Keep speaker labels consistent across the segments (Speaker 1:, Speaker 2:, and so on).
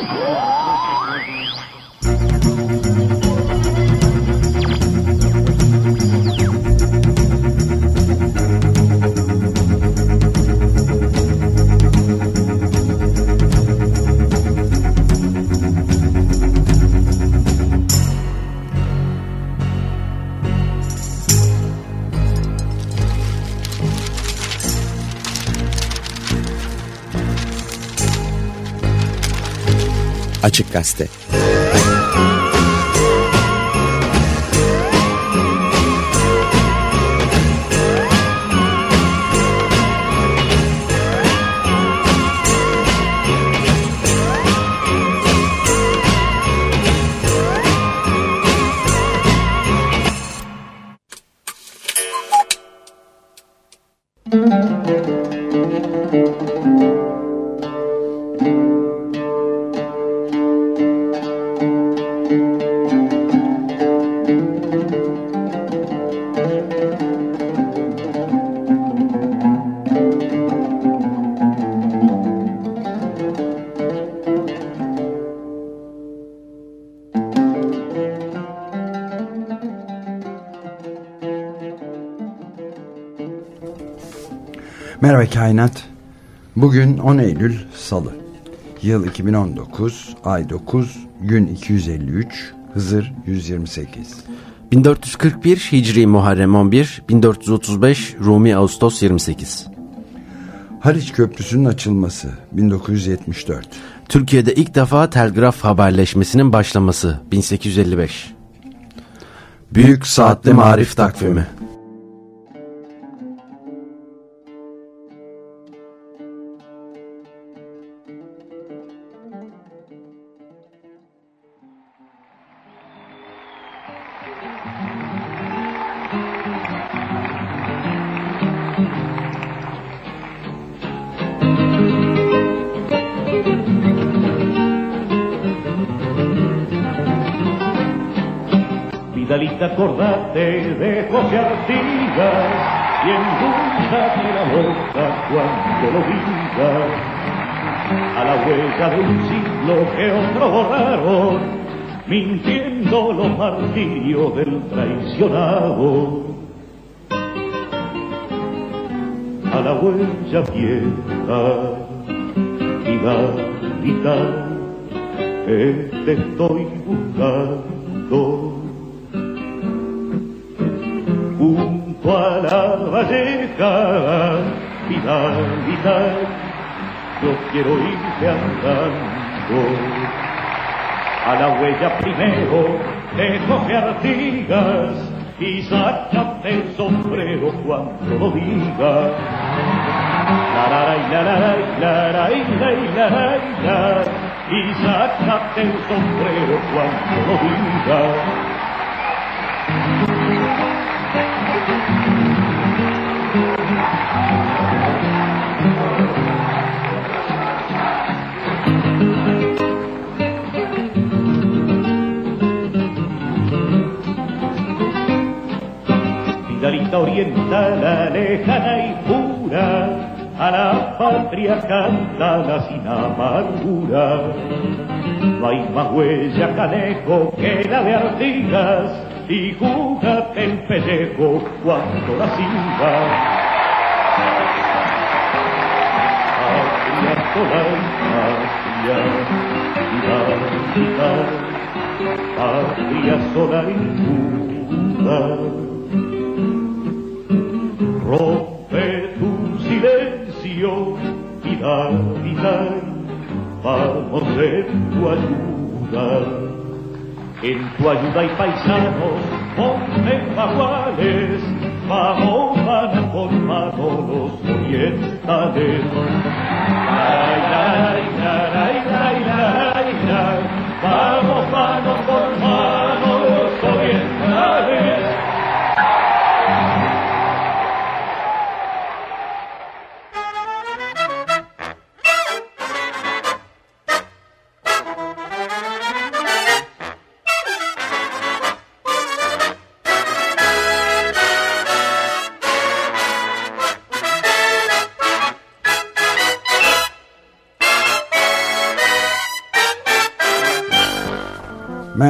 Speaker 1: Uhul! Açık Gazete
Speaker 2: Kainat. Bugün 10 Eylül Salı. Yıl 2019, ay 9, gün 253, Hızır 128.
Speaker 1: 1441 Hicri Muharrem 11, 1435 Rumi Ağustos 28.
Speaker 2: Haliç Köprüsü'nün açılması 1974.
Speaker 1: Türkiye'de ilk defa telgraf haberleşmesinin başlaması 1855. Büyük Saatli Marif Takvimi
Speaker 3: los martirios del traicionado a la huella vieja vida vital que te estoy buscando junto a la valleja, vida, vida, yo quiero irte andando. A la huella primero de Jorge Artigas y sácate el sombrero cuando lo digas. y sácate el sombrero cuando lo digas. Oriental, lejana y pura, a la patria cantada sin amargura. No hay más huella canejo que la de Artigas, y júgate el pellejo cuando la patria, patria solar y pura. Rompe tu silencio y da, y da, vamos en tu ayuda. En tu ayuda hay paisanos, ponte jaguares, vamos, van con mano los orientales. Ay, ay, ay, ay, ay, ay, vamos, mano por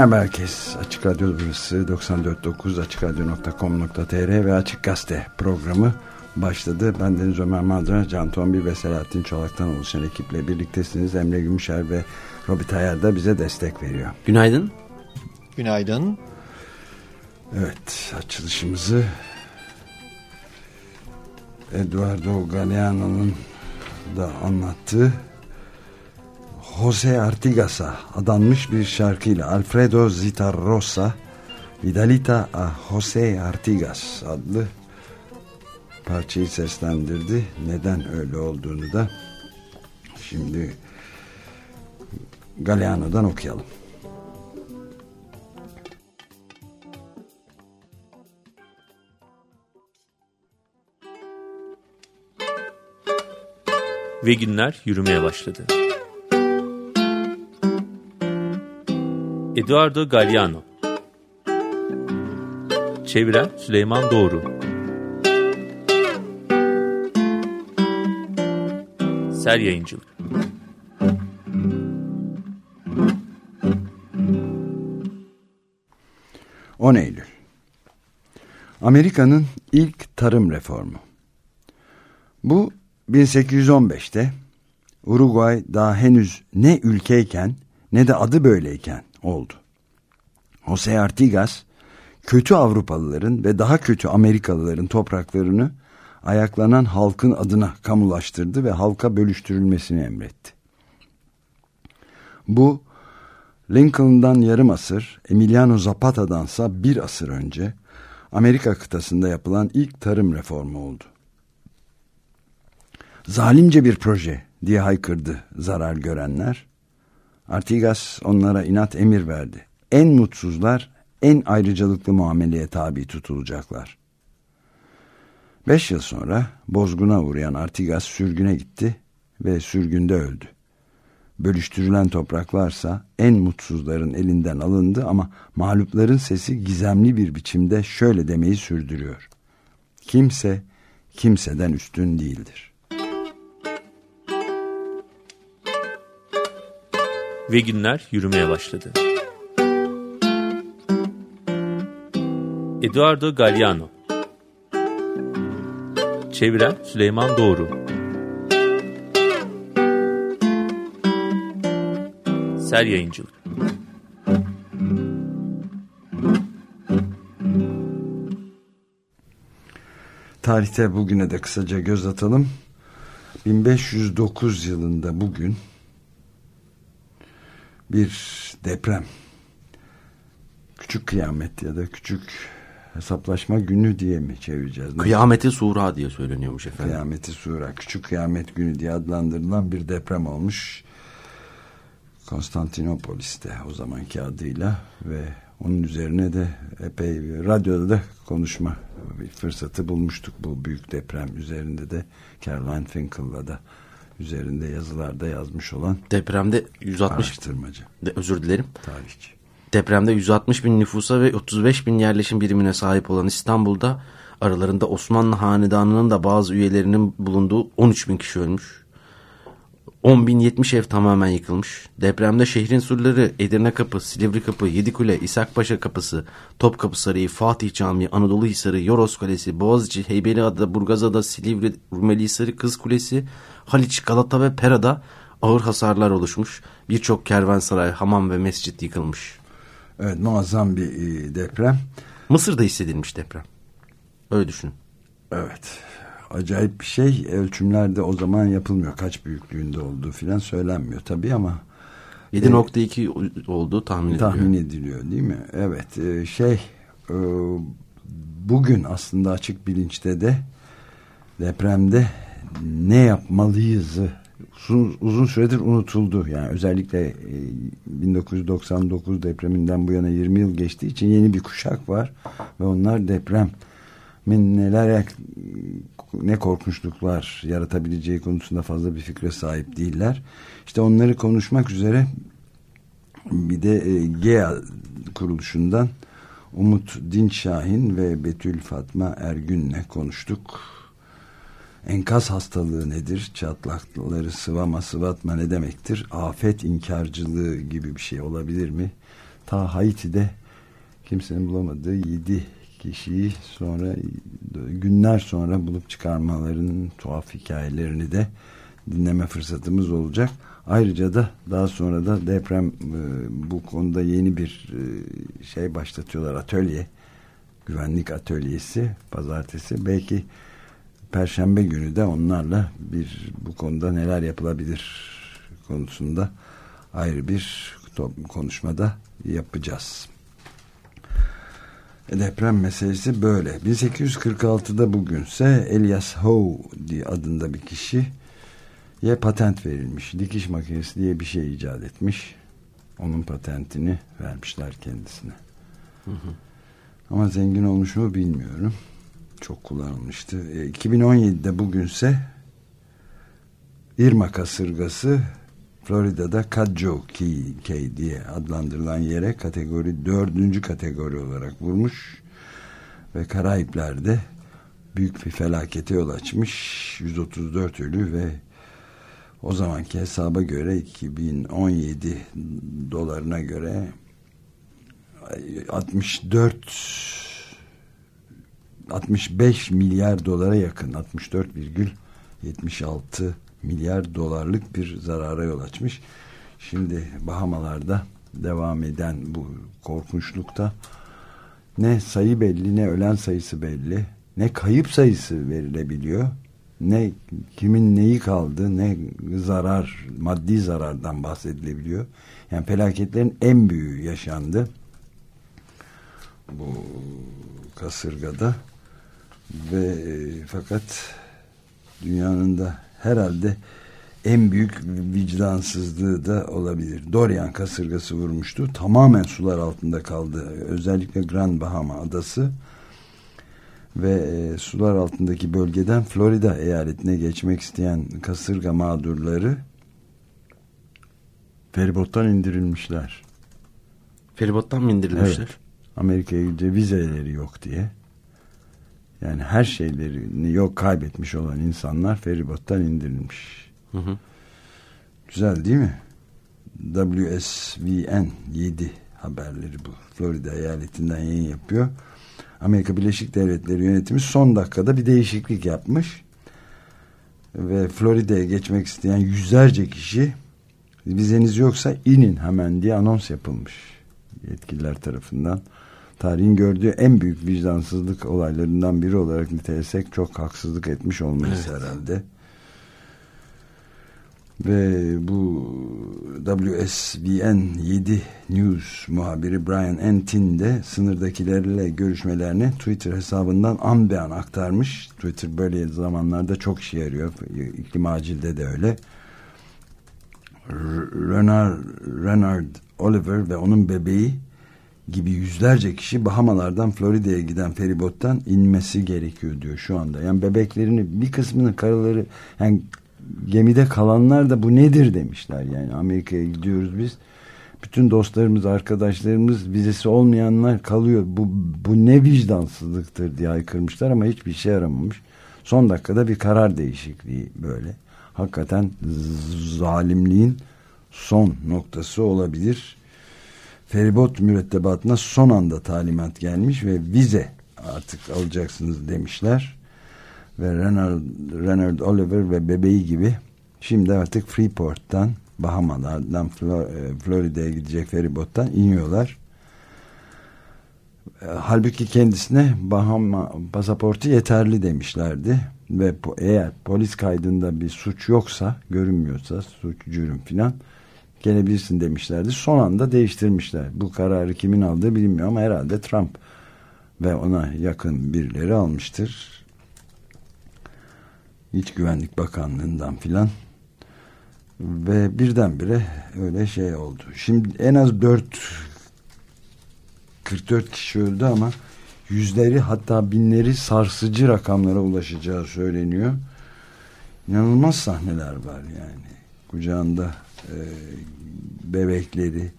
Speaker 2: Merhaba herkes. Açık Radyo burası 94.9 AçıkRadyo.com.tr ve Açık Gazete programı başladı. Ben Deniz Ömer Madra, Can Tombil ve Selahattin Çolak'tan oluşan ekiple birliktesiniz. Emre Gümüşer ve Robi Tayar da bize destek veriyor.
Speaker 1: Günaydın.
Speaker 4: Günaydın.
Speaker 2: Evet, açılışımızı Eduardo Galeano'nun da anlattığı Jose Artigas'a adanmış bir şarkıyla Alfredo Zitarrosa Vidalita a Jose Artigas adlı parçayı seslendirdi. Neden öyle olduğunu da şimdi Galeano'dan okuyalım.
Speaker 5: Ve günler yürümeye başladı. Eduardo Galliano. Çeviren Süleyman Doğru. Ser Yayıncılık.
Speaker 2: 10 Eylül. Amerika'nın ilk tarım reformu. Bu 1815'te Uruguay daha henüz ne ülkeyken ne de adı böyleyken oldu. Jose Artigas kötü Avrupalıların ve daha kötü Amerikalıların topraklarını ayaklanan halkın adına kamulaştırdı ve halka bölüştürülmesini emretti. Bu Lincoln'dan yarım asır, Emiliano Zapata'dansa bir asır önce Amerika kıtasında yapılan ilk tarım reformu oldu. Zalimce bir proje diye haykırdı zarar görenler. Artigas onlara inat emir verdi. En mutsuzlar en ayrıcalıklı muameleye tabi tutulacaklar. Beş yıl sonra bozguna uğrayan Artigas sürgüne gitti ve sürgünde öldü. Bölüştürülen topraklarsa en mutsuzların elinden alındı ama mağlupların sesi gizemli bir biçimde şöyle demeyi sürdürüyor. Kimse kimseden üstün değildir.
Speaker 5: Ve günler yürümeye başladı. Eduardo Galliano Çeviren Süleyman Doğru Ser Yayıncılık
Speaker 2: Tarihte bugüne de kısaca göz atalım. 1509 yılında bugün bir deprem küçük kıyamet ya da küçük hesaplaşma günü diye mi çevireceğiz?
Speaker 1: Kıyameti Sura diye söyleniyormuş efendim.
Speaker 2: Kıyameti Sura, küçük kıyamet günü diye adlandırılan bir deprem olmuş. Konstantinopolis'te o zamanki adıyla ve onun üzerine de epey radyoda da konuşma bir fırsatı bulmuştuk bu büyük deprem üzerinde de Caroline Finkel'la da üzerinde yazılarda yazmış olan
Speaker 1: Depremde 160
Speaker 2: araştırmacı,
Speaker 1: de, özür dilerim.
Speaker 2: tarihçi.
Speaker 1: Depremde 160 bin nüfusa ve 35 bin yerleşim birimine sahip olan İstanbul'da aralarında Osmanlı Hanedanı'nın da bazı üyelerinin bulunduğu 13 bin kişi ölmüş. 10 bin 70 ev tamamen yıkılmış. Depremde şehrin surları Edirne Kapı, Silivri Kapı, Yedikule, İshakpaşa Kapısı, Topkapı Sarayı, Fatih Camii, Anadolu Hisarı, Yoros Kalesi, Boğaziçi, Heybeliada, Burgazada, Silivri, Rumeli Hisarı, Kız Kulesi, Haliç, Galata ve Pera'da ağır hasarlar oluşmuş. Birçok kervansaray, hamam ve mescit yıkılmış.
Speaker 2: Evet muazzam bir e, deprem.
Speaker 1: Mısır'da hissedilmiş deprem. Öyle düşünün.
Speaker 2: Evet. Acayip bir şey. Ölçümlerde o zaman yapılmıyor. Kaç büyüklüğünde olduğu filan söylenmiyor tabii ama
Speaker 1: 7.2 olduğu tahmin ediliyor.
Speaker 2: tahmin ediliyor değil mi? Evet. e, Şey e, bugün aslında açık bilinçte de depremde ne yapmalıyızı uzun, uzun süredir unutuldu. Yani özellikle e, 1999 depreminden bu yana 20 yıl geçtiği için yeni bir kuşak var ve onlar depremin neler ne korkunçluklar yaratabileceği konusunda fazla bir fikre sahip değiller. İşte onları konuşmak üzere bir de e, GEA kuruluşundan Umut Dinçşahin ve Betül Fatma Ergün'le konuştuk. Enkaz hastalığı nedir? Çatlakları sıvama sıvatma ne demektir? Afet inkarcılığı gibi bir şey olabilir mi? ta Haiti'de kimsenin bulamadığı 7 kişiyi sonra günler sonra bulup çıkarmalarının tuhaf hikayelerini de dinleme fırsatımız olacak. Ayrıca da daha sonra da deprem e, bu konuda yeni bir e, şey başlatıyorlar atölye güvenlik atölyesi pazartesi belki perşembe günü de onlarla bir bu konuda neler yapılabilir konusunda ayrı bir konuşmada yapacağız. Deprem meselesi böyle. 1846'da bugünse Elias Howe diye adında bir kişi ye patent verilmiş. Dikiş makinesi diye bir şey icat etmiş. Onun patentini vermişler kendisine. Hı hı. Ama zengin olmuş mu bilmiyorum. Çok kullanılmıştı. E, 2017'de bugünse Irma kasırgası Florida'da Cadjo Key diye adlandırılan yere kategori dördüncü kategori olarak vurmuş ve Karayipler'de büyük bir felakete yol açmış. 134 ölü ve o zamanki hesaba göre 2017 dolarına göre 64 65 milyar dolara yakın 64,76 milyar dolarlık bir zarara yol açmış. Şimdi Bahamalarda devam eden bu korkunçlukta ne sayı belli ne ölen sayısı belli ne kayıp sayısı verilebiliyor ne kimin neyi kaldı ne zarar maddi zarardan bahsedilebiliyor. Yani felaketlerin en büyüğü yaşandı bu kasırgada ve e, fakat dünyanın da herhalde en büyük vicdansızlığı da olabilir. Dorian kasırgası vurmuştu. Tamamen sular altında kaldı. Özellikle Grand Bahama adası ve e, sular altındaki bölgeden Florida eyaletine geçmek isteyen kasırga mağdurları feribottan indirilmişler.
Speaker 1: Feribottan mı indirilmişler?
Speaker 2: Evet. Amerika'ya vizeleri yok diye. Yani her şeylerini yok kaybetmiş olan insanlar feribottan indirilmiş. Hı hı. Güzel değil mi? WSVN 7 haberleri bu. Florida eyaletinden yayın yapıyor. Amerika Birleşik Devletleri yönetimi son dakikada bir değişiklik yapmış. Ve Florida'ya geçmek isteyen yüzlerce kişi vizeniz yoksa inin hemen diye anons yapılmış yetkililer tarafından tarihin gördüğü en büyük vicdansızlık olaylarından biri olarak nitelesek çok haksızlık etmiş olmayız evet. herhalde. Ve bu WSBN 7 News muhabiri Brian Entin de sınırdakilerle görüşmelerini Twitter hesabından an be an aktarmış. Twitter böyle zamanlarda çok işe yarıyor. İklim acilde de öyle. Renard, Renard Oliver ve onun bebeği gibi yüzlerce kişi Bahamalardan Florida'ya giden feribottan inmesi gerekiyor diyor şu anda. Yani bebeklerini bir kısmının karıları yani gemide kalanlar da bu nedir demişler. Yani Amerika'ya gidiyoruz biz. Bütün dostlarımız, arkadaşlarımız, vizesi olmayanlar kalıyor. Bu, bu ne vicdansızlıktır diye aykırmışlar ama hiçbir şey yaramamış. Son dakikada bir karar değişikliği böyle. Hakikaten zalimliğin son noktası olabilir feribot mürettebatına son anda talimat gelmiş ve vize artık alacaksınız demişler. Ve Renard, Renard Oliver ve bebeği gibi şimdi artık Freeport'tan Bahamalardan e, Florida'ya gidecek feribottan iniyorlar. E, halbuki kendisine Bahama pasaportu yeterli demişlerdi ve eğer polis kaydında bir suç yoksa görünmüyorsa suç cürüm filan gelebilirsin demişlerdi. Son anda değiştirmişler. Bu kararı kimin aldığı bilinmiyor ama herhalde Trump ve ona yakın birileri almıştır. İç Güvenlik Bakanlığı'ndan filan ve birdenbire öyle şey oldu. Şimdi en az 4 44 kişi öldü ama yüzleri hatta binleri sarsıcı rakamlara ulaşacağı söyleniyor. İnanılmaz sahneler var yani. Kucağında e, bebekleri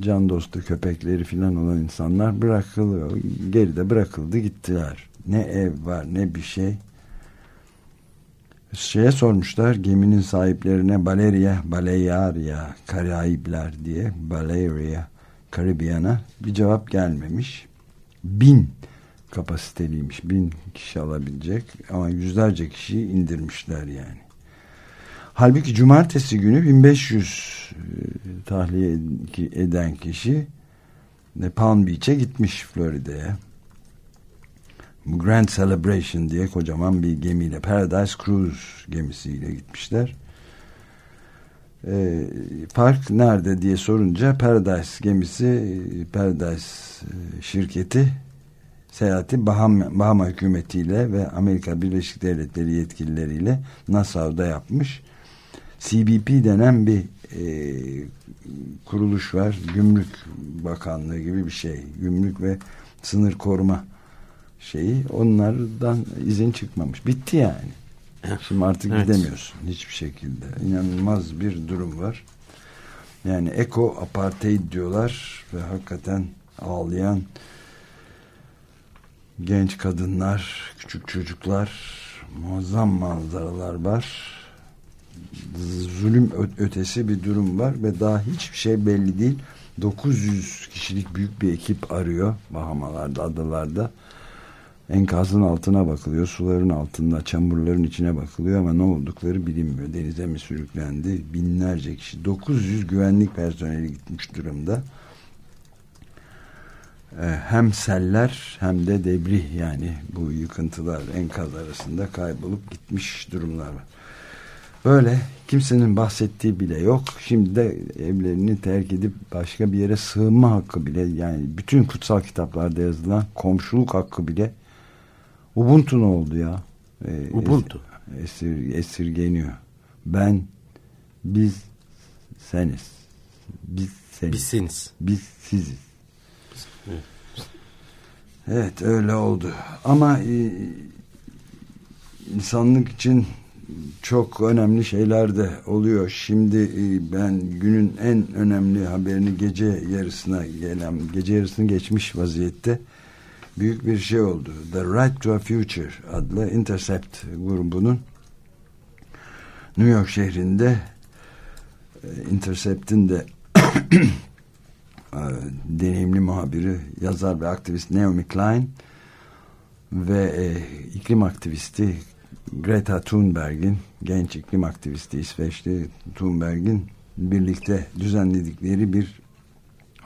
Speaker 2: can dostu köpekleri filan olan insanlar bırakılıyor. Geride bırakıldı gittiler. Ne ev var ne bir şey. Şeye sormuşlar geminin sahiplerine Valeria, Balearia, Karaibler diye Valeria, Karibiyan'a bir cevap gelmemiş. Bin kapasiteliymiş. Bin kişi alabilecek ama yüzlerce kişiyi indirmişler yani. Halbuki cumartesi günü 1500 e, tahliye eden kişi Palm Beach'e gitmiş Florida'ya. Grand Celebration diye kocaman bir gemiyle Paradise Cruise gemisiyle gitmişler. E, fark nerede diye sorunca Paradise gemisi Paradise e, şirketi seyahati Bahama, Bahama hükümetiyle ve Amerika Birleşik Devletleri yetkilileriyle Nassau'da yapmış. CBP denen bir e, kuruluş var. Gümrük Bakanlığı gibi bir şey. Gümrük ve sınır koruma şeyi onlardan izin çıkmamış. Bitti yani. Şimdi artık evet. gidemiyorsun hiçbir şekilde. İnanılmaz bir durum var. Yani eko apartheid diyorlar ve hakikaten ağlayan genç kadınlar, küçük çocuklar, muazzam manzaralar var. Zulüm ötesi bir durum var ve daha hiçbir şey belli değil. 900 kişilik büyük bir ekip arıyor Bahamalarda, adalarda enkazın altına bakılıyor, suların altında, çamurların içine bakılıyor ama ne oldukları bilinmiyor. Denize mi sürüklendi? Binlerce kişi, 900 güvenlik personeli gitmiş durumda. Ee, hem seller hem de debri yani bu yıkıntılar enkaz arasında kaybolup gitmiş durumlar var. Böyle kimsenin bahsettiği bile yok. Şimdi de evlerini terk edip başka bir yere sığınma hakkı bile yani bütün kutsal kitaplarda yazılan komşuluk hakkı bile Ubuntu ne oldu ya?
Speaker 1: Ee, Ubuntu.
Speaker 2: Esir, esirgeniyor. Ben, biz, seniz. Biz seniz.
Speaker 1: Biz seniz.
Speaker 2: Biz siziz. Evet. evet öyle oldu. Ama e, insanlık için çok önemli şeyler de oluyor. Şimdi e, ben günün en önemli haberini gece yarısına gelen, gece yarısını geçmiş vaziyette büyük bir şey oldu. The Right to a Future adlı Intercept grubunun New York şehrinde e, Intercept'in de e, deneyimli muhabiri, yazar ve aktivist Naomi Klein ve e, iklim aktivisti Greta Thunberg'in genç iklim aktivisti İsveçli Thunberg'in birlikte düzenledikleri bir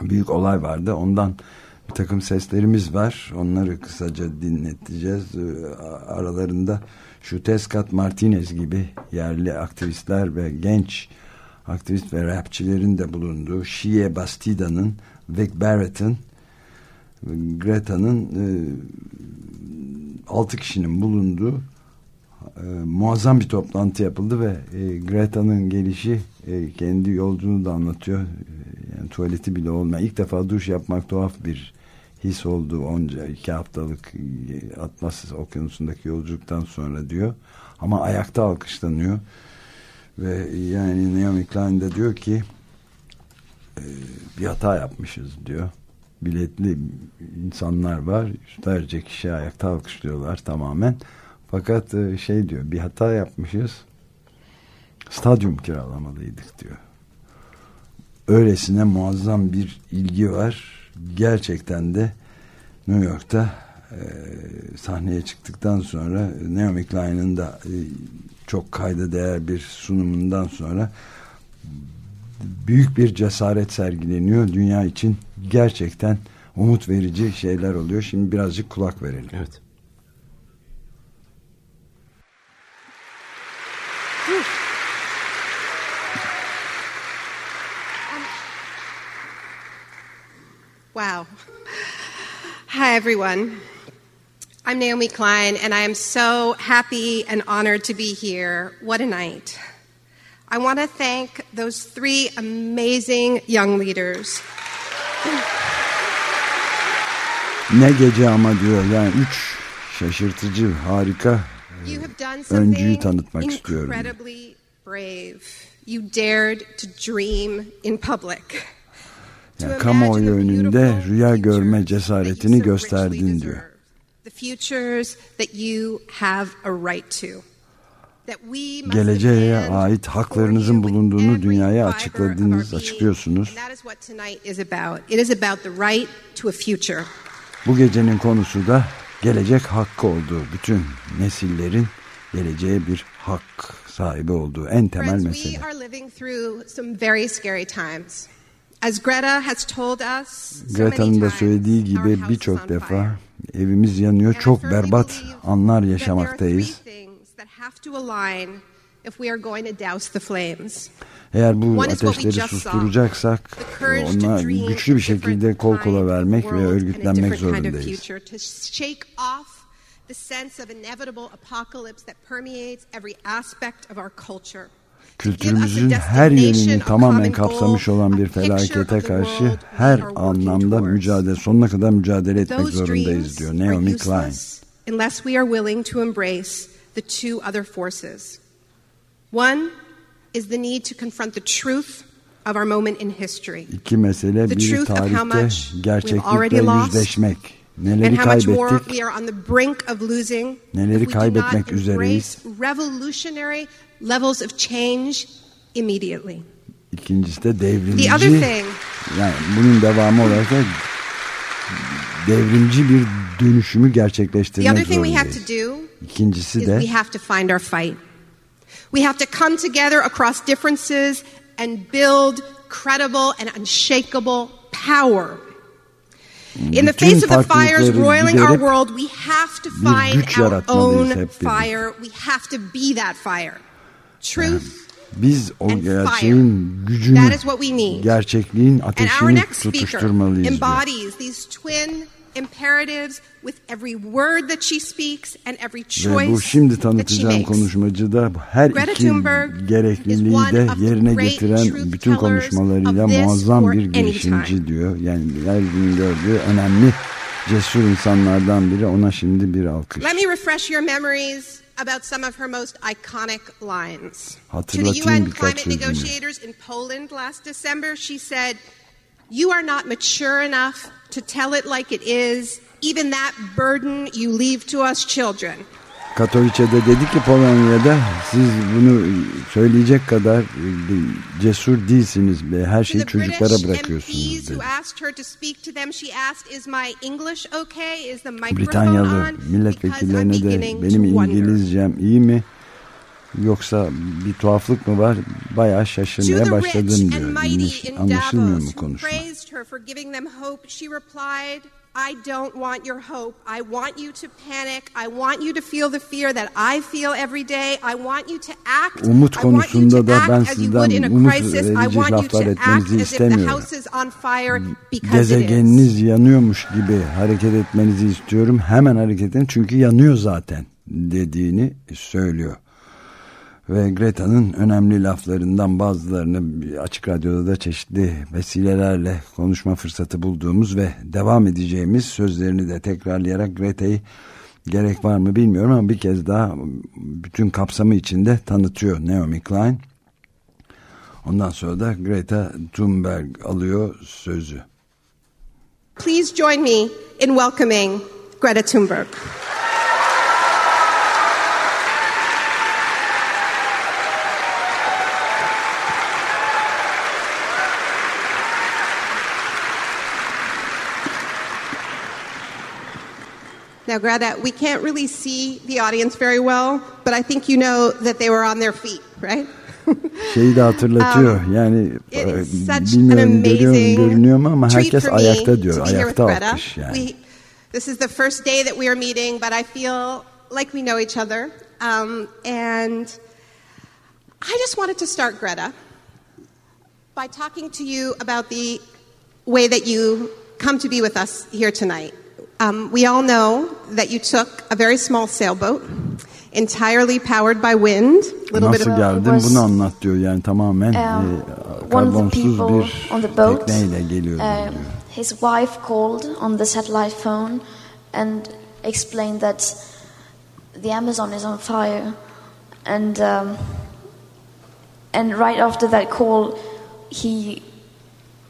Speaker 2: büyük olay vardı. Ondan bir takım seslerimiz var. Onları kısaca dinleteceğiz. Ee, aralarında şu Tescat Martinez gibi yerli aktivistler ve genç aktivist ve rapçilerin de bulunduğu Shie Bastida'nın, Vic Barrett'ın Greta'nın e, altı kişinin bulunduğu e, muazzam bir toplantı yapıldı ve e, Greta'nın gelişi e, kendi yolculuğunu da anlatıyor. E, yani tuvaleti bile olmayan ilk defa duş yapmak tuhaf bir his oldu onca iki haftalık e, Atlas okyanusundaki yolculuktan sonra diyor. Ama ayakta alkışlanıyor. Ve yani Naomi Klein de diyor ki e, bir hata yapmışız diyor. Biletli insanlar var. Yüzlerce kişi ayakta alkışlıyorlar tamamen. Fakat e, şey diyor bir hata yapmışız. Stadyum kiralamalıydık diyor. Öylesine muazzam bir ilgi var gerçekten de New York'ta e, sahneye çıktıktan sonra Naomi Klein'ın da e, çok kayda değer bir sunumundan sonra büyük bir cesaret sergileniyor. Dünya için gerçekten umut verici şeyler oluyor. Şimdi birazcık kulak verelim.
Speaker 1: Evet.
Speaker 4: Hi, everyone. I'm Naomi Klein, and I am so happy and honored to be here. What a night. I want to thank those three amazing young leaders.
Speaker 2: Ne gece ama diyor yani üç şaşırtıcı harika öncüyü tanıtmak istiyorum.
Speaker 4: Brave. You dared to dream in public.
Speaker 2: Yani kamuoyu önünde rüya görme cesaretini gösterdin diyor. geleceğe ait haklarınızın bulunduğunu dünyaya açıkladınız, açıklıyorsunuz. Bu gecenin konusu da gelecek hakkı olduğu, bütün nesillerin geleceğe bir hak sahibi olduğu en temel mesele. Greta'nın da söylediği gibi birçok defa evimiz yanıyor, çok berbat anlar yaşamaktayız. Eğer bu ateşleri susturacaksak ona güçlü bir şekilde kol kola vermek ve örgütlenmek zorundayız.
Speaker 4: the sense of inevitable apocalypse that permeates every aspect of our culture.
Speaker 2: Kültürümüzün her yönünü tamamen kapsamış olan bir felakete karşı her anlamda mücadele, sonuna kadar mücadele etmek zorundayız diyor Naomi Klein.
Speaker 4: unless we are willing to embrace the two other forces. One is the need to confront the truth of our moment in history.
Speaker 2: İki mesele bir tarihte gerçeklikle yüzleşmek. Neleri kaybettik, Neleri kaybetmek üzereyiz.
Speaker 4: Levels of change immediately.
Speaker 2: ikincisi de devrimci.
Speaker 4: The other thing
Speaker 2: Yani bunun devamı olarak da devrimci bir dönüşümü
Speaker 4: The
Speaker 2: gerçekleştirmek
Speaker 4: other thing we have to
Speaker 2: zorundayız.
Speaker 4: do
Speaker 2: İkincisi
Speaker 4: is
Speaker 2: de
Speaker 4: we have to find our fight. We have to come together across differences and build credible and unshakable power. In the face of the fires roiling our world, we have to find our own fire. We have to be that fire. Truth
Speaker 2: biz o gerçeğin gücünü, gerçekliğin ateşini tutuşturmalıyız. diyor. Ve bu şimdi tanıtacağım
Speaker 4: makes.
Speaker 2: konuşmacı da her iki gerekliliği de yerine getiren bütün konuşmalarıyla muazzam bir girişimci diyor. Yani her gün gördüğü önemli cesur insanlardan biri. Ona şimdi bir alkış.
Speaker 4: Let me refresh your memories about some of her most iconic lines. To the UN climate negotiators in Poland last December, she said, You are not mature enough to tell it like it is, even that burden you leave to us children.
Speaker 2: Katowice'de dedi ki Polonya'da siz bunu söyleyecek kadar e, cesur değilsiniz her şeyi çocuklara bırakıyorsunuz dedi. Britanyalı milletvekillerine de benim. İngilizcem iyi mi yoksa bir tuhaflık mı var bayağı şaşırmaya başladım diyor. Anlaşılmıyor mu konuşma?
Speaker 4: I don't want your hope. I want you to panic. I want you to feel the fear that I feel every day. I want you to act.
Speaker 2: Umut konusunda da ben sizden umut verici laflar etmenizi istemiyorum.
Speaker 4: house is on fire because it is.
Speaker 2: Gezegeniniz yanıyormuş gibi hareket etmenizi istiyorum. Hemen hareket edin çünkü yanıyor zaten dediğini söylüyor. Ve Greta'nın önemli laflarından bazılarını açık radyoda da çeşitli vesilelerle konuşma fırsatı bulduğumuz ve devam edeceğimiz sözlerini de tekrarlayarak Greta'yı gerek var mı bilmiyorum ama bir kez daha bütün kapsamı içinde tanıtıyor Naomi Klein. Ondan sonra da Greta Thunberg alıyor sözü.
Speaker 4: Please join me in welcoming Greta Thunberg. Now, Greta, we can't really see the audience very well, but I think you know that they were on their feet, right?
Speaker 2: Şeyi de hatırlatıyor. yani
Speaker 4: is such an
Speaker 2: bilmiyorum görüyor,
Speaker 4: amazing
Speaker 2: görünüyor mu ama herkes ayakta diyor.
Speaker 4: to be here with
Speaker 2: Ayakta alkış yani.
Speaker 4: We, this is the first day that we are meeting, but I feel like we know each other. Um, and I just wanted to start, Greta, by talking to you about the way that you come to be with us here tonight. Um, we all know that you took a very small sailboat, entirely powered by wind, a little bit
Speaker 2: Nasıl
Speaker 4: of
Speaker 2: geldin
Speaker 6: was,
Speaker 2: bunu anlat diyor. Yani tamamen
Speaker 6: Um,
Speaker 2: e,
Speaker 6: one of the
Speaker 2: karbonsuz
Speaker 6: people
Speaker 2: bir
Speaker 6: on the boat,
Speaker 2: tekneyle geliyorum
Speaker 6: uh,
Speaker 2: diyor.
Speaker 6: his wife called on the satellite phone and explained that the Amazon is on fire, and um, and right after that call, he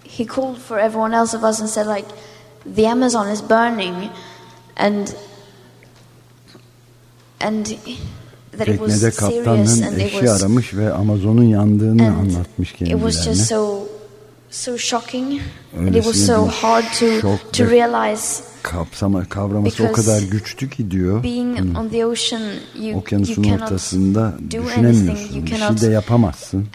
Speaker 6: he called for everyone else of us and said like, the Amazon is burning, and and that it was serious and it was
Speaker 2: aramış ve Amazon'un yandığını
Speaker 6: and
Speaker 2: anlatmış
Speaker 6: it was just
Speaker 2: kendilerine.
Speaker 6: so so shocking and it was so hard to to realize
Speaker 2: Kapsama, kavraması o
Speaker 6: Because
Speaker 2: kadar güçtü ki diyor.
Speaker 6: being on the ocean you you
Speaker 2: Okyanusun
Speaker 6: cannot
Speaker 2: ortasında düşünemiyorsun.
Speaker 6: you
Speaker 2: Bir şey de yapamazsın.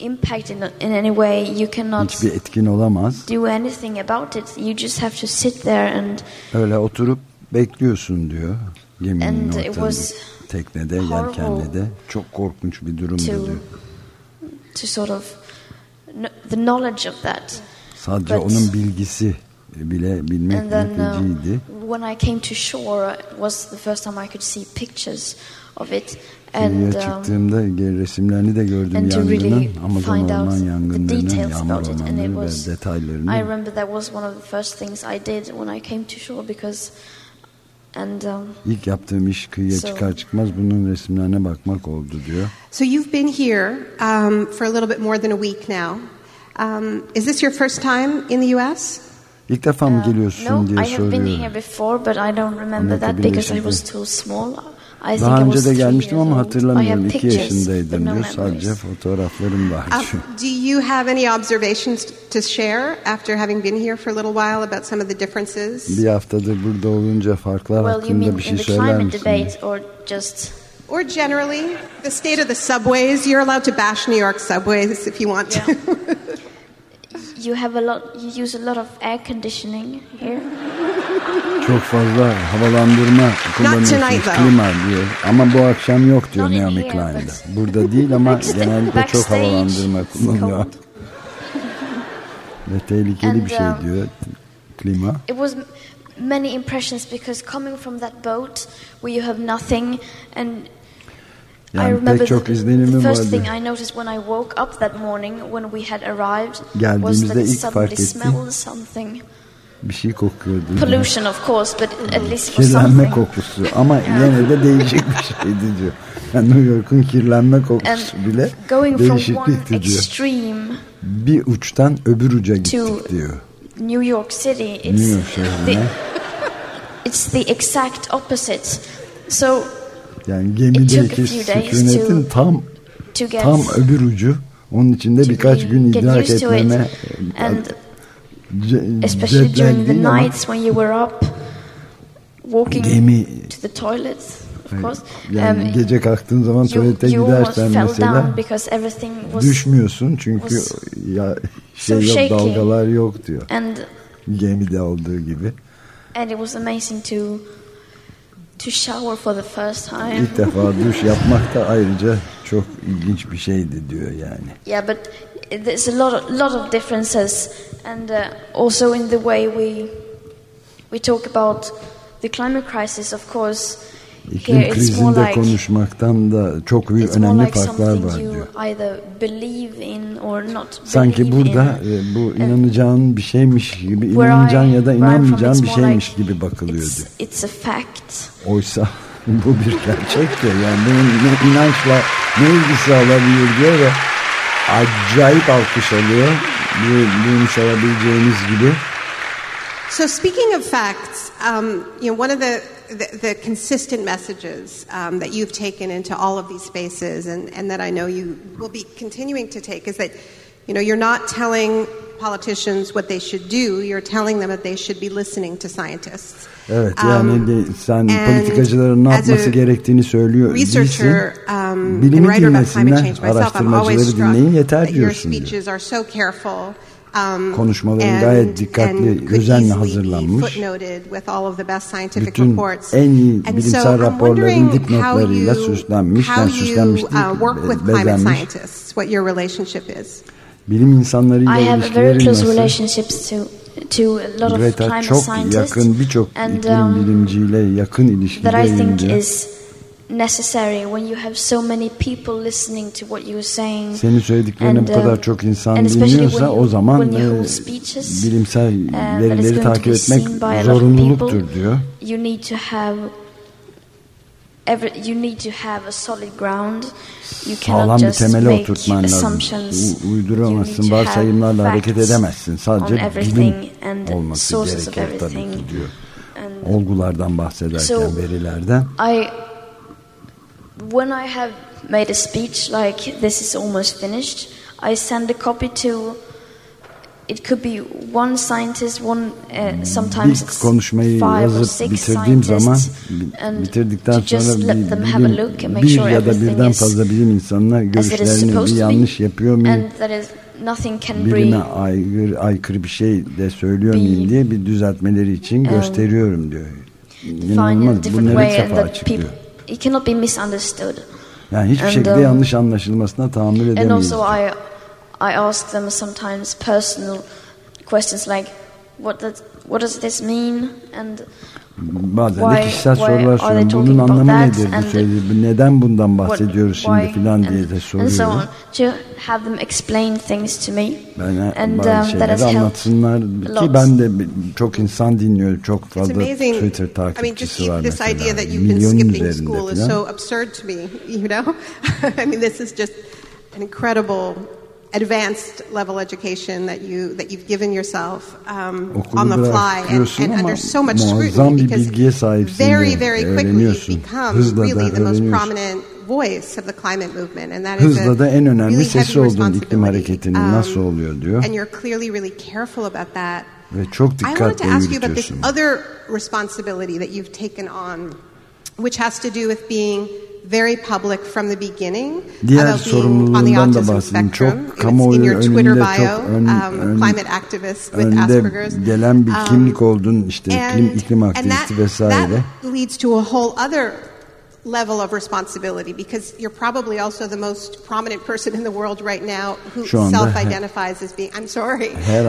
Speaker 6: İmpact in, in any way you cannot
Speaker 2: Hiçbir etkin olamaz.
Speaker 6: do anything about it you just have to sit there and
Speaker 2: Öyle oturup bekliyorsun diyor. Geminin
Speaker 6: And
Speaker 2: ortasında. Teknede, yelkenli de. Çok korkunç bir durumdu
Speaker 6: to
Speaker 2: diyor.
Speaker 6: to sort of the knowledge of that
Speaker 2: Sadece
Speaker 6: but-
Speaker 2: onun bilgisi bile bilmek
Speaker 6: and then uh, when I came to shore it was the first time I could see pictures of it
Speaker 2: Kıyıya
Speaker 6: and um,
Speaker 2: çıktığımda resimlerini de gördüm
Speaker 6: to
Speaker 2: yangının.
Speaker 6: really
Speaker 2: Amazon
Speaker 6: find out
Speaker 2: orman
Speaker 6: the
Speaker 2: yangınlarının,
Speaker 6: details
Speaker 2: yağmur
Speaker 6: about it and it
Speaker 2: ormanları
Speaker 6: was
Speaker 2: ve
Speaker 6: I remember that was one of the first things I did when I came to shore because and um,
Speaker 2: İlk yaptığım iş kıyıya
Speaker 6: So-
Speaker 2: çıkar çıkmaz bunun resimlerine bakmak oldu diyor.
Speaker 4: So you've been here um, for a little bit more than a week now. Um, is this your first time in the U.S.?
Speaker 2: İlk defa mı
Speaker 6: uh,
Speaker 2: geliyorsun
Speaker 6: no
Speaker 2: diye
Speaker 6: I have been here before but I don't remember
Speaker 2: Amerika
Speaker 6: that because I was too small I think
Speaker 2: Daha önce de gelmiştim ama hatırlamıyorum. İki yaşındaydım diyor. Sadece fotoğraflarım var
Speaker 4: Um, do you have any observations to share after having been here for a little while about some of the differences?
Speaker 2: Bir haftadır burada olunca farklar
Speaker 6: well you
Speaker 2: hakkında
Speaker 6: mean
Speaker 2: bir şey
Speaker 6: the
Speaker 2: söyler
Speaker 6: climate
Speaker 2: misin?
Speaker 6: debate or just
Speaker 4: Or generally, the state of the subways. You're allowed to bash New York subways if you want to.
Speaker 6: you have a lot you use a lot of air conditioning here
Speaker 2: Çok fazla havalandırma kullanıyorsunuz.
Speaker 4: tonight, though.
Speaker 2: Klima diyor. Ama bu akşam yok diyor Naomi
Speaker 6: but-
Speaker 2: Burada değil ama genellikle çok havalandırma kullanıyor. Ve tehlikeli
Speaker 6: And,
Speaker 2: bir şey
Speaker 6: um,
Speaker 2: diyor klima.
Speaker 6: It was many impressions because coming from that boat where you have nothing and
Speaker 2: Yani
Speaker 6: remember
Speaker 2: pek çok
Speaker 6: the,
Speaker 2: izlenimim vardı.
Speaker 6: thing I noticed when I woke up that morning when we had arrived was
Speaker 2: Geldiğimizde ilk fark ettim. Bir şey kokuyordu.
Speaker 6: Pollution of course, but at least for
Speaker 2: Kirlenme kokusu ama yine de değişik bir şeydi diyor. Yani New York'un kirlenme
Speaker 6: And
Speaker 2: kokusu bile
Speaker 6: from one
Speaker 2: değişiklikti diyor. Bir uçtan öbür uca gittik diyor.
Speaker 6: New York City, it's
Speaker 2: New York
Speaker 6: the, it's the exact opposite. So
Speaker 2: Yani gemideki sükunetin tam tam öbür ucu. Onun içinde birkaç gün idrak etmeme ce-
Speaker 6: especially during the nights when you were up walking
Speaker 2: Gemi-
Speaker 6: to the toilets of course
Speaker 2: yani
Speaker 6: um,
Speaker 2: gece kalktığın zaman tuvalete
Speaker 6: you
Speaker 2: gidersen mesela
Speaker 6: was
Speaker 2: düşmüyorsun çünkü
Speaker 6: was
Speaker 2: ya şey
Speaker 6: so
Speaker 2: yok dalgalar yok diyor.
Speaker 6: and
Speaker 2: Gemide olduğu gibi.
Speaker 6: and it was amazing to to shower for the first time
Speaker 2: İlk defa duş yapmak da ayrıca çok ilginç bir şeydi diyor yani.
Speaker 6: yeah but there's a lot of, lot of differences and uh, also in the way we we talk about the climate crisis of course
Speaker 2: İklim
Speaker 6: more
Speaker 2: krizinde
Speaker 6: like
Speaker 2: konuşmaktan da çok büyük önemli
Speaker 6: like
Speaker 2: farklar var diyor.
Speaker 6: either believe in or not
Speaker 2: Sanki burada
Speaker 6: in.
Speaker 2: e, bu inanacağın bir şeymiş gibi, inanacağın ya da inanmayacağın bir şeymiş
Speaker 6: like
Speaker 2: gibi bakılıyor
Speaker 6: It's,
Speaker 2: diyor.
Speaker 6: it's a fact.
Speaker 2: Oysa bu bir gerçek diyor. Yani bunun ne inançla ne ilgisi olabilir diyor ve acayip alkış alıyor. Bu, duymuş olabileceğiniz gibi.
Speaker 4: So, speaking of facts, um, you know, one of the, the, the consistent messages um, that you've taken into all of these spaces, and, and that I know you will be continuing to take, is that you know you're not telling politicians what they should do. You're telling them that they should be listening to scientists.
Speaker 2: Evet yani
Speaker 4: Um,
Speaker 2: de, sen politikacıların ne
Speaker 4: as a
Speaker 2: yapması gerektiğini söylüyor
Speaker 4: researcher um,
Speaker 2: Bilimi
Speaker 4: and writer about climate
Speaker 2: dinlesinler,
Speaker 4: change myself, I'm always
Speaker 2: araştırmacıları dinleyin yeter
Speaker 4: that your
Speaker 2: diyorsun diyor.
Speaker 4: speeches are so careful. Um,
Speaker 2: Konuşmaların
Speaker 4: and-
Speaker 2: gayet dikkatli, özenle hazırlanmış.
Speaker 4: footnoted with all of the best scientific
Speaker 2: Bütün
Speaker 4: reports.
Speaker 2: en iyi
Speaker 4: And
Speaker 2: bilimsel
Speaker 4: so I'm
Speaker 2: raporların
Speaker 4: wondering
Speaker 2: dipnotlarıyla
Speaker 4: how you-
Speaker 2: süslenmiş,
Speaker 4: how
Speaker 2: yani
Speaker 4: you,
Speaker 2: süslenmiş değil,
Speaker 4: uh, work with
Speaker 2: be-
Speaker 4: climate
Speaker 2: bezenmiş.
Speaker 4: scientists, what your relationship is.
Speaker 2: Bilim insanlarıyla
Speaker 6: I have a very
Speaker 2: ilişkilerin
Speaker 6: close
Speaker 2: nasıl?
Speaker 6: relationships to to a lot of
Speaker 2: Greta
Speaker 6: climate
Speaker 2: çok
Speaker 6: scientists
Speaker 2: yakın birçok iklim
Speaker 6: um,
Speaker 2: bilimciyle yakın
Speaker 6: that necessary when you have so many people listening to what you're saying.
Speaker 2: Senin söylediklerini
Speaker 6: And,
Speaker 2: bu kadar
Speaker 6: um,
Speaker 2: çok insan dinliyorsa o zaman e, bilimsel
Speaker 6: is
Speaker 2: verileri takip etmek zorunluluktur diyor.
Speaker 6: you need to have every, you need to have a solid ground. You
Speaker 2: Sağlam
Speaker 6: cannot
Speaker 2: bir
Speaker 6: just
Speaker 2: temele
Speaker 6: make
Speaker 2: oturtman lazım. Uyduramazsın, varsayımlarla hareket edemezsin. Sadece bilim olması
Speaker 6: sources of
Speaker 2: gerekir tabii
Speaker 6: everything.
Speaker 2: ki diyor. Olgulardan bahsederken, verilerden.
Speaker 6: I when I have made a speech like this is almost finished, I send a copy to. It could be one scientist, one uh, sometimes it's
Speaker 2: konuşmayı
Speaker 6: five or
Speaker 2: yazıp
Speaker 6: six
Speaker 2: bitirdiğim zaman bitirdikten sonra bir, bilim- bir
Speaker 6: sure
Speaker 2: ya da birden fazla bilim insanına görüşlerini bir yanlış yapıyor muyum? Bilime aykırı, aykırı bir şey de söylüyor muyum diye bir düzeltmeleri için
Speaker 6: Um,
Speaker 2: gösteriyorum diyor. İnanılmaz. Bu
Speaker 6: different
Speaker 2: ne
Speaker 6: way, and
Speaker 2: defa
Speaker 6: that
Speaker 2: açıklıyor.
Speaker 6: people it cannot be misunderstood.
Speaker 2: Yani hiçbir
Speaker 6: and,
Speaker 2: şekilde
Speaker 6: um,
Speaker 2: yanlış anlaşılmasına tahammül
Speaker 6: And also, I I ask them sometimes personal questions like, "What does what does this mean?" And
Speaker 2: Bazen de
Speaker 6: why-
Speaker 2: kişisel
Speaker 6: why
Speaker 2: sorular
Speaker 6: are they
Speaker 2: soruyorum.
Speaker 6: talking
Speaker 2: Bunun
Speaker 6: about
Speaker 2: anlamı
Speaker 6: that?
Speaker 2: nedir? Bu
Speaker 6: And
Speaker 2: söylediği, neden bundan
Speaker 6: what-
Speaker 2: bahsediyoruz şimdi
Speaker 6: why-
Speaker 2: filan diye de
Speaker 6: And so on
Speaker 2: soruyorum.
Speaker 6: to have them explain things to me.
Speaker 2: Ben
Speaker 6: and
Speaker 2: bazı
Speaker 6: um, that
Speaker 2: şeyleri
Speaker 6: has helped
Speaker 2: anlatsınlar ki ben de çok insan dinliyorum. Çok
Speaker 4: It's
Speaker 2: fazla
Speaker 4: amazing.
Speaker 2: Twitter
Speaker 4: I mean, just
Speaker 2: takipçisi var
Speaker 4: even this idea
Speaker 2: mesela.
Speaker 4: that you've been
Speaker 2: Milyonun
Speaker 4: skipping
Speaker 2: üzerinde
Speaker 4: school is
Speaker 2: falan.
Speaker 4: so absurd to me, you know? I mean, this is just an incredible advanced level education that you that you've given yourself um, on the fly and, and under so much scrutiny because very very quickly
Speaker 2: öğreniyorsun.
Speaker 4: you've become
Speaker 2: Hızla da
Speaker 4: really the most prominent voice of the climate movement and that is a
Speaker 2: Hızla da en önemli
Speaker 4: really heavy responsibility. Um,
Speaker 2: nasıl oluyor diyor.
Speaker 4: and you're clearly really careful about that I wanted to ask you about this other responsibility that you've taken on, which has to do with being very public from the beginning
Speaker 2: Diğer
Speaker 4: about being on the
Speaker 2: da
Speaker 4: autism spectrum.
Speaker 2: Çok
Speaker 4: It's in your Twitter bio,
Speaker 2: çok ön,
Speaker 4: um, climate activist with Asperger's.
Speaker 2: gelen bir
Speaker 4: Um,
Speaker 2: kimlik oldun işte iklim,
Speaker 4: and,
Speaker 2: iklim
Speaker 4: and
Speaker 2: aktivisti
Speaker 4: that,
Speaker 2: vesaire.
Speaker 4: that leads to a whole other level of responsibility because you're probably also the most prominent person in the world right now who self-identifies as being I'm sorry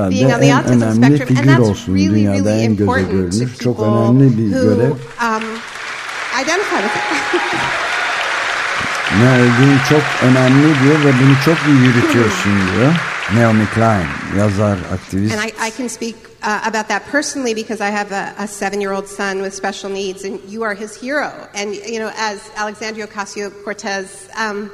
Speaker 4: being on the autism spectrum and that's really really important to people who um, identify with it.
Speaker 2: Ne olduğun çok önemli diyor ve bunu çok iyi yürütüyorsun diyor. Naomi Klein, yazar, aktivist.
Speaker 4: And I, I can speak uh, about that personally because I have a, a seven-year-old son with special needs, and you are his hero. And you know, as Alexandria Ocasio-Cortez um,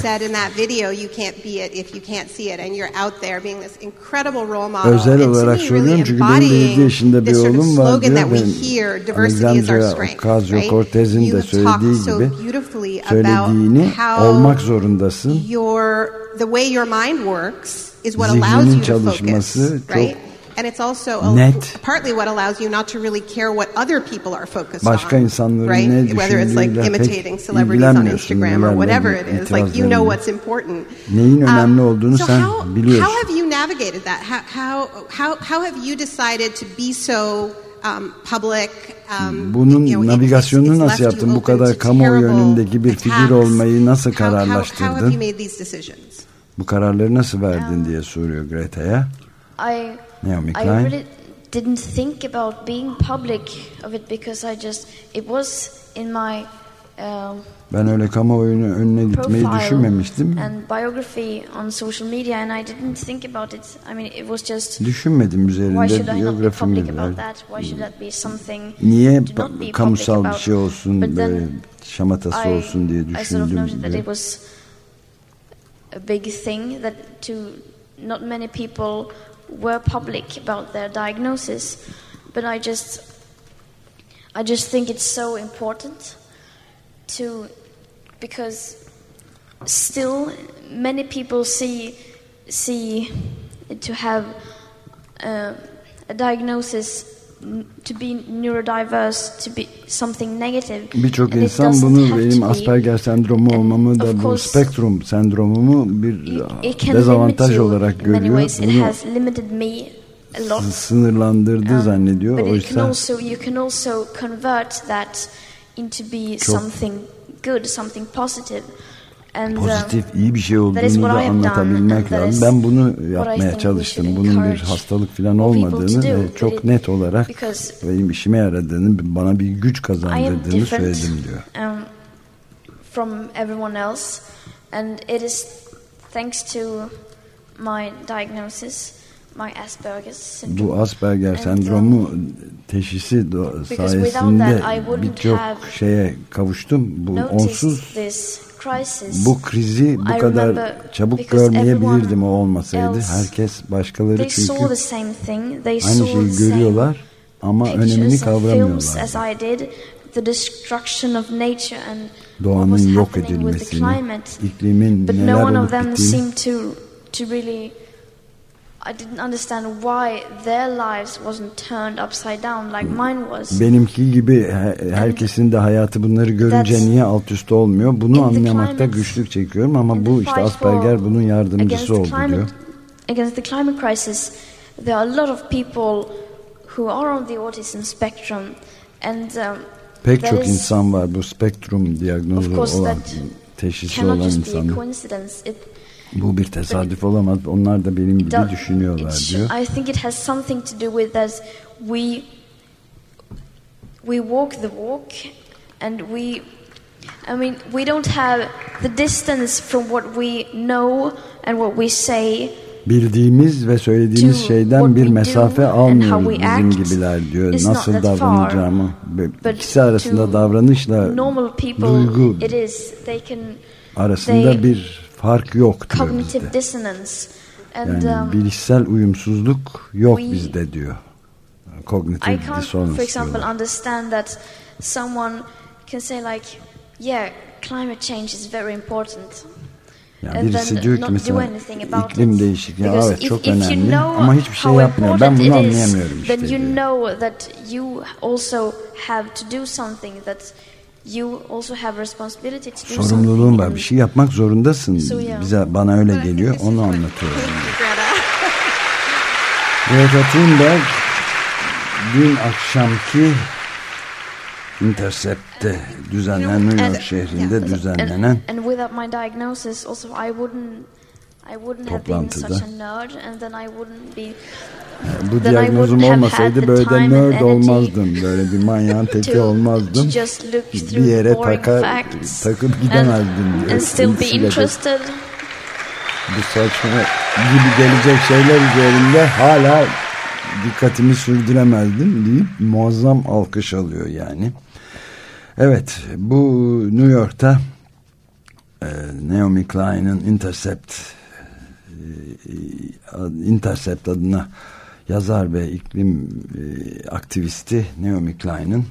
Speaker 4: said in that video, you can't be it if you can't see it, and you're out there being this incredible role model.
Speaker 2: Özel
Speaker 4: and
Speaker 2: olarak
Speaker 4: me,
Speaker 2: söylüyorum
Speaker 4: really
Speaker 2: çünkü benim de 7
Speaker 4: embodying
Speaker 2: yaşında bir
Speaker 4: this
Speaker 2: oğlum var
Speaker 4: slogan
Speaker 2: diyor
Speaker 4: that we hear, diversity is our
Speaker 2: Alexandria
Speaker 4: strength. right?
Speaker 2: Ocasio-Cortez'in de söylediği
Speaker 4: so
Speaker 2: gibi
Speaker 4: beautifully about
Speaker 2: söylediğini
Speaker 4: how
Speaker 2: olmak zorundasın.
Speaker 4: your the way your mind works is what allows you to focus, right? And it's also a,
Speaker 2: net.
Speaker 4: partly what allows you not to really care what other people are focused
Speaker 2: Başka
Speaker 4: on, right?
Speaker 2: ne
Speaker 4: Whether it's like imitating celebrities on Instagram or whatever it
Speaker 2: nelerle
Speaker 4: is, like you know what's important.
Speaker 2: Neyin önemli
Speaker 4: Um,
Speaker 2: olduğunu
Speaker 4: so
Speaker 2: sen
Speaker 4: how,
Speaker 2: biliyorsun.
Speaker 4: How have you navigated that? How how how, how have you decided to be so um, public? Um,
Speaker 2: Bunun
Speaker 4: you know, it-
Speaker 2: navigasyonunu
Speaker 4: it's- it's
Speaker 2: nasıl
Speaker 4: left
Speaker 2: yaptın?
Speaker 4: you
Speaker 2: Bu
Speaker 4: open
Speaker 2: kadar
Speaker 4: to
Speaker 2: kamuoyu
Speaker 4: terrible
Speaker 2: önündeki bir figür
Speaker 4: attacks.
Speaker 2: olmayı nasıl
Speaker 4: How- how- How have
Speaker 2: kararlaştırdın?
Speaker 4: you made these decisions?
Speaker 2: Bu kararları nasıl verdin diye soruyor Greta'ya.
Speaker 6: I
Speaker 2: Naomi
Speaker 6: I
Speaker 2: Klein.
Speaker 6: really didn't think about being public of it because I just it was in my um,
Speaker 2: Ben öyle kamuoyunun önüne gitmeyi düşünmemiştim.
Speaker 6: and biography on social media, and I didn't think about it. I mean, it was just
Speaker 2: Düşünmedim
Speaker 6: why should
Speaker 2: üzerinde
Speaker 6: I not be
Speaker 2: biyografimi
Speaker 6: public about
Speaker 2: ver.
Speaker 6: that? Why should that be something
Speaker 2: Niye kamusal bir şey olsun
Speaker 6: But
Speaker 2: böyle şamatası
Speaker 6: I,
Speaker 2: olsun diye
Speaker 6: I sort of
Speaker 2: düşündüm
Speaker 6: it was a big thing that to not many people were public about their diagnosis, but I just I just think it's so important to because still many people see see to have uh, a diagnosis to be neurodiverse to be something negative
Speaker 2: Birçok insan bunu benim
Speaker 6: be.
Speaker 2: Asperger sendromu
Speaker 6: And
Speaker 2: olmamı da bu spektrum sendromumu bir
Speaker 6: it, it can limit
Speaker 2: dezavantaj olarak görüyor.
Speaker 6: ways.
Speaker 2: Bunu sınırlandırdı
Speaker 6: Um,
Speaker 2: zannediyor.
Speaker 6: But it can
Speaker 2: Oysa
Speaker 6: also you can also convert that into be something good, something positive. Uh,
Speaker 2: pozitif iyi bir şey olduğunu da anlatabilmek lazım. Ben bunu yapmaya çalıştım. Bunun bir hastalık falan olmadığını ve çok net olarak benim işime yaradığını, bana bir güç kazandırdığını söyledim diyor.
Speaker 6: um, from everyone else, and it is thanks to my diagnosis, my Asperger's syndrome.
Speaker 2: Bu Asperger sendromu teşhisi
Speaker 6: Because without
Speaker 2: sayesinde birçok şeye kavuştum. Bu onsuz
Speaker 6: this.
Speaker 2: Bu krizi bu kadar çabuk görmeyebilirdim o olmasaydı. Herkes başkaları çünkü aynı şeyi görüyorlar ama önemini kavramıyorlar. Doğanın yok edilmesini, iklimin neler olup bittiğini
Speaker 6: seemed to to really. I didn't understand why their lives wasn't turned upside down like mine was.
Speaker 2: benimki gibi he- herkesin de hayatı bunları görünce
Speaker 6: That's-
Speaker 2: niye alt üst olmuyor bunu anlamakta güçlük çekiyorum ama bu işte Asperger bunun yardımcısı oldu
Speaker 6: climate,
Speaker 2: diyor.
Speaker 6: Against the climate crisis, there are a lot of people who are on the autism spectrum, and um,
Speaker 2: Pek çok
Speaker 6: is-
Speaker 2: insan var bu spektrum diagnozu
Speaker 6: Of course
Speaker 2: olan
Speaker 6: that
Speaker 2: teşhisi olan insanlar. Bu bir tesadüf olamaz. Onlar da benim gibi düşünüyorlar
Speaker 6: should-
Speaker 2: diyor.
Speaker 6: I think it has something to do with that we we walk the walk, and we. I mean, we don't have the distance from what we know and what we say
Speaker 2: Bildiğimiz ve söylediğimiz şeyden bir mesafe almıyoruz bizim gibiler diyor. Nasıl davranacağımı.
Speaker 6: But
Speaker 2: İkisi arasında davranışla duygu arasında bir fark yok diyor
Speaker 6: cognitive
Speaker 2: bizde. Yani
Speaker 6: um,
Speaker 2: bilişsel uyumsuzluk yok
Speaker 6: we-
Speaker 2: bizde diyor.
Speaker 6: I
Speaker 2: Kognitif
Speaker 6: can't
Speaker 2: dissonance
Speaker 6: for example
Speaker 2: diyorlar.
Speaker 6: understand that someone can say like yeah climate change is very important
Speaker 2: Yani
Speaker 6: and
Speaker 2: birisi
Speaker 6: then
Speaker 2: diyor ki mesela
Speaker 6: anything about
Speaker 2: iklim değişikliği
Speaker 6: Because
Speaker 2: evet
Speaker 6: if-
Speaker 2: çok
Speaker 6: if you
Speaker 2: önemli
Speaker 6: know
Speaker 2: ama hiçbir şey yapmıyor. Ben bunu anlayamıyorum işte
Speaker 6: Then you
Speaker 2: diyor.
Speaker 6: know that you also have to do something that you also have responsibility to do
Speaker 2: Sorumluluğun var. Bir şey yapmak zorundasın.
Speaker 6: So, yeah.
Speaker 2: Bize bana öyle geliyor. Onu anlatıyorum.
Speaker 4: Greta.
Speaker 2: Thunberg dün akşamki Intercept'te düzenlenen New York
Speaker 6: And-
Speaker 2: şehrinde
Speaker 6: And,
Speaker 2: düzenlenen Toplantıda.
Speaker 6: such a nerd, and then I wouldn't be
Speaker 2: bu
Speaker 6: have
Speaker 2: olmasaydı böyle de nerd olmazdım. Böyle bir manyağın teki olmazdım. Bir yere takar, takıp gidemezdim diyor. Bu saçma gibi gelecek şeyler üzerinde hala dikkatimi sürdüremezdim deyip muazzam alkış alıyor yani. Evet bu New York'ta e, Naomi Klein'in Intercept Intercept adına yazar ve iklim e, aktivisti Naomi Klein'in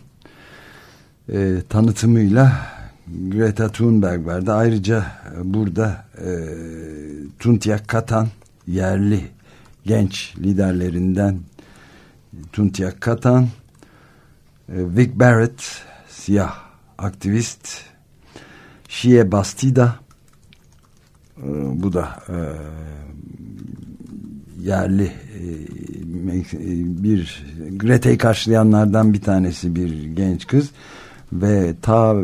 Speaker 2: e, tanıtımıyla Greta Thunberg verdi. Ayrıca e, burada e, Tuntiak Katan yerli genç liderlerinden Tuntiak Katan, e, Vic Barrett siyah aktivist, Şie Bastida e, bu da e, yerli e, e, bir Greta'yı karşılayanlardan bir tanesi bir genç kız. Ve ta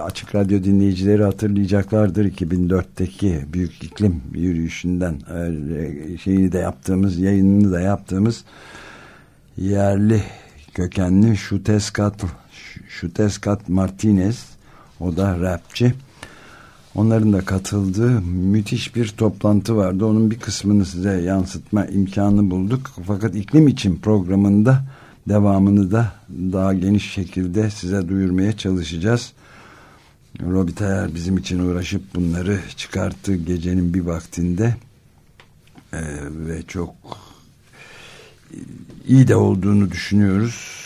Speaker 2: açık radyo dinleyicileri hatırlayacaklardır 2004'teki büyük iklim yürüyüşünden e, şeyini de yaptığımız yayınını da yaptığımız yerli kökenli Şuteskat Şuteskat Martinez o da rapçi Onların da katıldığı müthiş bir toplantı vardı. Onun bir kısmını size yansıtma imkanı bulduk. Fakat iklim için programında devamını da daha geniş şekilde size duyurmaya çalışacağız. Robi Tayyar bizim için uğraşıp bunları çıkarttı gecenin bir vaktinde. Ee, ve çok iyi de olduğunu düşünüyoruz.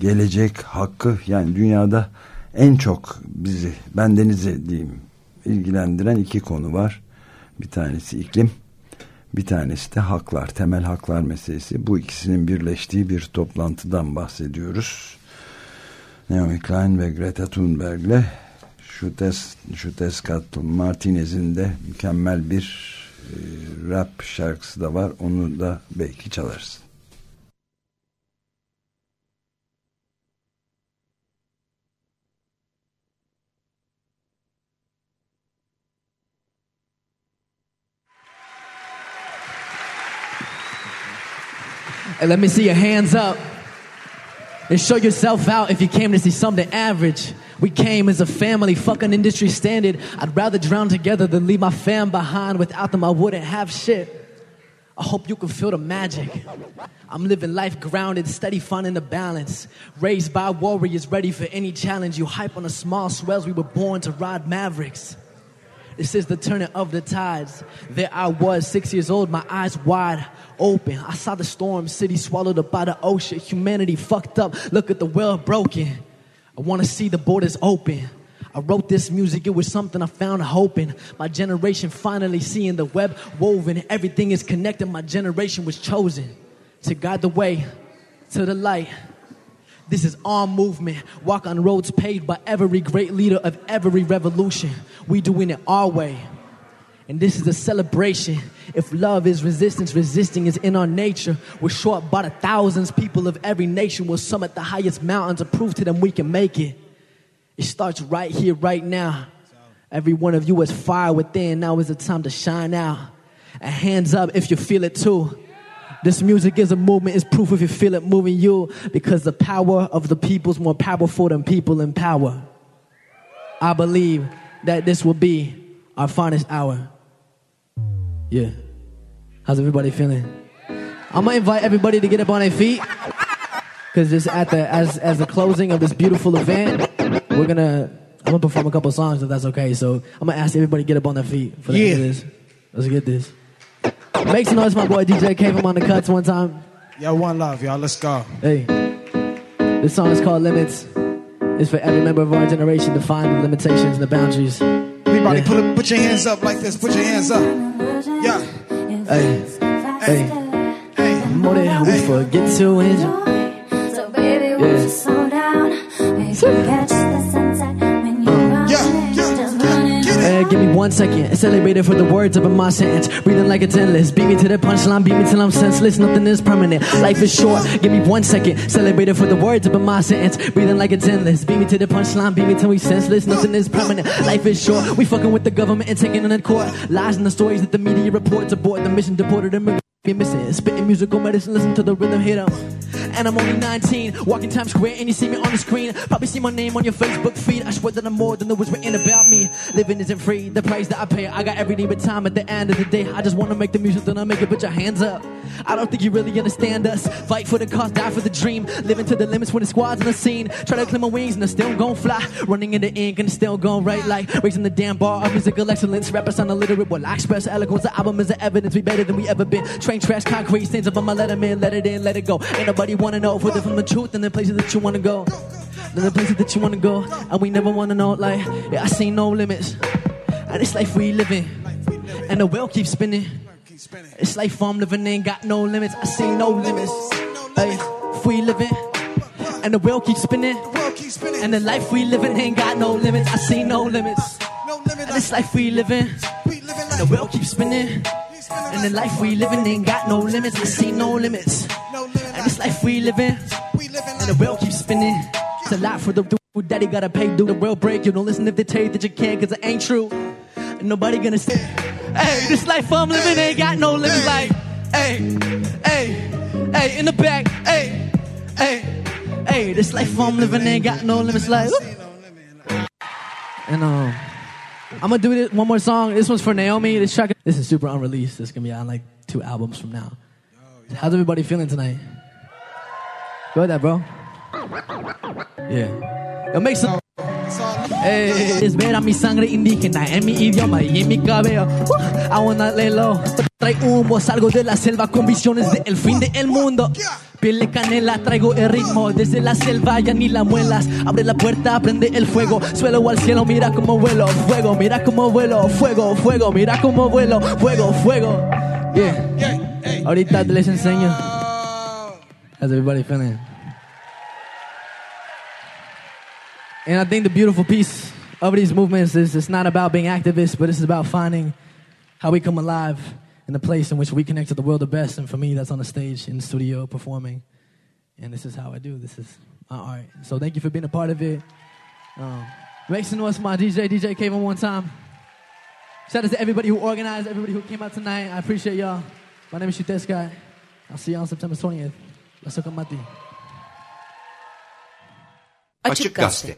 Speaker 2: Gelecek hakkı yani dünyada en çok bizi bendenizi diyeyim ilgilendiren iki konu var. Bir tanesi iklim, bir tanesi de haklar, temel haklar meselesi. Bu ikisinin birleştiği bir toplantıdan bahsediyoruz. Naomi Klein ve Greta Thunberg'le Şutes, Şuteskat Martinez'in de mükemmel bir e, rap şarkısı da var. Onu da belki çalarız.
Speaker 7: Hey, let me see your hands up. And show yourself out if you came to see something average. We came as a family, fucking industry standard. I'd rather drown together than leave my fam behind. Without them, I wouldn't have shit. I hope you can feel the magic. I'm living life grounded, steady, finding the balance. Raised by warriors, ready for any challenge. You hype on the small swells, we were born to ride mavericks. This is the turning of the tides. There I was, six years old, my eyes wide open. I saw the storm, city swallowed up by the ocean. Humanity fucked up. Look at the world broken. I want to see the borders open. I wrote this music, it was something I found hope in. My generation finally seeing the web woven. Everything is connected. My generation was chosen to guide the way to the light. This is our movement. Walk on roads paved by every great leader of every revolution. We doing it our way. And this is a celebration. If love is resistance, resisting is in our nature. We're short by the thousands. People of every nation will summit the highest mountains to prove to them we can make it. It starts right here, right now. Every one of you is fire within. Now is the time to shine out. And hands up if you feel it too. This music is a movement, it's proof if you feel it moving you. Because the power of the people is more powerful than people in power. I believe that this will be our finest hour. Yeah. How's everybody feeling? I'm gonna invite everybody to get up on their feet. Cause this at the as as the closing of this beautiful event, we're gonna I'm gonna perform a couple songs if that's okay. So I'm gonna ask everybody to get up on their feet for the end of this. Let's get this. Make some noise, for my boy DJ came him on the cuts one time.
Speaker 8: Yo, one love, y'all. Let's go.
Speaker 7: Hey, this song is called Limits. It's for every member of our generation to find the limitations and the boundaries.
Speaker 8: Everybody,
Speaker 7: Yeah.
Speaker 8: put a, put your hands up like this. Put your hands up. Yeah.
Speaker 7: Hey, hey,
Speaker 8: Hey.
Speaker 7: more than we forget to enjoy.
Speaker 9: So baby, won't
Speaker 7: Yeah.
Speaker 9: you slow down? Maybe catch
Speaker 7: one second. It's celebrated for the words up in my sentence. Breathing like it's endless. Beat me to the punchline. Beat me till I'm senseless. Nothing is permanent. Life is short. Give me one second. Celebrated for the words up in my sentence. Breathing like it's endless. Beat me to the punchline. Beat me till we senseless. Nothing is permanent. Life is short. We fucking with the government and taking it in court. Lies and the stories that the media reports abort the mission deported immigrants. Be missing, spitting musical medicine, listen to the rhythm, hit 'em. And I'm only 19, walking Times Square, and you see me on the screen. Probably see my name on your Facebook feed. I swear that I'm more than the words written about me. Living isn't free, the price that I pay. I got everything but time at the end of the day. I just wanna make the music, then I make it. Put your hands up. I don't think you really understand us. Fight for the cause, die for the dream. Living to the limits when the squad's on the scene. Try to clip my wings and I still gon' fly. Running in the ink and still gon' right like raising the damn bar of musical excellence. Rappers sound illiterate, well I express eloquence. The album is the evidence we better than we ever been. Train trash, concrete stains up on my letterman. Let it in, let it go. Ain't nobody wanna know further from the truth and the places that you wanna go. Than the places that you wanna go. And we never wanna know like, yeah, I see no limits. And it's life we living. And the wheel keeps spinning. It's like farm living ain't got no limits. I see no limits. Hey, free living. And the wheel keeps spinning. And the life we living ain't got no limits. I see no limits. And it's life we living. And the wheel keeps.
Speaker 8: Keep spinning
Speaker 7: And the life we living ain't got no limits. I see no limits. And it's life we living.
Speaker 8: we living
Speaker 7: And the world keeps spinning. It's a lot for the dude. Daddy gotta pay do the world break. You don't listen if they tell you that you can't, cause it ain't true. And nobody gonna say, hey, this life I'm living ain't got no limits. Like, hey, hey, hey, in the back, hey, hey, hey, this life I'm living ain't got no limits. Like, and um, I'm gonna do it one more song. This one's for Naomi. This track, this is super unreleased. This is gonna be on like two albums from now. How's everybody feeling tonight? Go with bro. Yeah. Yo, make some. Es ver a mi sangre indígena en mi idioma y en mi cabello. I wanna lay low. Trae humo, salgo de la selva con visiones del fin del mundo. Piel de canela, traigo el ritmo desde la selva, ya ni la muelas. Abre la puerta, prende el fuego. Suelo al cielo, mira como vuelo. Fuego, mira como vuelo. Fuego, fuego, mira como vuelo. Fuego, fuego. Yeah. Ahorita les enseño. How's everybody feeling? And I think the beautiful piece of these movements is it's not about being activists, but it's about finding how we come alive in the place in which we connect to the world the best. And for me, that's on the stage, in the studio, performing. And this is how I do. This is my art. So thank you for being a part of it. Um, make some noise for my DJ, DJ Kevin, one time. Shout out to everybody who organized, everybody who came out tonight. I appreciate y'all. My name is Shutes Guy. I'll see you on September 20th. 'Em Mati.
Speaker 10: Açık Gazete.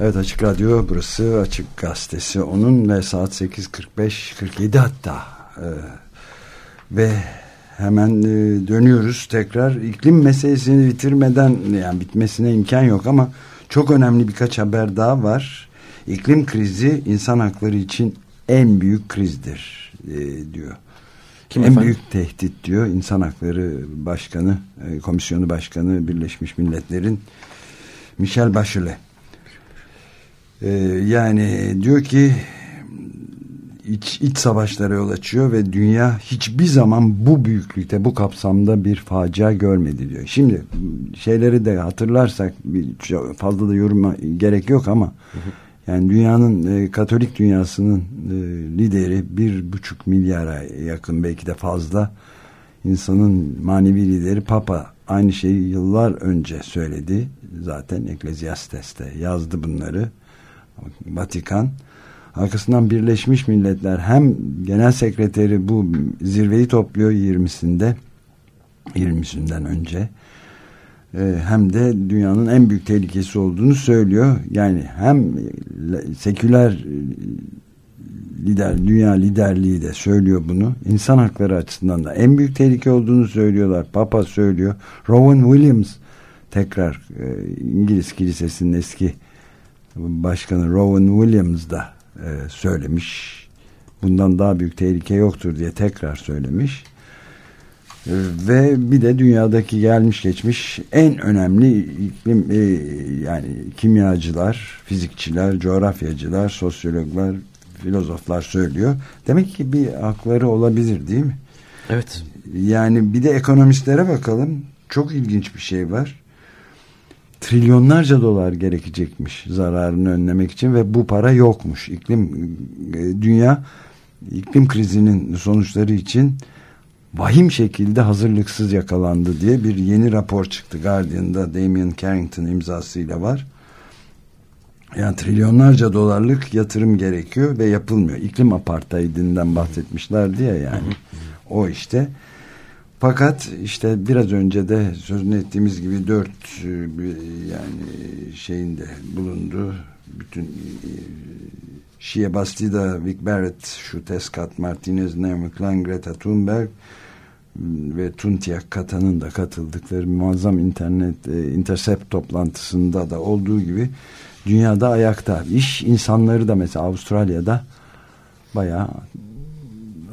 Speaker 2: Evet Açık Radyo burası Açık Gazetesi. Onun ve saat 8.45-47 hatta. Ee, ve hemen e, dönüyoruz tekrar. İklim meselesini bitirmeden yani bitmesine imkan yok ama çok önemli birkaç haber daha var. İklim krizi insan hakları için en büyük krizdir e, diyor
Speaker 1: Kim
Speaker 2: en
Speaker 1: efendim?
Speaker 2: büyük tehdit diyor insan hakları başkanı e, komisyonu başkanı Birleşmiş Milletler'in Michel Bachelet Ee, yani diyor ki iç, iç savaşlara yol açıyor ve dünya hiçbir zaman bu büyüklükte bu kapsamda bir facia görmedi diyor. Şimdi şeyleri de hatırlarsak fazla da yoruma gerek yok ama yani dünyanın e, Katolik dünyasının e, lideri bir buçuk milyara yakın belki de fazla insanın manevi lideri Papa. Aynı şeyi yıllar önce söyledi. Zaten Ekleziastes'te yazdı bunları. Vatikan. Arkasından Birleşmiş Milletler hem genel sekreteri bu zirveyi topluyor 20'sinde 20'sinden önce hem de dünyanın en büyük tehlikesi olduğunu söylüyor. Yani hem seküler e, lider dünya liderliği de söylüyor bunu. İnsan hakları açısından da en büyük tehlike olduğunu söylüyorlar. Papa söylüyor. Rowan Williams tekrar e, İngiliz Kilisesi'nin eski başkanı Rowan Williams da e, söylemiş. Bundan daha büyük tehlike yoktur diye tekrar söylemiş. Ve bir de dünyadaki gelmiş geçmiş en önemli iklim e, yani kimyacılar, fizikçiler, coğrafyacılar, sosyologlar, filozoflar söylüyor. Demek ki bir hakları olabilir değil mi?
Speaker 1: Evet.
Speaker 2: Yani bir de ekonomistlere bakalım. Çok ilginç bir şey var trilyonlarca dolar gerekecekmiş zararını önlemek için ve bu para yokmuş. İklim e, dünya iklim krizinin sonuçları için vahim şekilde hazırlıksız yakalandı diye bir yeni rapor çıktı. Guardian'da Damien Carrington imzasıyla var. Yani trilyonlarca dolarlık yatırım gerekiyor ve yapılmıyor. İklim apartheidinden bahsetmişlerdi ya yani. O işte. Fakat işte biraz önce de sözünü ettiğimiz gibi dört e, yani şeyinde bulundu. Bütün e, Şie Bastida, Vic Barrett, Şute Scott Martinez, Naomi Klein, Greta Thunberg ve Tuntia Kata'nın da katıldıkları muazzam internet e, intercept toplantısında da olduğu gibi dünyada ayakta. İş insanları da mesela Avustralya'da bayağı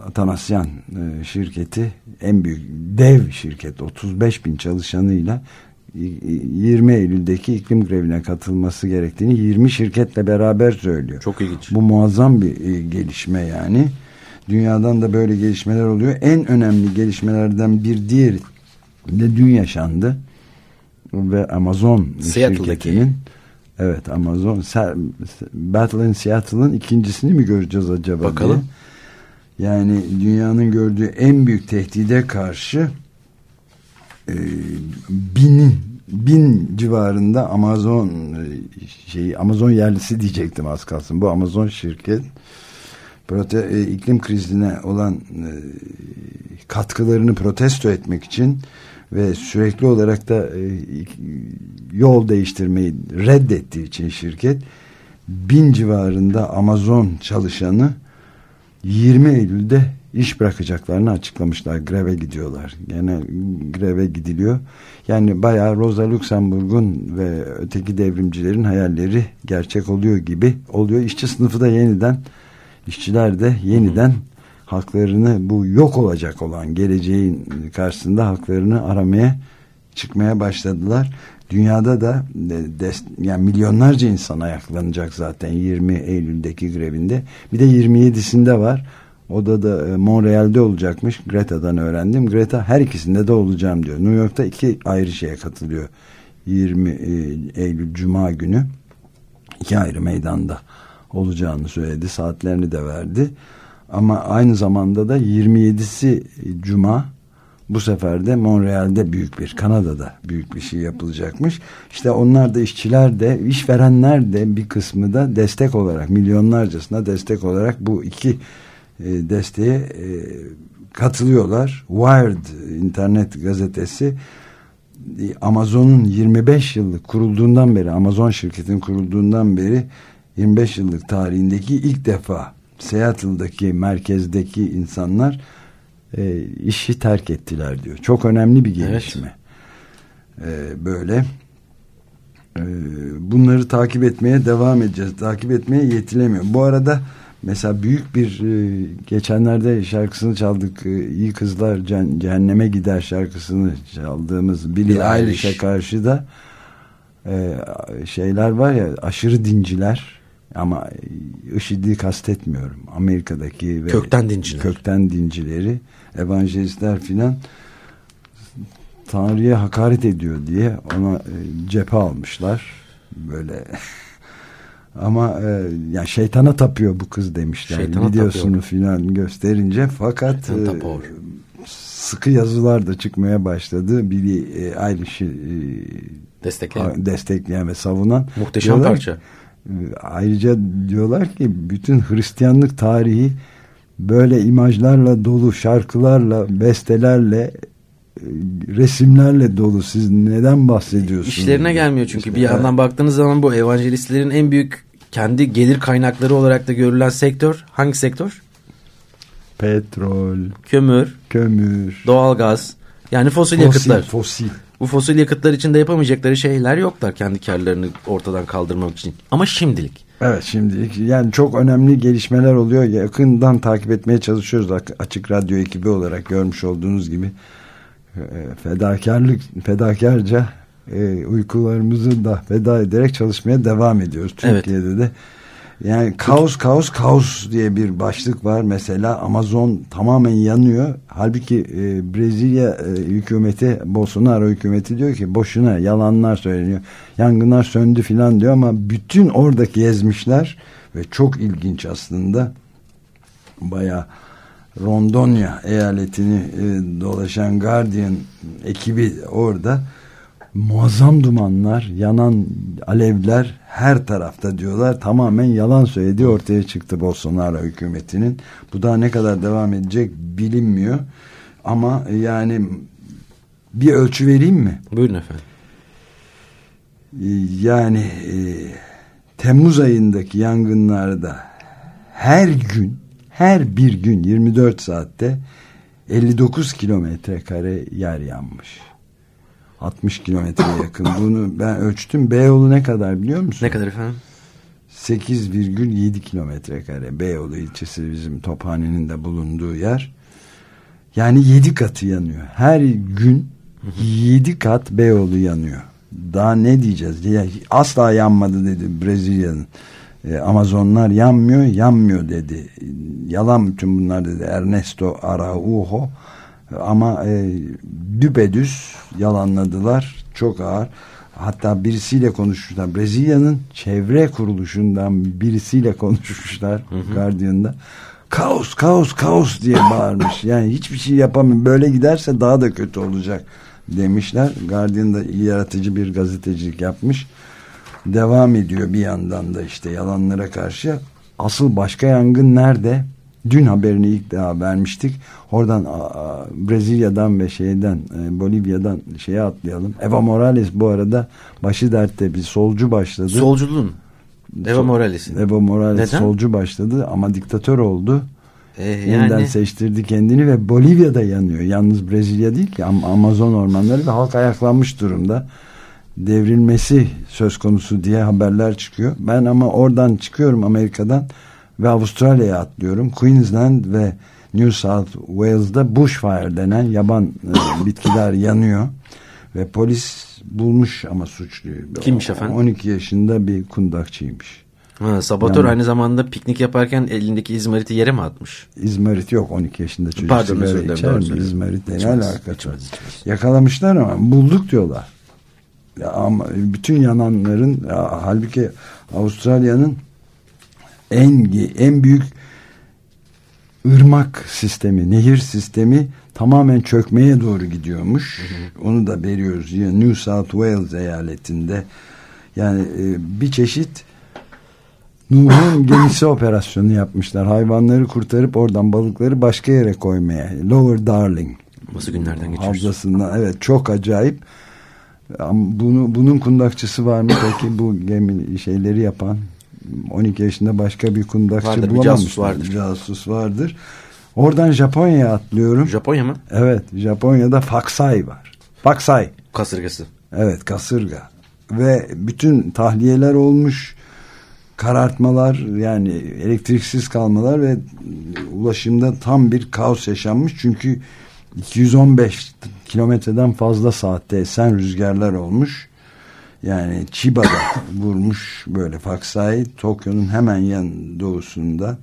Speaker 2: Atanasyan e, şirketi en büyük dev şirket 35 bin çalışanıyla 20 Eylül'deki iklim grevine katılması gerektiğini 20 şirketle beraber söylüyor.
Speaker 1: Çok ilginç.
Speaker 2: Bu muazzam bir e, gelişme yani. Dünyadan da böyle gelişmeler oluyor. En önemli gelişmelerden bir diğeri de dün yaşandı. Ve Amazon şirketinin evet Amazon Battle in Seattle'ın ikincisini mi göreceğiz acaba?
Speaker 1: Bakalım. Diye.
Speaker 2: Yani dünyanın gördüğü en büyük tehdide karşı e, binin bin civarında Amazon e, şey Amazon yerlisi diyecektim az kalsın. Bu Amazon şirket prote, e, iklim krizine olan e, katkılarını protesto etmek için ve sürekli olarak da e, yol değiştirmeyi reddettiği için şirket bin civarında Amazon çalışanı 20 Eylül'de iş bırakacaklarını açıklamışlar. Greve gidiyorlar. Gene greve gidiliyor. Yani bayağı Rosa Luxemburg'un ve öteki devrimcilerin hayalleri gerçek oluyor gibi oluyor. İşçi sınıfı da yeniden işçiler de yeniden haklarını bu yok olacak olan geleceğin karşısında haklarını aramaya çıkmaya başladılar. Dünyada da yani milyonlarca insan ayaklanacak zaten 20 Eylül'deki grevinde. Bir de 27'sinde var. O da da e, Montreal'de olacakmış. Greta'dan öğrendim. Greta her ikisinde de olacağım diyor. New York'ta iki ayrı şeye katılıyor. 20 e, Eylül Cuma günü iki ayrı meydanda olacağını söyledi. Saatlerini de verdi. Ama aynı zamanda da 27'si Cuma bu sefer de Montreal'de büyük bir Kanada'da büyük bir şey yapılacakmış. İşte onlar da işçiler de işverenler de bir kısmı da destek olarak milyonlarcasına destek olarak bu iki e, desteğe e, katılıyorlar. Wired internet gazetesi Amazon'un 25 yıllık kurulduğundan beri Amazon şirketinin kurulduğundan beri 25 yıllık tarihindeki ilk defa Seattle'daki merkezdeki insanlar e, işi terk ettiler diyor. Çok önemli bir gelişme. Evet. E, böyle e, bunları takip etmeye devam edeceğiz. Takip etmeye yetilemiyor. Bu arada mesela büyük bir e, geçenlerde şarkısını çaldık. E, İyi Kızlar Cehenneme Gider şarkısını çaldığımız Billie Eilish'e karşı da e, şeyler var ya aşırı dinciler Ama IŞİD'i kastetmiyorum. Amerika'daki ve
Speaker 1: Kökten dinciler.
Speaker 2: kökten dincileri, evangelistler filan Tanrı'ya hakaret ediyor diye ona e, cephe almışlar. Böyle ama e, ya şeytana tapıyor bu kız demişler.
Speaker 1: Şeytana
Speaker 2: Videosunu filan gösterince fakat e, sıkı yazılar da çıkmaya başladı. Billy e, Eilish'i e,
Speaker 1: Destekleyen.
Speaker 2: destekleyen ve savunan
Speaker 1: Muhteşem
Speaker 2: diyorlar
Speaker 1: parça.
Speaker 2: Ayrıca diyorlar ki bütün Hristiyanlık tarihi böyle imajlarla dolu şarkılarla bestelerle resimlerle dolu siz neden bahsediyorsunuz?
Speaker 1: İşlerine gelmiyor çünkü
Speaker 2: İşte,
Speaker 1: bir yandan baktığınız zaman bu evangelistlerin en büyük kendi gelir kaynakları olarak da görülen sektör hangi sektör?
Speaker 2: petrol,
Speaker 1: Kömür,
Speaker 2: kömür,
Speaker 1: doğalgaz yani fosil,
Speaker 2: fosil,
Speaker 1: yakıtlar.
Speaker 2: fosil.
Speaker 1: Bu fosil yakıtlar için de yapamayacakları şeyler yoklar kendi karlarını ortadan kaldırmak için. Ama şimdilik.
Speaker 2: Evet şimdilik yani çok önemli gelişmeler oluyor. Yakından takip etmeye çalışıyoruz Açık Radyo ekibi olarak görmüş olduğunuz gibi. E, Fedakarlık, fedakarca e, uykularımızı da feda ederek çalışmaya devam ediyoruz.
Speaker 1: Evet.
Speaker 2: Türkiye'de de yani kaos kaos kaos diye bir başlık var. Mesela Amazon tamamen yanıyor. Halbuki e, Brezilya e, hükümeti Bolsonaro hükümeti diyor ki boşuna yalanlar söyleniyor. Yangınlar söndü filan diyor ama bütün oradaki gezmişler ve çok ilginç aslında bayağı Rondonya eyaletini e, dolaşan Guardian ekibi orada muazzam dumanlar, yanan alevler her tarafta diyorlar. Tamamen yalan söylediği ortaya çıktı Bolsonaro hükümetinin. Bu daha ne kadar devam edecek bilinmiyor. Ama yani bir ölçü vereyim mi?
Speaker 1: Buyurun efendim.
Speaker 2: Yani e, Temmuz ayındaki yangınlarda her gün her bir gün 24 saatte 59 kilometre kare yer yanmış. 60 kilometreye yakın. Bunu ben ölçtüm. Beyoğlu ne kadar biliyor musun?
Speaker 1: Ne kadar efendim?
Speaker 2: 8,7 kilometre kare. Beyoğlu ilçesi bizim Tophane'nin de bulunduğu yer. Yani 7 katı yanıyor. Her gün 7 kat Beyoğlu yanıyor. Daha ne diyeceğiz? Ya, asla yanmadı dedi Brezilya'nın. E, Amazonlar yanmıyor, yanmıyor dedi. Yalan bütün bunlar dedi Ernesto Araujo. Ama e, düpedüz yalanladılar. Çok ağır. Hatta birisiyle konuşmuşlar. Brezilya'nın çevre kuruluşundan birisiyle konuşmuşlar. Guardian'da. Kaos, kaos, kaos diye bağırmış. Yani hiçbir şey yapamıyor. Böyle giderse daha da kötü olacak demişler. Guardian'da yaratıcı bir gazetecilik yapmış. Devam ediyor bir yandan da işte yalanlara karşı. Asıl başka yangın nerede? Dün haberini ilk daha vermiştik. Oradan Brezilya'dan ve şeyden e, Bolivya'dan şeye atlayalım. Evo Morales bu arada başı dertte bir solcu başladı.
Speaker 1: Solculuğun. Evo Morales'in.
Speaker 2: Evo Morales
Speaker 1: Neden?
Speaker 2: solcu başladı ama diktatör oldu.
Speaker 1: E,
Speaker 2: Yeniden
Speaker 1: yani
Speaker 2: seçtirdi kendini ve Bolivya'da yanıyor. Yalnız Brezilya değil ki Am- Amazon ormanları ve halk ayaklanmış durumda. Devrilmesi söz konusu diye haberler çıkıyor. Ben ama oradan çıkıyorum Amerika'dan ve Avustralya'ya atlıyorum. Queensland ve New South Wales'da bushfire denen yaban e, bitkiler yanıyor. Ve polis bulmuş ama suçluyu.
Speaker 1: Kimmiş efendim?
Speaker 2: 12 yaşında bir kundakçıymış.
Speaker 1: ha, Sabator
Speaker 2: Yani-
Speaker 1: aynı zamanda piknik yaparken elindeki izmariti yere mi atmış?
Speaker 2: İzmarit yok 12 yaşında çocuk
Speaker 1: Pardon,
Speaker 2: sigara içer mi? İzmarit ne alakası. Yakalamışlar ama bulduk diyorlar. Ya ama bütün yananların ya, halbuki Avustralya'nın en en büyük ırmak sistemi, nehir sistemi tamamen çökmeye doğru gidiyormuş. Onu da veriyoruz. New South Wales eyaletinde yani e, bir çeşit Nuh'un gemisi operasyonu yapmışlar. Hayvanları kurtarıp oradan balıkları başka yere koymaya. Lower Darling.
Speaker 1: Nasıl günlerden geçiyoruz?
Speaker 2: Havzasından. Evet çok acayip. Bunu, bunun kundakçısı var mı peki bu gemi şeyleri yapan 12 yaşında başka bir kundakçı
Speaker 1: Vardır, bir
Speaker 2: bulamamışlar.
Speaker 1: casus vardır.
Speaker 2: Casus vardır. Oradan Japonya'ya atlıyorum.
Speaker 1: Japonya mı?
Speaker 2: Evet Japonya'da Faksai var. Faksai.
Speaker 1: Kasırgası.
Speaker 2: Evet kasırga. Ve bütün tahliyeler olmuş karartmalar yani elektriksiz kalmalar ve ulaşımda tam bir kaos yaşanmış. Çünkü 215 kilometreden fazla saatte esen rüzgarlar olmuş. Yani Chiba'da vurmuş böyle Faksai Tokyo'nun hemen yan doğusunda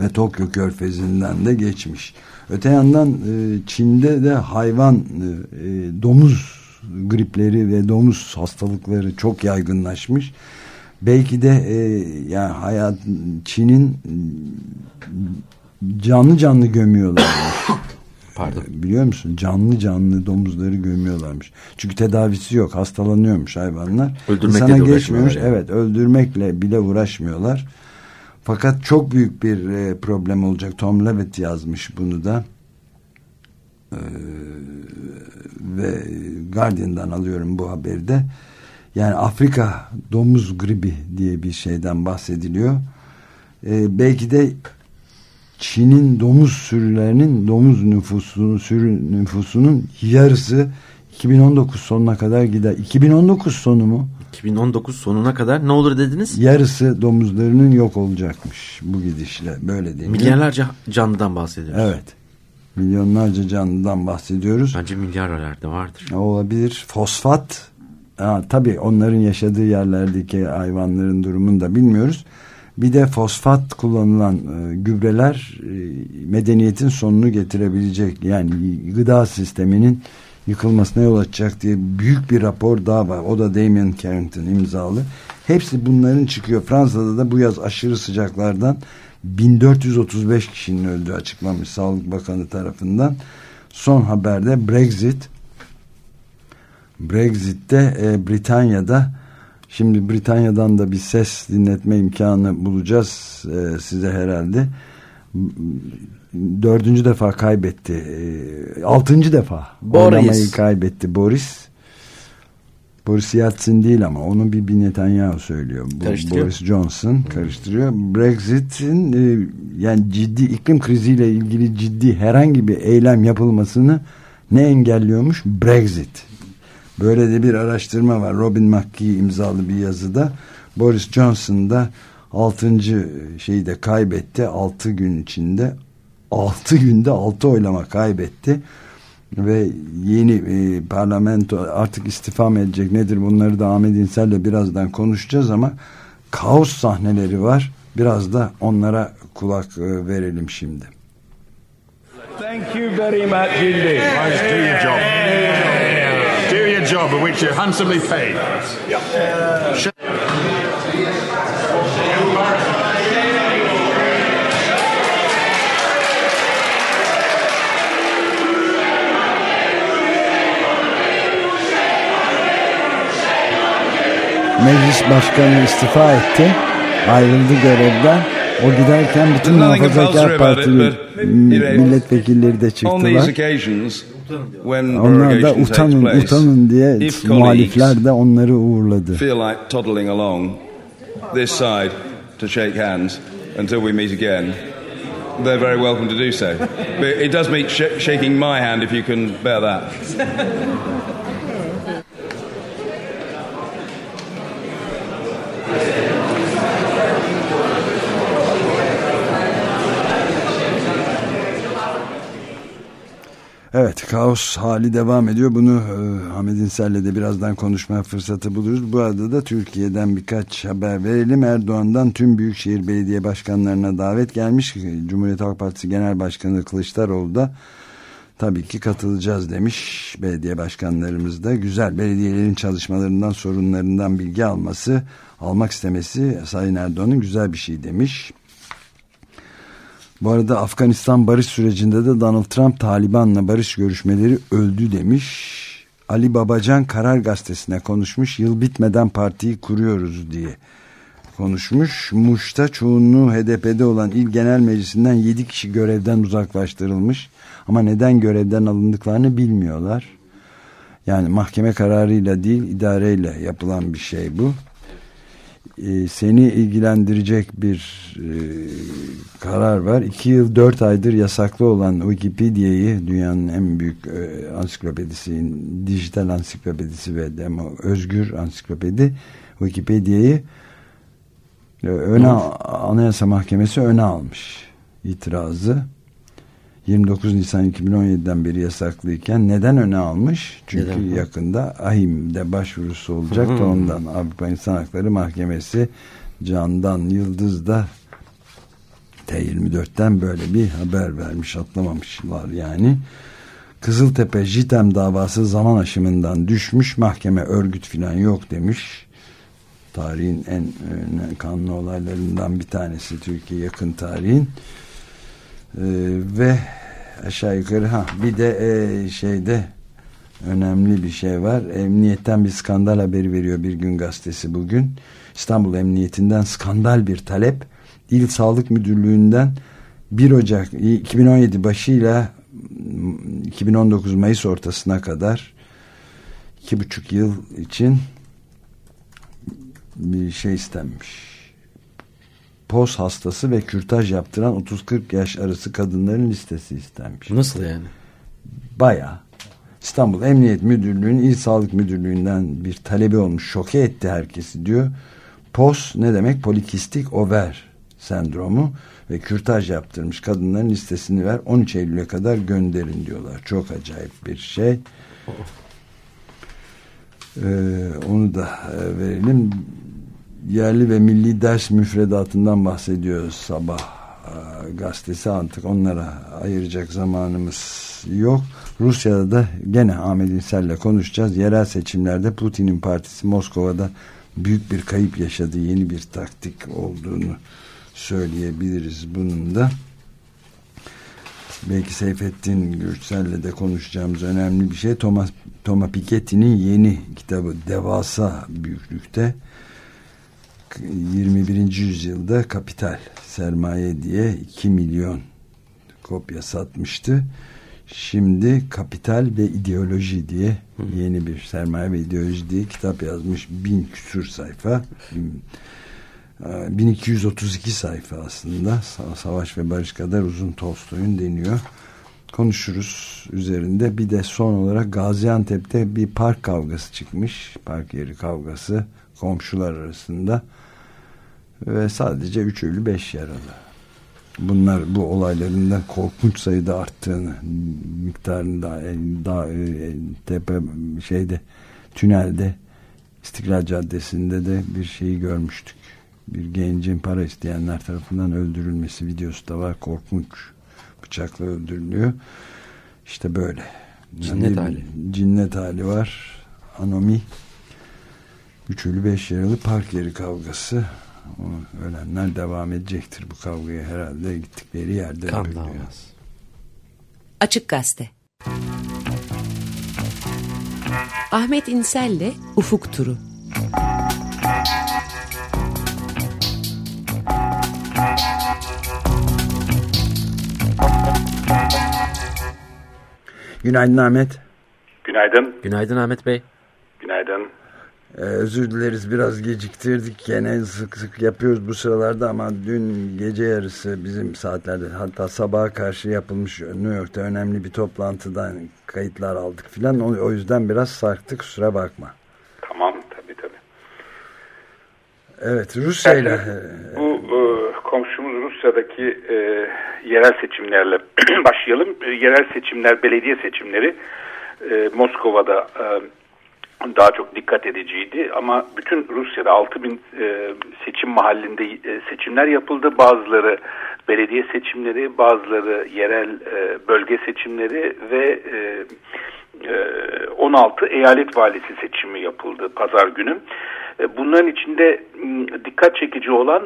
Speaker 2: ve Tokyo körfezinden de geçmiş. Öte yandan e, Çin'de de hayvan e, e, domuz gripleri ve domuz hastalıkları çok yaygınlaşmış. Belki de e, yani hayat Çin'in canlı canlı gömüyorlarmış.
Speaker 1: Pardon.
Speaker 2: Biliyor musun? Canlı canlı domuzları gömüyorlarmış. Çünkü tedavisi yok. Hastalanıyormuş hayvanlar.
Speaker 1: Öldürmekle
Speaker 2: İnsana
Speaker 1: de
Speaker 2: geçmiyormuş.
Speaker 1: yani.
Speaker 2: Evet öldürmekle bile uğraşmıyorlar. Fakat çok büyük bir e, problem olacak. Tom Levitt yazmış bunu da. Ee, ve Guardian'dan alıyorum bu haberi de. Yani Afrika domuz gribi diye bir şeyden bahsediliyor. Ee, belki de Çin'in domuz sürülerinin domuz nüfusunun sürü nüfusunun yarısı 2019 sonuna kadar gider. 2019 sonu mu?
Speaker 1: 2019 sonuna kadar ne olur dediniz?
Speaker 2: Yarısı domuzlarının yok olacakmış bu gidişle. Böyle değil mi?
Speaker 1: Milyarlarca canlıdan bahsediyoruz.
Speaker 2: Evet. Milyonlarca canlıdan bahsediyoruz.
Speaker 1: Bence milyarlarda vardır.
Speaker 2: Olabilir. Fosfat ha, tabii onların yaşadığı yerlerdeki hayvanların durumunu da bilmiyoruz. Bir de fosfat kullanılan e, gübreler e, medeniyetin sonunu getirebilecek. Yani gıda sisteminin yıkılmasına yol açacak diye büyük bir rapor daha var. O da Damien Carrington imzalı. Hepsi bunların çıkıyor. Fransa'da da bu yaz aşırı sıcaklardan 1435 kişinin öldüğü açıklanmış Sağlık Bakanı tarafından. Son haberde Brexit Brexit'te e, Britanya'da şimdi Britanya'dan da bir ses dinletme imkanı bulacağız e, size herhalde. Dördüncü defa kaybetti. E, altıncı defa
Speaker 1: Boris.
Speaker 2: oynamayı kaybetti Boris. Boris Yeltsin değil ama onu bir, bir Netanyahu söylüyor. Bu. Boris Johnson karıştırıyor. Brexit'in e, yani ciddi iklim kriziyle ilgili ciddi herhangi bir eylem yapılmasını ne engelliyormuş? Brexit. Böyle de bir araştırma var. Robin McKee imzalı bir yazıda. Boris Johnson da 6. şeyi de kaybetti. 6 gün içinde 6 günde 6 oylama kaybetti. Ve yeni e, parlamento artık istifa mı edecek nedir bunları da Ahmet İnsel'le birazdan konuşacağız ama kaos sahneleri var. Biraz da onlara kulak e, verelim şimdi.
Speaker 11: Thank you very much indeed.
Speaker 12: Guys, do your job. Job, of which you're handsomely paid. Sh-
Speaker 2: Meclis başkanı istifa etti. Ayrıldı görevden. O giderken bütün muhafazakar partili milletvekilleri de çıktılar.
Speaker 11: Occasions, when
Speaker 2: Onlar da utanın
Speaker 11: place,
Speaker 2: utanın diye
Speaker 11: if
Speaker 2: muhalifler de onları uğurladı.
Speaker 11: feel like toddling along this side to shake hands until we meet again, they're very welcome to do so. But it does mean sh- shaking my hand if you can bear that.
Speaker 2: Evet kaos hali devam ediyor. Bunu e, Ahmet İnsel'le de birazdan konuşma fırsatı buluruz. Bu arada da Türkiye'den birkaç haber verelim. Erdoğan'dan tüm büyükşehir belediye başkanlarına davet gelmiş. Cumhuriyet Halk Partisi Genel Başkanı Kılıçdaroğlu da tabii ki katılacağız demiş. Belediye başkanlarımız da güzel belediyelerin çalışmalarından sorunlarından bilgi alması almak istemesi Sayın Erdoğan'ın güzel bir şey demiş. Bu arada Afganistan barış sürecinde de Donald Trump Taliban'la barış görüşmeleri öldü demiş. Ali Babacan Karar Gazetesi'ne konuşmuş. Yıl bitmeden partiyi kuruyoruz diye konuşmuş. Muş'ta çoğunluğu HDP'de olan İl Genel Meclisi'nden 7 kişi görevden uzaklaştırılmış. Ama neden görevden alındıklarını bilmiyorlar. Yani mahkeme kararıyla değil idareyle yapılan bir şey bu. Ee, seni ilgilendirecek bir e, karar var. İki yıl dört aydır yasaklı olan Wikipedia'yı dünyanın en büyük e, ansiklopedisi, dijital ansiklopedisi ve demo, özgür ansiklopedi Wikipedia'yı e, öne Anayasa Mahkemesi öne almış itirazı. 29 Nisan 2017'den beri yasaklıyken neden öne almış? Çünkü
Speaker 1: Neden?
Speaker 2: yakında AHİM'de başvurusu olacak da ondan Avrupa İnsan Hakları Mahkemesi Candan Yıldız da T24'ten böyle bir haber vermiş atlamamışlar yani. Kızıltepe JITEM davası zaman aşımından düşmüş mahkeme örgüt filan yok demiş. Tarihin en kanlı olaylarından bir tanesi Türkiye yakın tarihin. Ee, ve aşağı yukarı ha bir de e, şeyde önemli bir şey var. Emniyetten bir skandal haberi veriyor Bir Gün Gazetesi bugün. İstanbul Emniyetinden skandal bir talep. İl Sağlık Müdürlüğü'nden 1 Ocak 2017 başıyla 2019 Mayıs ortasına kadar iki buçuk yıl için bir şey istenmiş. Poz hastası ve kürtaj yaptıran 30-40 yaş arası kadınların listesi istenmiş.
Speaker 1: Nasıl yani?
Speaker 2: Baya İstanbul Emniyet Müdürlüğü'nün İl Sağlık Müdürlüğü'nden bir talebi olmuş. Şoke etti herkesi diyor. POS ne demek? Polikistik over sendromu ve kürtaj yaptırmış kadınların listesini ver 13 Eylül'e kadar gönderin diyorlar. Çok acayip bir şey. Ee, onu da e, verelim. Yerli ve milli ders müfredatından bahsediyoruz sabah e, gazetesi artık onlara ayıracak zamanımız yok. Rusya'da da gene Ahmet İnsel'le konuşacağız. Yerel seçimlerde Putin'in partisi Moskova'da büyük bir kayıp yaşadı. Yeni bir taktik olduğunu söyleyebiliriz bunun da. Belki Seyfettin Gürsel'le de konuşacağımız önemli bir şey. Thomas, Thomas Piketty'nin yeni kitabı Devasa Büyüklükte 21. yüzyılda Kapital Sermaye diye 2 milyon kopya satmıştı. Şimdi Kapital ve İdeoloji diye yeni bir sermaye ve ideoloji diye kitap yazmış. Bin küsur sayfa. Bin, 1232 sayfa aslında Savaş ve Barış kadar uzun Tolstoy'un deniyor. Konuşuruz üzerinde. Bir de son olarak Gaziantep'te bir park kavgası çıkmış. Park yeri kavgası komşular arasında ve sadece 3 ölü 5 yaralı. Bunlar bu olayların da korkunç sayıda arttığını miktarında daha tepe şeyde tünelde İstiklal Caddesi'nde de bir şeyi görmüştük bir gencin para isteyenler tarafından öldürülmesi videosu da var. Korkunç bıçakla öldürülüyor. İşte böyle.
Speaker 1: Cinnet
Speaker 2: yani,
Speaker 1: hali.
Speaker 2: Cinnet hali var. Anomi. Üç ölü beş yaralı park yeri kavgası. O ölenler devam edecektir bu kavgaya herhalde gittikleri yerde.
Speaker 1: Kan davası.
Speaker 10: Açık Gazete Ahmet İnsel'le Ufuk Turu
Speaker 2: Günaydın Ahmet.
Speaker 13: Günaydın.
Speaker 1: Günaydın Ahmet Bey.
Speaker 13: Günaydın.
Speaker 2: Ee, özür dileriz biraz geciktirdik gene sık sık yapıyoruz bu sıralarda ama dün gece yarısı bizim saatlerde hatta sabaha karşı yapılmış New York'ta önemli bir toplantıdan kayıtlar aldık filan o, o yüzden biraz sarktık kusura bakma.
Speaker 13: Tamam tabii tabii.
Speaker 2: Evet Rusya ile
Speaker 13: Evet, Bu e, komşumuz Rusya'daki e, yerel seçimlerle başlayalım. E, yerel seçimler, belediye seçimleri e, Moskova'da e, daha çok dikkat ediciydi. Ama bütün Rusya'da 6000 e, seçim mahallinde e, seçimler yapıldı. Bazıları belediye seçimleri, bazıları yerel e, bölge seçimleri ve e, e, 16 eyalet valisi seçimi yapıldı pazar günü. Bunların içinde dikkat çekici olan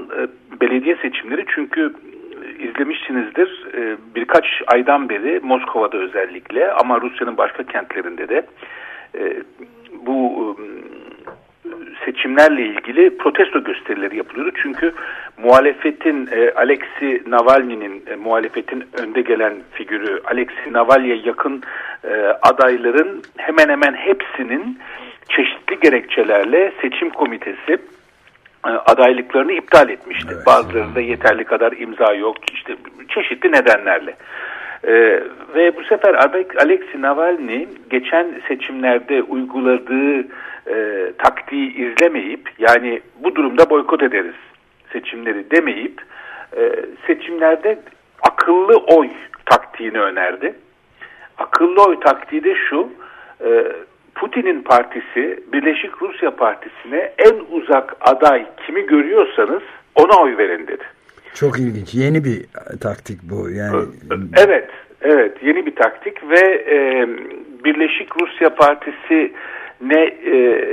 Speaker 13: belediye seçimleri çünkü izlemişsinizdir birkaç aydan beri Moskova'da özellikle ama Rusya'nın başka kentlerinde de bu e, seçimlerle ilgili protesto gösterileri yapılıyordu. Çünkü muhalefetin e, Alexei Navalny'nin e, muhalefetin önde gelen figürü Alexei Navalny'e yakın e, adayların hemen hemen hepsinin çeşitli gerekçelerle seçim komitesi e, adaylıklarını iptal etmişti. Bazılarında yeterli kadar imza yok işte çeşitli nedenlerle. Ee, ve bu sefer Alexei Navalny geçen seçimlerde uyguladığı e, taktiği izlemeyip yani bu durumda boykot ederiz seçimleri demeyip e, seçimlerde akıllı oy taktiğini önerdi. Akıllı oy taktiği de şu, e, Putin'in partisi Birleşik Rusya Partisi'ne en uzak aday kimi görüyorsanız ona oy verin dedi.
Speaker 2: Çok ilginç. Yeni bir taktik bu. Yani
Speaker 13: Evet, evet yeni bir taktik ve e, Birleşik Rusya Partisi ne e,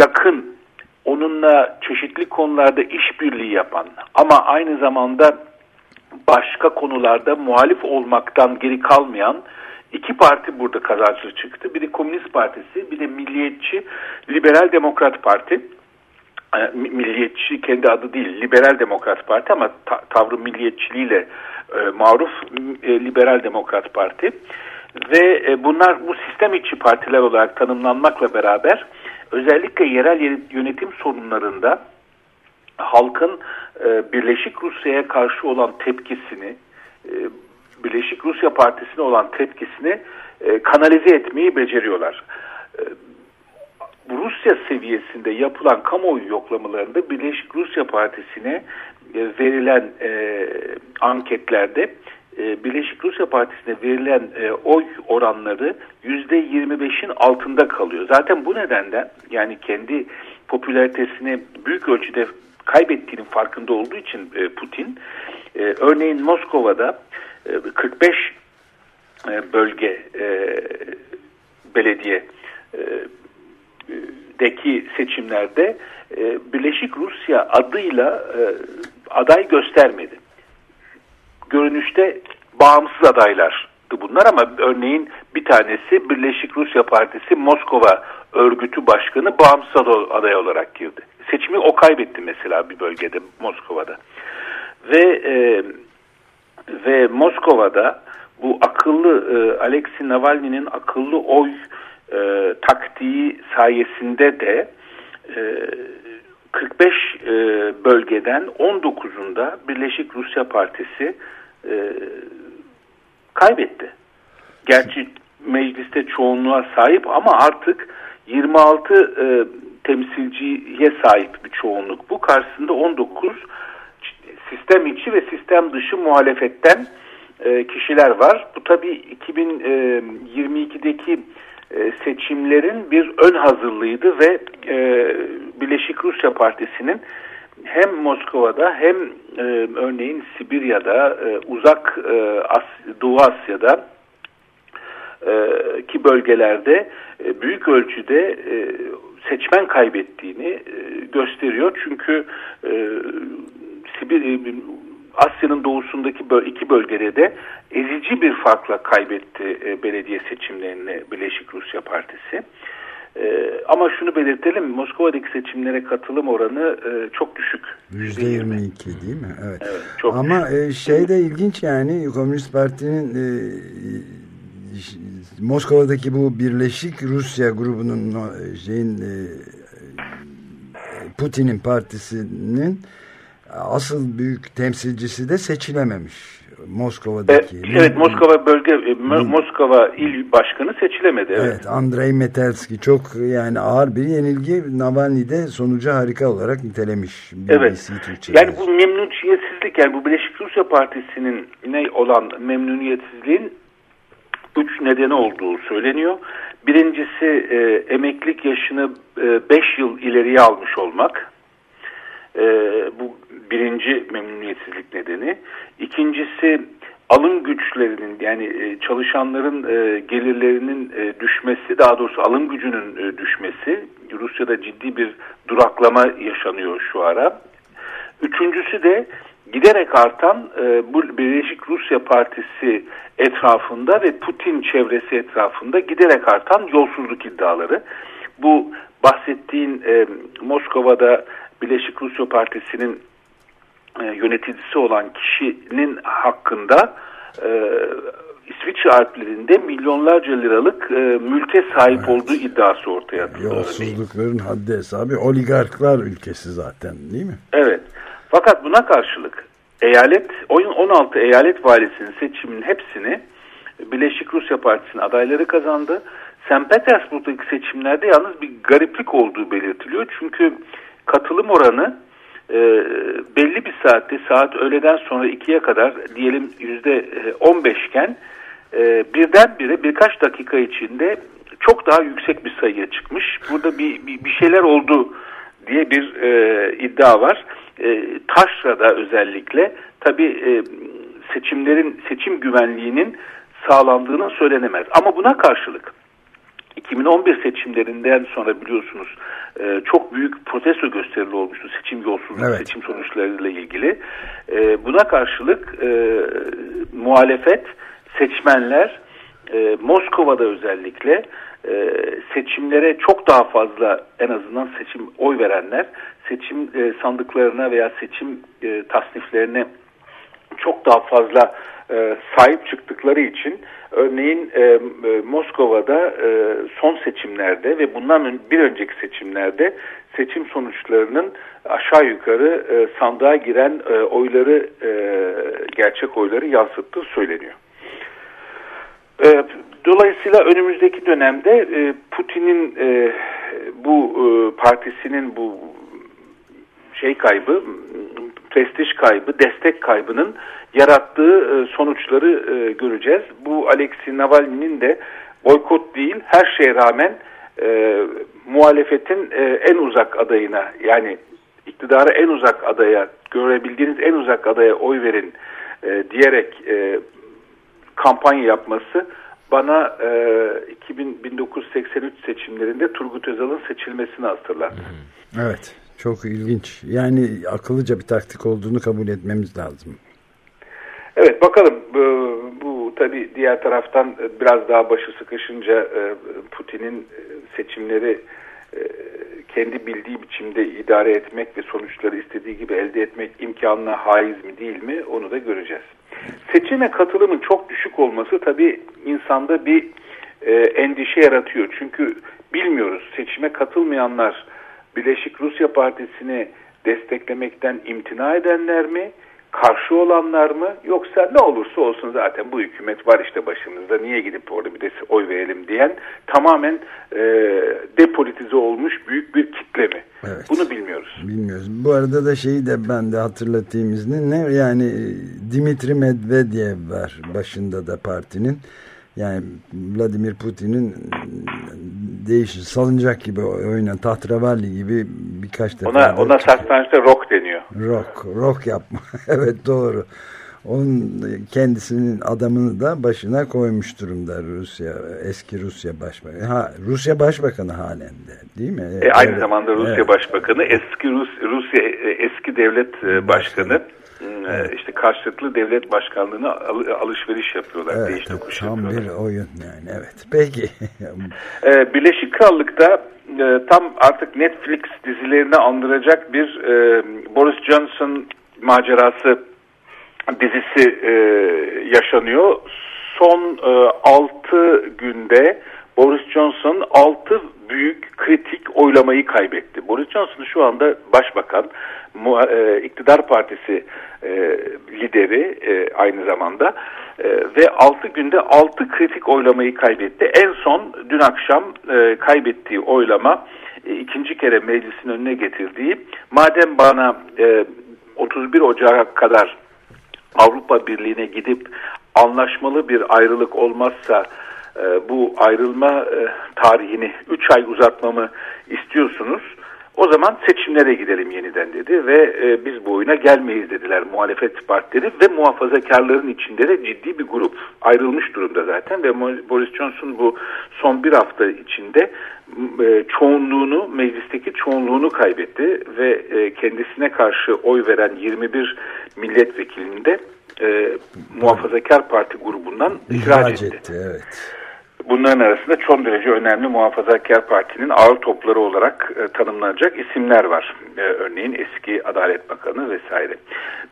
Speaker 13: yakın onunla çeşitli konularda işbirliği yapan ama aynı zamanda başka konularda muhalif olmaktan geri kalmayan iki parti burada kazançlı çıktı. Biri Komünist Partisi, bir de Milliyetçi Liberal Demokrat Parti. E, mi- Milliyetçi kendi adı değil, Liberal Demokrat Parti ama ta- tavrı milliyetçiliğiyle e, maruf e, Liberal Demokrat Parti. Ve e, bunlar bu sistem içi partiler olarak tanımlanmakla beraber özellikle yerel yö- yönetim sorunlarında halkın e, Birleşik Rusya'ya karşı olan tepkisini, e, Birleşik Rusya Partisi'ne olan tepkisini e, kanalize etmeyi beceriyorlar. Rusya seviyesinde yapılan kamuoyu yoklamalarında Birleşik Rusya Partisi'ne e, verilen e, anketlerde e, Birleşik Rusya Partisi'ne verilen e, oy oranları yüzde 25'in altında kalıyor. Zaten bu nedenden yani kendi popülaritesini büyük ölçüde kaybettiğinin farkında olduğu için e, Putin e, örneğin Moskova'da e, 45 e, bölge e, belediye e, deki seçimlerde Birleşik Rusya adıyla aday göstermedi. Görünüşte bağımsız adaylardı bunlar ama örneğin bir tanesi Birleşik Rusya Partisi Moskova örgütü başkanı bağımsız aday olarak girdi. Seçimi o kaybetti mesela bir bölgede Moskova'da. Ve e, ve Moskova'da bu akıllı e, Alexei Navalny'nin akıllı oy e, taktiği sayesinde de e, 45 e, bölgeden 19'unda Birleşik Rusya Partisi e, kaybetti. Gerçi mecliste çoğunluğa sahip ama artık 26 e, temsilciye sahip bir çoğunluk. Bu karşısında 19 sistem içi ve sistem dışı muhalefetten e, kişiler var. Bu tabii 2022'deki e, seçimlerin bir ön hazırlığıydı ve e, Birleşik Rusya Partisi'nin hem Moskova'da hem e, örneğin Sibirya'da, e, uzak e, As Doğu Asya'da e, ki bölgelerde e, büyük ölçüde e, seçmen kaybettiğini e, gösteriyor. Çünkü e, Sibir, e, Asya'nın doğusundaki böl- iki bölgede de ezici bir farkla kaybetti e, belediye seçimlerini Birleşik Rusya Partisi. E, ama şunu belirtelim, Moskova'daki seçimlere katılım oranı e, çok düşük.
Speaker 2: Yüzde 22 değil mi? Evet.
Speaker 13: çok
Speaker 2: Ama e, şey de ilginç yani Komünist Parti'nin e, Moskova'daki bu Birleşik Rusya grubunun şeyin e, Putin'in partisinin asıl büyük temsilcisi de seçilememiş.
Speaker 13: E,
Speaker 2: Moskova'daki.
Speaker 13: evet Moskova bölge e, Mo- Moskova il başkanı seçilemedi. Evet.
Speaker 2: Evet, Andrei Metelski çok yani ağır bir yenilgi Navalny'de sonucu harika olarak nitelemiş.
Speaker 13: Evet. Yani bu memnuniyetsizlik yani bu Birleşik Rusya Partisi'nin ne olan memnuniyetsizliğin üç nedeni olduğu söyleniyor. Birincisi e, emeklilik yaşını 5 yıl ileriye almış olmak. E, bu birinci memnuniyetsizlik nedeni. İkincisi alım güçlerinin yani e, çalışanların e, gelirlerinin e, düşmesi daha doğrusu alım gücünün düşmesi. Rusya'da ciddi bir duraklama yaşanıyor şu ara. Üçüncüsü de giderek artan bu Birleşik Rusya Partisi etrafında ve Putin çevresi etrafında giderek artan yolsuzluk iddiaları. Bu bahsettiğin Moskova'da Birleşik Rusya Partisi'nin e, yöneticisi olan kişinin hakkında e, İsviçre Alplerinde milyonlarca liralık e, mülte sahip olduğu iddiası ortaya atıldı.
Speaker 2: Yolsuzlukların haddi hesabı oligarklar ülkesi zaten değil mi?
Speaker 13: Evet. Fakat buna karşılık eyalet, oyun 16 eyalet valisinin seçiminin hepsini Birleşik Rusya Partisi'nin adayları kazandı. St. Petersburg'daki seçimlerde yalnız bir gariplik olduğu belirtiliyor. Çünkü katılım oranı e, belli bir saatte saat öğleden sonra ikiye kadar diyelim yüzde on beşken e, birdenbire birkaç dakika içinde çok daha yüksek bir sayıya çıkmış. Burada bir, bir, bir şeyler oldu diye bir e, iddia var. E, Taşra'da özellikle tabii e, seçimlerin seçim güvenliğinin sağlandığını söylenemez. Ama buna karşılık 2011 seçimlerinden sonra biliyorsunuz e, çok büyük protesto gösterili olmuştu seçim yolsuzluk,
Speaker 2: Evet.
Speaker 13: seçim sonuçlarıyla ilgili. E, buna karşılık e, muhalefet, seçmenler e, Moskova'da özellikle e, seçimlere çok daha fazla en azından seçim oy verenler seçim e, sandıklarına veya seçim e, tasniflerine çok daha fazla e, sahip çıktıkları için örneğin e, e, Moskova'da e, son seçimlerde ve bundan bir önceki seçimlerde seçim sonuçlarının aşağı yukarı e, sandığa giren e, oyları e, gerçek oyları yansıttığı söyleniyor. E, dolayısıyla önümüzdeki dönemde e, Putin'in e, bu e, partisinin bu şey kaybı, prestij kaybı, destek kaybının yarattığı e, sonuçları e, göreceğiz. Bu Alexei Navalny'nin de boykot değil, her şeye rağmen e, muhalefetin e, en uzak adayına yani iktidara en uzak adaya, görebildiğiniz en uzak adaya oy verin e, diyerek e, kampanya yapması bana e, 2000, 1983 seçimlerinde Turgut Özal'ın seçilmesini hatırlattı.
Speaker 2: Evet. Çok ilginç. Yani akıllıca bir taktik olduğunu kabul etmemiz lazım.
Speaker 13: Evet bakalım bu, bu tabi diğer taraftan e, biraz daha başı sıkışınca e, Putin'in e, seçimleri kendi bildiği biçimde idare etmek ve sonuçları istediği gibi elde etmek imkanına haiz mi değil mi onu da göreceğiz. Seçime katılımın çok düşük olması tabi insanda bir endişe yaratıyor. Çünkü bilmiyoruz seçime katılmayanlar Birleşik Rusya Partisi'ni desteklemekten imtina edenler mi? Karşı olanlar mı? Yoksa ne olursa olsun zaten bu hükümet var işte başımızda niye gidip orada bir de oy verelim diyen tamamen e, depolitize olmuş büyük bir kitle mi? Bunu bilmiyoruz.
Speaker 2: Bilmiyoruz. Bu arada da şeyi de ben de hatırlatayım. Ne yani e, Dimitri Medvedev var başında da partinin. Yani Vladimir Putin'in değişik salıncak gibi oynayan tahterevalli gibi birkaç defa
Speaker 13: Ona, ona suspense'de rock deniyor.
Speaker 2: rock rock yapma. evet doğru. Onun kendisinin adamını da başına koymuş durumda Rusya eski Rusya başbakanı. Ha Rusya başbakanı halen de değil mi?
Speaker 13: E, aynı
Speaker 2: Evet.
Speaker 13: zamanda Rusya
Speaker 2: Evet.
Speaker 13: Başbakanı, eski Rus, Rusya e, eski devlet e, başkanı, e, işte karşılıklı devlet başkanlığına al- alışveriş yapıyorlar,
Speaker 2: Evet,
Speaker 13: değiş tokuş
Speaker 2: tam
Speaker 13: yapıyorlar.
Speaker 2: bir oyun yani evet. Peki.
Speaker 13: Ee, Birleşik Krallık'ta e, tam artık Netflix dizilerini andıracak bir e, Boris Johnson macerası dizisi e, yaşanıyor. Son e, 6 günde Boris Johnson 6 büyük kritik oylamayı kaybetti. Boris Johnson şu anda başbakan, e, iktidar partisi e, lideri e, aynı zamanda ve 6 günde 6 kritik oylamayı kaybetti. En son dün akşam kaybettiği oylama ikinci kere meclisin önüne getirdiği madem bana e, 31 Ocak'a kadar Avrupa Birliği'ne gidip anlaşmalı bir ayrılık olmazsa bu ayrılma e, tarihini 3 ay uzatmamı istiyorsunuz. O zaman seçimlere gidelim yeniden dedi ve e, biz bu oyuna gelmeyiz dediler muhalefet partileri ve muhafazakarların içinde de ciddi bir grup ayrılmış durumda zaten ve Boris Johnson bu son bir hafta içinde e, çoğunluğunu meclisteki çoğunluğunu kaybetti ve e, kendisine karşı oy veren 21 milletvekilini de e, muhafazakar parti grubundan ihraç
Speaker 2: İhraç
Speaker 13: etti.
Speaker 2: etti evet.
Speaker 13: Bunların arasında son derece önemli muhafazakar partinin ağır topları olarak e, tanımlanacak isimler var. E, örneğin eski Adalet Bakanı vesaire.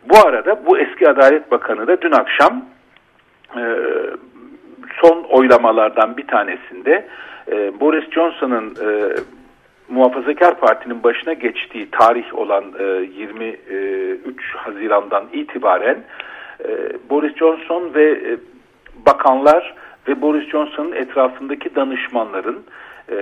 Speaker 13: Bu arada bu eski Adalet Bakanı da dün akşam e, son oylamalardan bir tanesinde e, Boris Johnson'ın e, Muhafazakar Parti'nin başına geçtiği tarih olan e, 23 Haziran'dan itibaren e, Boris Johnson ve e, bakanlar ve Boris Johnson'ın etrafındaki danışmanların e,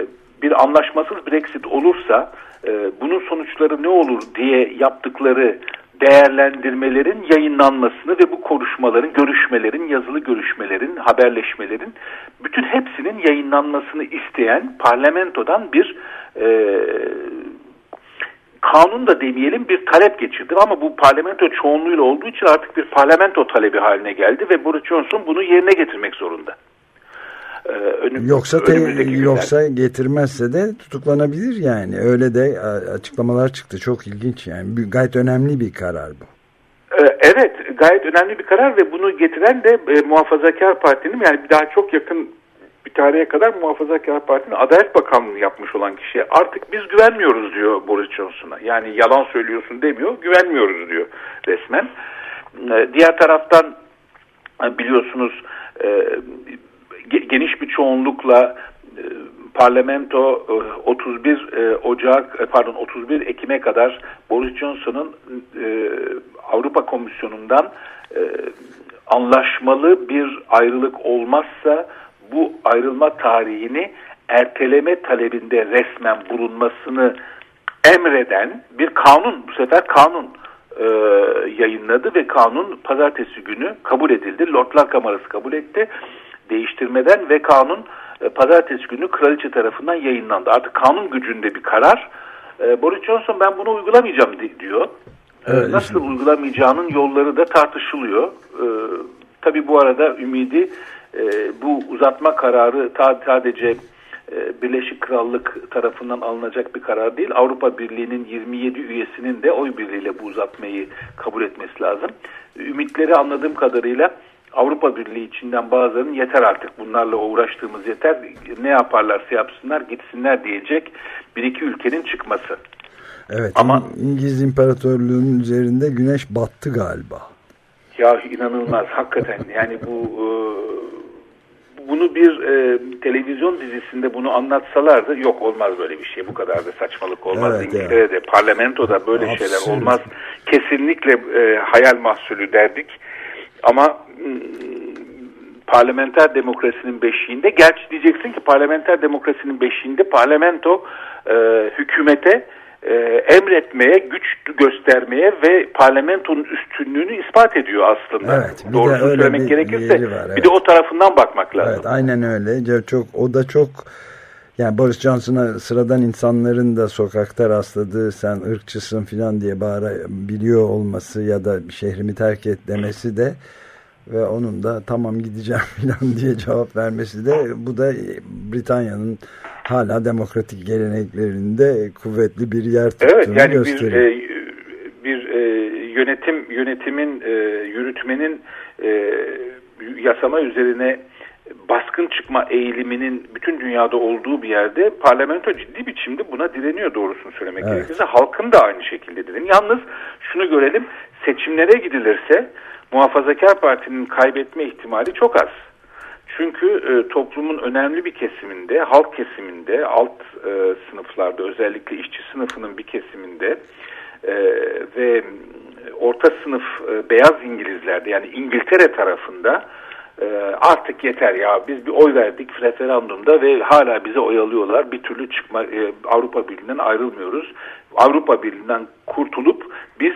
Speaker 13: bir anlaşmasız Brexit olursa e, bunun sonuçları ne olur diye yaptıkları değerlendirmelerin yayınlanmasını ve bu konuşmaların, görüşmelerin, yazılı görüşmelerin, haberleşmelerin bütün hepsinin yayınlanmasını isteyen parlamentodan bir e, kanun da demeyelim bir talep geçirdi ama bu parlamento çoğunluğuyla olduğu için artık bir parlamento talebi haline geldi ve Boris Johnson bunu yerine getirmek zorunda. Önüm,
Speaker 2: Yoksa te, yoksa getirmezse de tutuklanabilir yani. Öyle de a- açıklamalar çıktı. Çok ilginç yani. Gayet önemli bir karar bu.
Speaker 13: Ee, Evet gayet önemli bir karar ve bunu getiren de e, Muhafazakar Parti'nin yani daha çok yakın bir tarihe kadar Muhafazakar Parti'nin Adalet Bakanlığı yapmış olan kişi artık biz güvenmiyoruz diyor Boris Johnson'a. Yani yalan söylüyorsun demiyor güvenmiyoruz diyor resmen. Ee, diğer taraftan e, biliyorsunuz e, geniş bir çoğunlukla e, parlamento e, 31 e, Ocak e, pardon 31 Ekim'e kadar Boris Johnson'ın Avrupa Komisyonu'ndan anlaşmalı bir ayrılık olmazsa bu ayrılma tarihini erteleme talebinde resmen bulunmasını emreden bir kanun bu sefer kanun e, yayınladı ve kanun pazartesi günü kabul edildi. Lordlar Kamerası kabul etti değiştirmeden ve kanun e, pazartesi günü kraliçe tarafından yayınlandı. Artık kanun gücünde bir karar. E, Boris Johnson ben bunu uygulamayacağım di- diyor. E,
Speaker 2: Evet,
Speaker 13: Nasıl uygulamayacağının yolları da tartışılıyor. E, tabii bu arada ümidi e, bu uzatma kararı sadece e, Birleşik Krallık tarafından alınacak bir karar değil. Avrupa Birliği'nin 27 üyesinin de oy birliğiyle bu uzatmayı kabul etmesi lazım. Ümitleri anladığım kadarıyla Avrupa Birliği içinden bazılarının yeter artık bunlarla uğraştığımız yeter ne yaparlarsa yapsınlar gitsinler diyecek bir iki ülkenin çıkması.
Speaker 2: Evet.
Speaker 13: Ama-
Speaker 2: İngiliz İmparatorluğu'nun üzerinde güneş battı galiba.
Speaker 13: Ya inanılmaz hakikaten yani bu e, bunu bir e, televizyon dizisinde bunu anlatsalardı yok olmaz böyle bir şey bu kadar da saçmalık olmaz
Speaker 2: Evet,
Speaker 13: İngiltere'de parlamentoda böyle
Speaker 2: Absürt.
Speaker 13: şeyler olmaz kesinlikle e, hayal mahsulü derdik ama mm, parlamenter demokrasinin beşiğinde gerçi diyeceksin ki parlamenter demokrasinin beşiğinde parlamento e, hükümete e, emretmeye, güç göstermeye ve parlamentonun üstünlüğünü ispat ediyor aslında.
Speaker 2: Evet, bir de
Speaker 13: Doğrusunu
Speaker 2: öyle
Speaker 13: söylemek
Speaker 2: bir
Speaker 13: gerekirse
Speaker 2: var,
Speaker 13: bir
Speaker 2: evet.
Speaker 13: de o tarafından bakmak lazım.
Speaker 2: Evet aynen öyle. Çok o da çok yani Boris Johnson'a sıradan insanların da sokakta rastladığı sen ırkçısın falan diye bağırabiliyor olması ya da şehrimi terk et demesi de ve onun da tamam gideceğim falan diye cevap vermesi de bu da Britanya'nın hala demokratik geleneklerinde kuvvetli bir yer tuttuğunu
Speaker 13: Evet yani bir
Speaker 2: gösteriyor.
Speaker 13: e, bir e, yönetim yönetimin e, yürütmenin e, yasama üzerine baskın çıkma eğiliminin bütün dünyada olduğu bir yerde parlamento ciddi biçimde buna direniyor doğrusunu söylemek
Speaker 2: Evet.
Speaker 13: gerekirse. Halkın da aynı şekilde direniyor. Yalnız şunu görelim seçimlere gidilirse Muhafazakar Parti'nin kaybetme ihtimali çok az. Çünkü e, toplumun önemli bir kesiminde, halk kesiminde, alt e, sınıflarda özellikle işçi sınıfının bir kesiminde e, ve orta sınıf e, beyaz İngilizlerde yani İngiltere tarafında e, artık yeter ya biz bir oy verdik referandumda ve hala bize oy alıyorlar. Bir türlü çıkma e, Avrupa Birliği'nden ayrılmıyoruz. Avrupa Birliği'nden kurtulup biz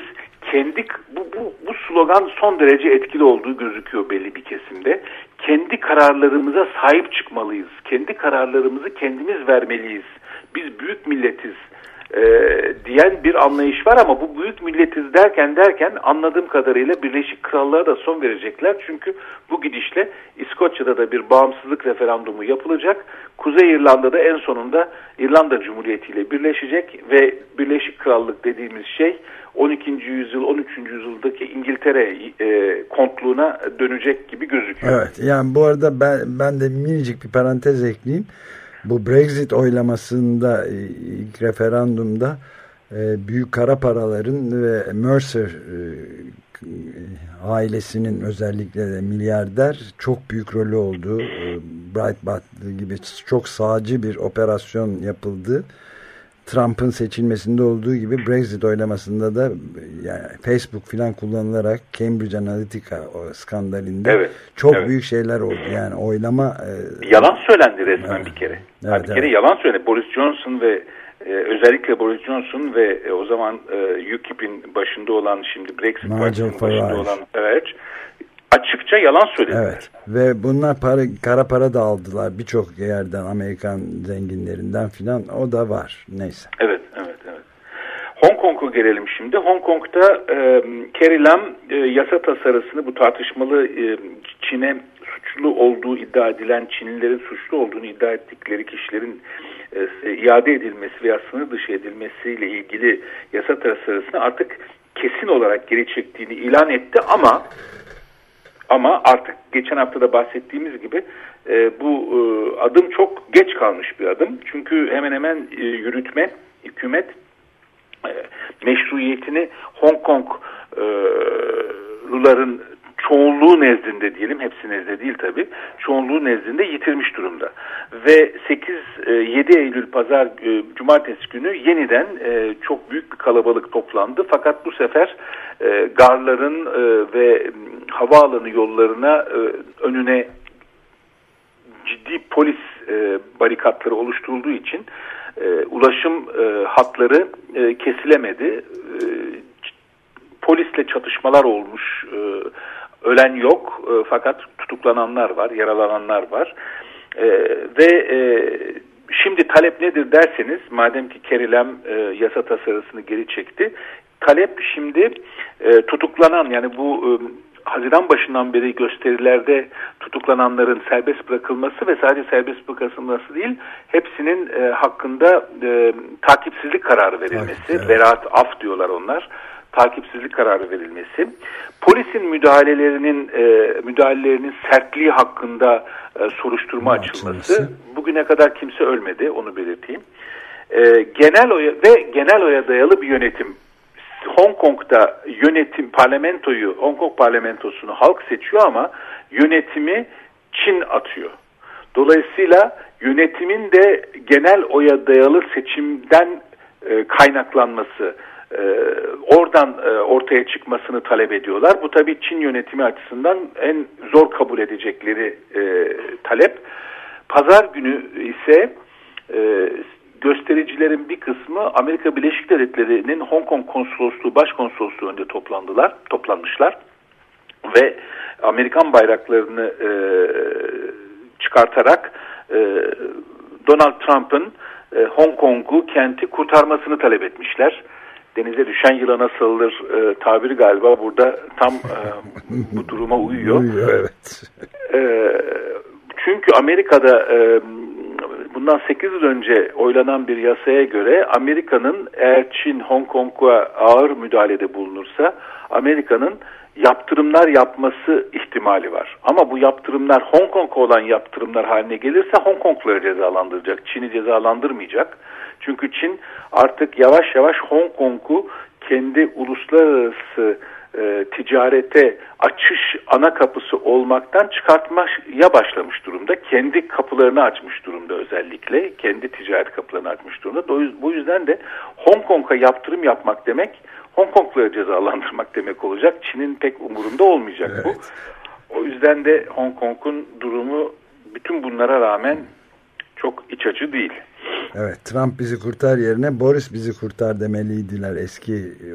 Speaker 13: kendi bu, bu, bu slogan son derece etkili olduğu gözüküyor belli bir kesimde. Kendi kararlarımıza sahip çıkmalıyız. Kendi kararlarımızı kendimiz vermeliyiz. Biz büyük milletiz e, diyen bir anlayış var ama bu büyük milletiz derken derken anladığım kadarıyla Birleşik Krallığa da son verecekler. Çünkü bu gidişle İskoçya'da da bir bağımsızlık referandumu yapılacak. Kuzey İrlanda'da en sonunda İrlanda Cumhuriyeti ile birleşecek ve Birleşik Krallık dediğimiz şey 12. yüzyıl 13. yüzyıldaki İngiltere e, kontluğuna dönecek gibi gözüküyor.
Speaker 2: Evet yani bu arada ben, ben de minicik bir parantez ekleyeyim. Bu Brexit oylamasında e, ilk referandumda e, büyük kara paraların ve Mercer e, ailesinin özellikle de milyarder çok büyük rolü olduğu Breitbart gibi çok sağcı bir operasyon yapıldı. Trump'ın seçilmesinde olduğu gibi Brexit oylamasında da yani Facebook filan kullanılarak Cambridge Analytica o skandalinde
Speaker 13: Evet,
Speaker 2: çok
Speaker 13: evet.
Speaker 2: büyük şeyler oldu. Yani oylama e,
Speaker 13: Yalan söylendi resmen bir kere.
Speaker 2: Evet,
Speaker 13: Ha, bir kere
Speaker 2: evet.
Speaker 13: yalan söyledi. Boris Johnson ve e, özellikle Boris Johnson ve e, o zaman e, UKIP'in başında olan şimdi Brexit
Speaker 2: Nigel
Speaker 13: başında olan evet açıkça yalan söyledi.
Speaker 2: Evet ve bunlar para, kara para da aldılar birçok yerden Amerikan zenginlerinden filan o da var neyse.
Speaker 13: Evet, evet, evet. Hong Kong'a gelelim şimdi. Hong Kong'da e, Carrie Lam e, yasa tasarısını bu tartışmalı e, Çin'e suçlu olduğu iddia edilen Çinlilerin suçlu olduğunu iddia ettikleri kişilerin e, iade edilmesi veya sınır dışı edilmesiyle ilgili yasa tasarısını artık kesin olarak geri çektiğini ilan etti ama ama artık geçen hafta da bahsettiğimiz gibi e, bu e, adım çok geç kalmış bir adım. Çünkü hemen hemen e, yürütme, hükümet e, meşruiyetini Hong Kongluların çoğunluğu nezdinde diyelim, hepsi nezdinde değil tabi, çoğunluğu nezdinde yitirmiş durumda. Ve 8-7 Eylül pazar e, cumartesi günü yeniden e, çok büyük bir kalabalık toplandı. Fakat bu sefer e, garların e, ve havaalanı yollarına e, önüne ciddi polis e, barikatları oluşturulduğu için e, ulaşım e, hatları e, kesilemedi. E, polisle çatışmalar olmuş. E, ölen yok e, fakat tutuklananlar var, yaralananlar var. E, ve e, şimdi talep nedir derseniz madem ki Kerilem e, yasa tasarısını geri çekti. Talep şimdi e, tutuklanan yani bu e, Haziran başından beri gösterilerde tutuklananların serbest bırakılması ve sadece serbest bırakılması değil, hepsinin e, hakkında e, takipsizlik kararı verilmesi, beraat af diyorlar onlar, takipsizlik kararı verilmesi, polisin müdahalelerinin e, müdahalelerinin sertliği hakkında e, soruşturma açılması, bugüne kadar kimse ölmedi, onu belirteyim. E, genel oya ve genel oya dayalı bir yönetim Hong Kong'da yönetim parlamentoyu, Hong Kong parlamentosunu halk seçiyor ama yönetimi Çin atıyor. Dolayısıyla yönetimin de genel oya dayalı seçimden e, kaynaklanması, oradan e, ortaya çıkmasını talep ediyorlar. Bu tabii Çin yönetimi açısından en zor kabul edecekleri e, talep. Pazar günü ise e, göstericilerin bir kısmı Amerika Birleşik Devletleri'nin Hong Kong konsolosluğu, başkonsolosluğu önünde toplandılar, toplanmışlar ve Amerikan bayraklarını e, çıkartarak e, Donald Trump'ın e, Hong Kong'u kenti kurtarmasını talep etmişler. Denize düşen yılana sarılır e, tabiri galiba burada tam e, bu duruma uyuyor.
Speaker 2: Uyuyor, evet.
Speaker 13: E, çünkü Amerika'da e, bundan 8 yıl önce oylanan bir yasaya göre Amerika'nın eğer Çin Hong Kong'a ağır müdahalede bulunursa Amerika'nın yaptırımlar yapması ihtimali var. Ama bu yaptırımlar Hong Kong'a olan yaptırımlar haline gelirse Hong Kong'ları cezalandıracak. Çin'i cezalandırmayacak. Çünkü Çin artık yavaş yavaş Hong Kong'u kendi uluslararası e, ticarete açış ana kapısı olmaktan çıkartmaya başlamış durumda. Kendi kapılarını açmış durumda özellikle. Kendi ticaret kapılarını açmış durumda. Bu yüzden de Hong Kong'a yaptırım yapmak demek Hong Kong'ları cezalandırmak demek olacak. Çin'in pek umurunda olmayacak bu. O yüzden de Hong Kong'un durumu bütün bunlara rağmen çok iç açı değil.
Speaker 2: Evet Trump bizi kurtar yerine Boris bizi kurtar demeliydiler eski e,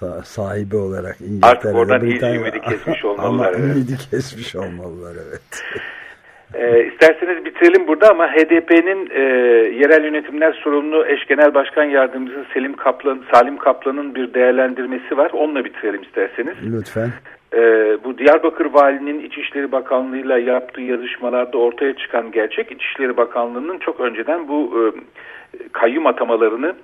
Speaker 2: sa- sahibi olarak İngiltere'de.
Speaker 13: Artık oradan
Speaker 2: Britanya-
Speaker 13: ümidi kesmiş
Speaker 2: Ama
Speaker 13: olmalılar. evet.
Speaker 2: ümidi kesmiş olmalılar evet.
Speaker 13: Ee, isterseniz bitirelim burada ama HDP'nin e, yerel yönetimler sorumlu eş genel başkan yardımcısı Selim Kaplan, Salim Kaplan'ın bir değerlendirmesi var. Onunla bitirelim isterseniz.
Speaker 2: Lütfen.
Speaker 13: Ee, bu Diyarbakır Valinin İçişleri Bakanlığı'yla yaptığı yazışmalarda ortaya çıkan gerçek İçişleri Bakanlığı'nın çok önceden bu e, kayyum atamalarını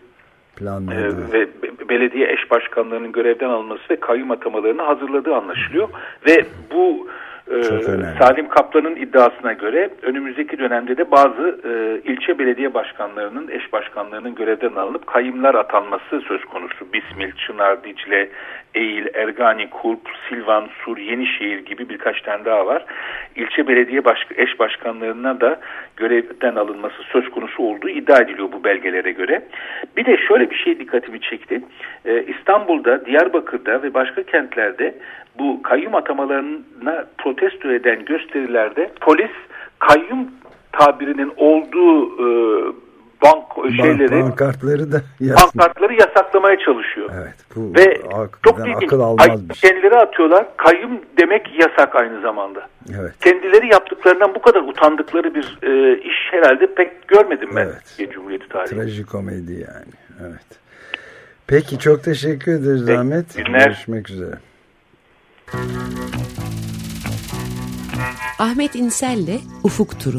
Speaker 2: Planladı.
Speaker 13: e, ve be- belediye eş başkanlarının görevden alınması ve kayyum atamalarını hazırladığı anlaşılıyor. Ve bu
Speaker 2: önemli.
Speaker 13: Salim Kaplan'ın iddiasına göre önümüzdeki dönemde de bazı e, ilçe belediye başkanlarının, eş başkanlarının görevden alınıp kayyımlar atanması söz konusu. Bismil, Çınar, Dicle, Eğil, Ergani, Kulp, Silvan, Sur, Yenişehir gibi birkaç tane daha var. İlçe belediye baş, eş başkanlarına da görevden alınması söz konusu olduğu iddia ediliyor bu belgelere göre. Bir de şöyle bir şey dikkatimi çekti. Ee, İstanbul'da, Diyarbakır'da ve başka kentlerde bu kayyum atamalarına protesto eden gösterilerde polis kayyum tabirinin olduğu e, bank şeyleri
Speaker 2: Pankartları da yaz-
Speaker 13: pankartları yasaklamaya çalışıyor.
Speaker 2: Evet, bu
Speaker 13: Ve çok ilginç.
Speaker 2: akıl almaz bir şey.
Speaker 13: Kendileri atıyorlar. Kayyum demek yasak aynı zamanda.
Speaker 2: Evet.
Speaker 13: Kendileri yaptıklarından bu kadar utandıkları bir e, iş herhalde pek görmedim ben Türkiye Cumhuriyeti tarihinde.
Speaker 2: Trajikomedi yani. Evet. Peki çok teşekkür ederiz
Speaker 13: Peki,
Speaker 2: Ahmet.
Speaker 13: günler.
Speaker 2: Görüşmek üzere.
Speaker 10: Ahmet İnsel'le Ufuk Turu.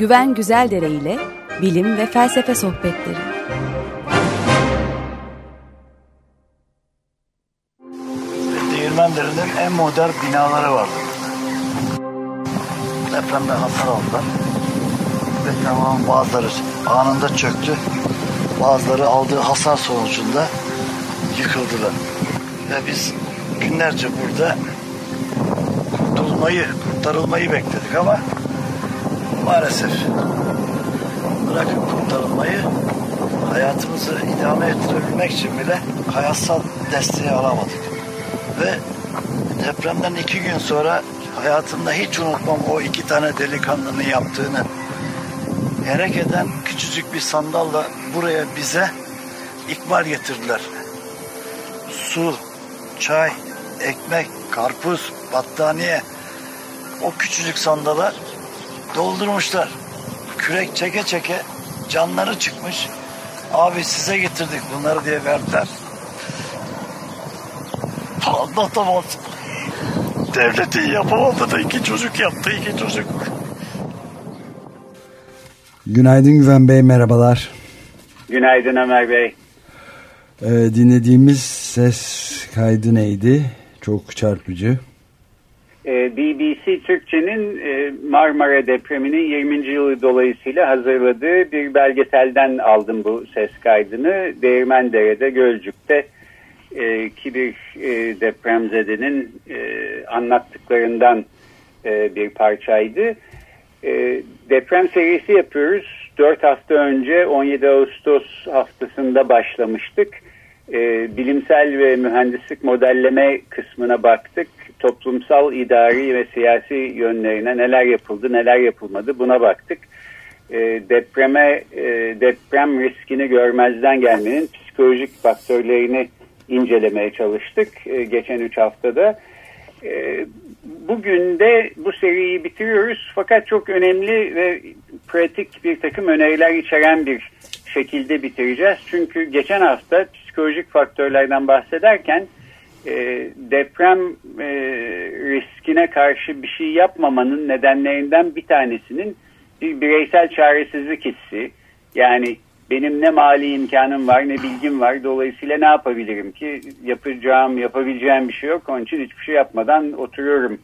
Speaker 10: Güven Güzeldere ile bilim ve felsefe sohbetleri.
Speaker 14: Değirmendere'nin en modern binaları vardı. Depremde hasar aldılar. Ve tamam bazıları anında çöktü. Bazıları aldığı hasar sonucunda yıkıldılar. Ve biz günlerce burada kurtulmayı, kurtarılmayı bekledik ama maalesef bırakın kurtarılmayı hayatımızı idame ettirebilmek için bile hayatsal desteği alamadık. Ve depremden iki gün sonra hayatımda hiç unutmam o iki tane delikanlının yaptığını. Gerek eden küçücük bir sandalla buraya bize ikmal getirdiler. Su, çay, ekmek, karpuz, battaniye o küçücük sandalar doldurmuşlar. Kürek çeke çeke canları çıkmış. Abi size getirdik bunları diye verdiler. Anlatamaz. Devletin yapamadığını iki çocuk yaptı iki çocuk.
Speaker 2: Günaydın Güven Bey merhabalar.
Speaker 15: Günaydın Ömer Bey.
Speaker 2: Ee, dinlediğimiz ses kaydı neydi? Çok çarpıcı.
Speaker 15: Ee, BBC Türkçe'nin e, Marmara depreminin 20. yılı dolayısıyla hazırladığı bir belgeselden aldım bu ses kaydını. Değirmendere'de, Gölcük'te e, ki bir e, depremzedenin anlattıklarından bir parçaydı. Deprem serisi yapıyoruz. 4 hafta önce 17 Ağustos haftasında başlamıştık. Bilimsel ve mühendislik modelleme kısmına baktık. Toplumsal, idari ve siyasi yönlerine neler yapıldı, neler yapılmadı buna baktık. E, depreme, e, deprem riskini görmezden gelmenin psikolojik faktörlerini incelemeye çalıştık e, geçen 3 haftada. E, bugün de bu seriyi bitiriyoruz fakat çok önemli ve pratik bir takım öneriler içeren bir şekilde bitireceğiz. Çünkü geçen hafta psikolojik faktörlerden bahsederken e, deprem e, riskine karşı bir şey yapmamanın nedenlerinden bir tanesinin bir bireysel çaresizlik hissi. Yani benim ne mali imkanım var ne bilgim var dolayısıyla ne yapabilirim ki yapacağım yapabileceğim bir şey yok onun için hiçbir şey yapmadan oturuyorum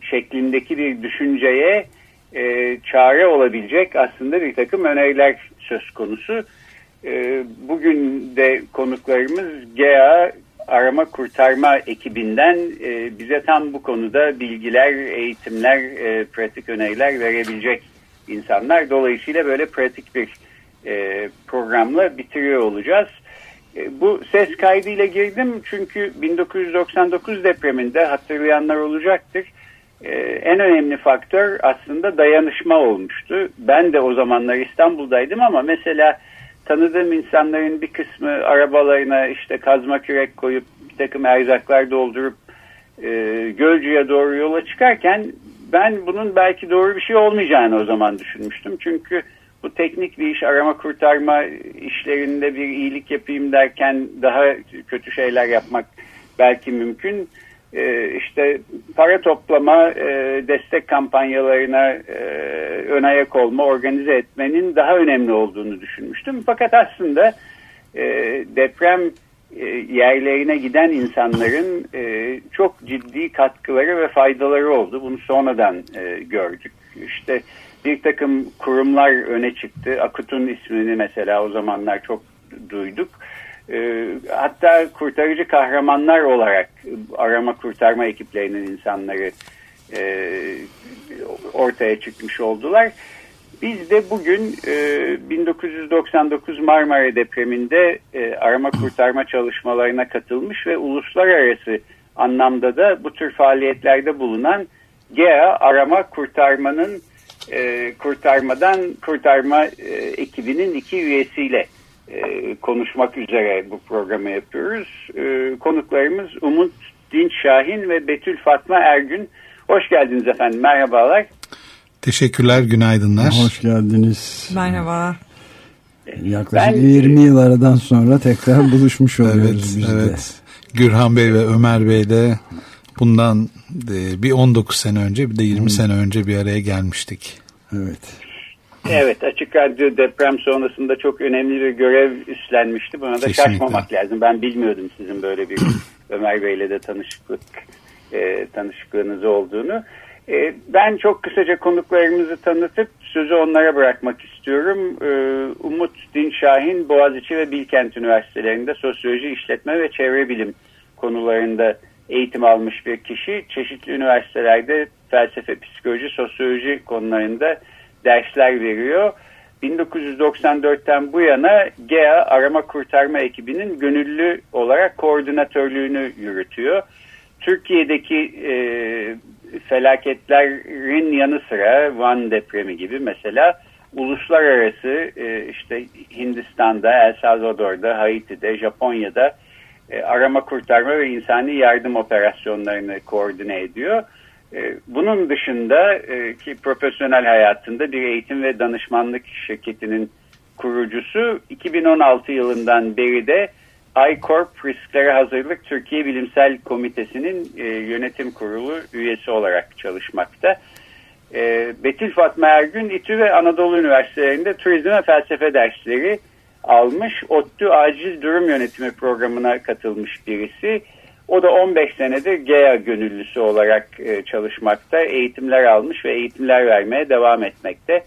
Speaker 15: şeklindeki bir düşünceye e, çare olabilecek aslında bir takım öneriler söz konusu. E, bugün de konuklarımız GEA arama kurtarma ekibinden e, bize tam bu konuda bilgiler, eğitimler, e, pratik öneriler verebilecek insanlar. Dolayısıyla böyle pratik bir e, programla bitiriyor olacağız. E, bu ses kaydıyla girdim çünkü 1999 depreminde hatırlayanlar olacaktır. E, en önemli faktör aslında dayanışma olmuştu. Ben de o zamanlar İstanbul'daydım ama mesela tanıdığım insanların bir kısmı arabalarına işte kazma kürek koyup bir takım erzaklar doldurup e, Gölcü'ye doğru yola çıkarken ben bunun belki doğru bir şey olmayacağını o zaman düşünmüştüm. Çünkü bu teknik bir iş arama kurtarma işlerinde bir iyilik yapayım derken daha kötü şeyler yapmak belki mümkün. Ee, işte para toplama, e, destek kampanyalarına e, ön ayak olma, organize etmenin daha önemli olduğunu düşünmüştüm. Fakat aslında e, deprem e, yerlerine giden insanların e, çok ciddi katkıları ve faydaları oldu. Bunu sonradan e, gördük. İşte bir takım kurumlar öne çıktı. Akut'un ismini mesela o zamanlar çok duyduk. E, hatta kurtarıcı kahramanlar olarak arama kurtarma ekiplerinin insanları e, ortaya çıkmış oldular. Biz de bugün e, 1999 Marmara depreminde e, arama kurtarma çalışmalarına katılmış ve uluslararası anlamda da bu tür faaliyetlerde bulunan GEA arama kurtarmanın e, kurtarmadan kurtarma e, ekibinin iki üyesiyle e, konuşmak üzere bu programı yapıyoruz. E, konuklarımız Umut Dinç Şahin ve Betül Fatma Ergün. Hoş geldiniz efendim. Merhabalar.
Speaker 16: Teşekkürler, günaydınlar.
Speaker 2: Hoş geldiniz.
Speaker 17: Merhaba.
Speaker 2: Yaklaşık ben, 20 yıl aradan sonra tekrar buluşmuş oluyoruz evet, biz de. Evet.
Speaker 16: Gürhan Bey ve Ömer Bey de bundan e, bir 19 sene önce bir de 20 hmm. sene önce bir araya gelmiştik.
Speaker 2: Evet.
Speaker 15: Evet Açık Radyo deprem sonrasında çok önemli bir görev üstlenmişti. Buna da Kesinlikle. şaşmamak lazım. Ben bilmiyordum sizin böyle bir Ömer Bey'le de tanışıklık e, tanışıklığınız olduğunu. E, ben çok kısaca konuklarımızı tanıtıp sözü onlara bırakmak istiyorum. E, Umut Dinşahin Boğaziçi ve Bilkent Üniversitelerinde sosyoloji, işletme ve çevre bilim konularında eğitim almış bir kişi. Çeşitli üniversitelerde felsefe, psikoloji, sosyoloji konularında dersler veriyor. 1994'ten bu yana GEA arama kurtarma ekibinin gönüllü olarak koordinatörlüğünü yürütüyor. Türkiye'deki e, felaketlerin yanı sıra Van depremi gibi mesela uluslararası e, işte Hindistan'da, El Salvador'da, Haiti'de, Japonya'da e, arama kurtarma ve insani yardım operasyonlarını koordine ediyor. E, bunun dışında e, ki profesyonel hayatında bir eğitim ve danışmanlık şirketinin kurucusu 2016 yılından beri de iCorp Risklere Hazırlık Türkiye Bilimsel Komitesi'nin e, yönetim kurulu üyesi olarak çalışmakta. Betül Fatma Ergün İTÜ ve Anadolu Üniversitelerinde turizm ve felsefe dersleri almış. ODTÜ Acil Durum Yönetimi programına katılmış birisi. O da 15 senedir GEA gönüllüsü olarak e, çalışmakta. Eğitimler almış ve eğitimler vermeye devam etmekte.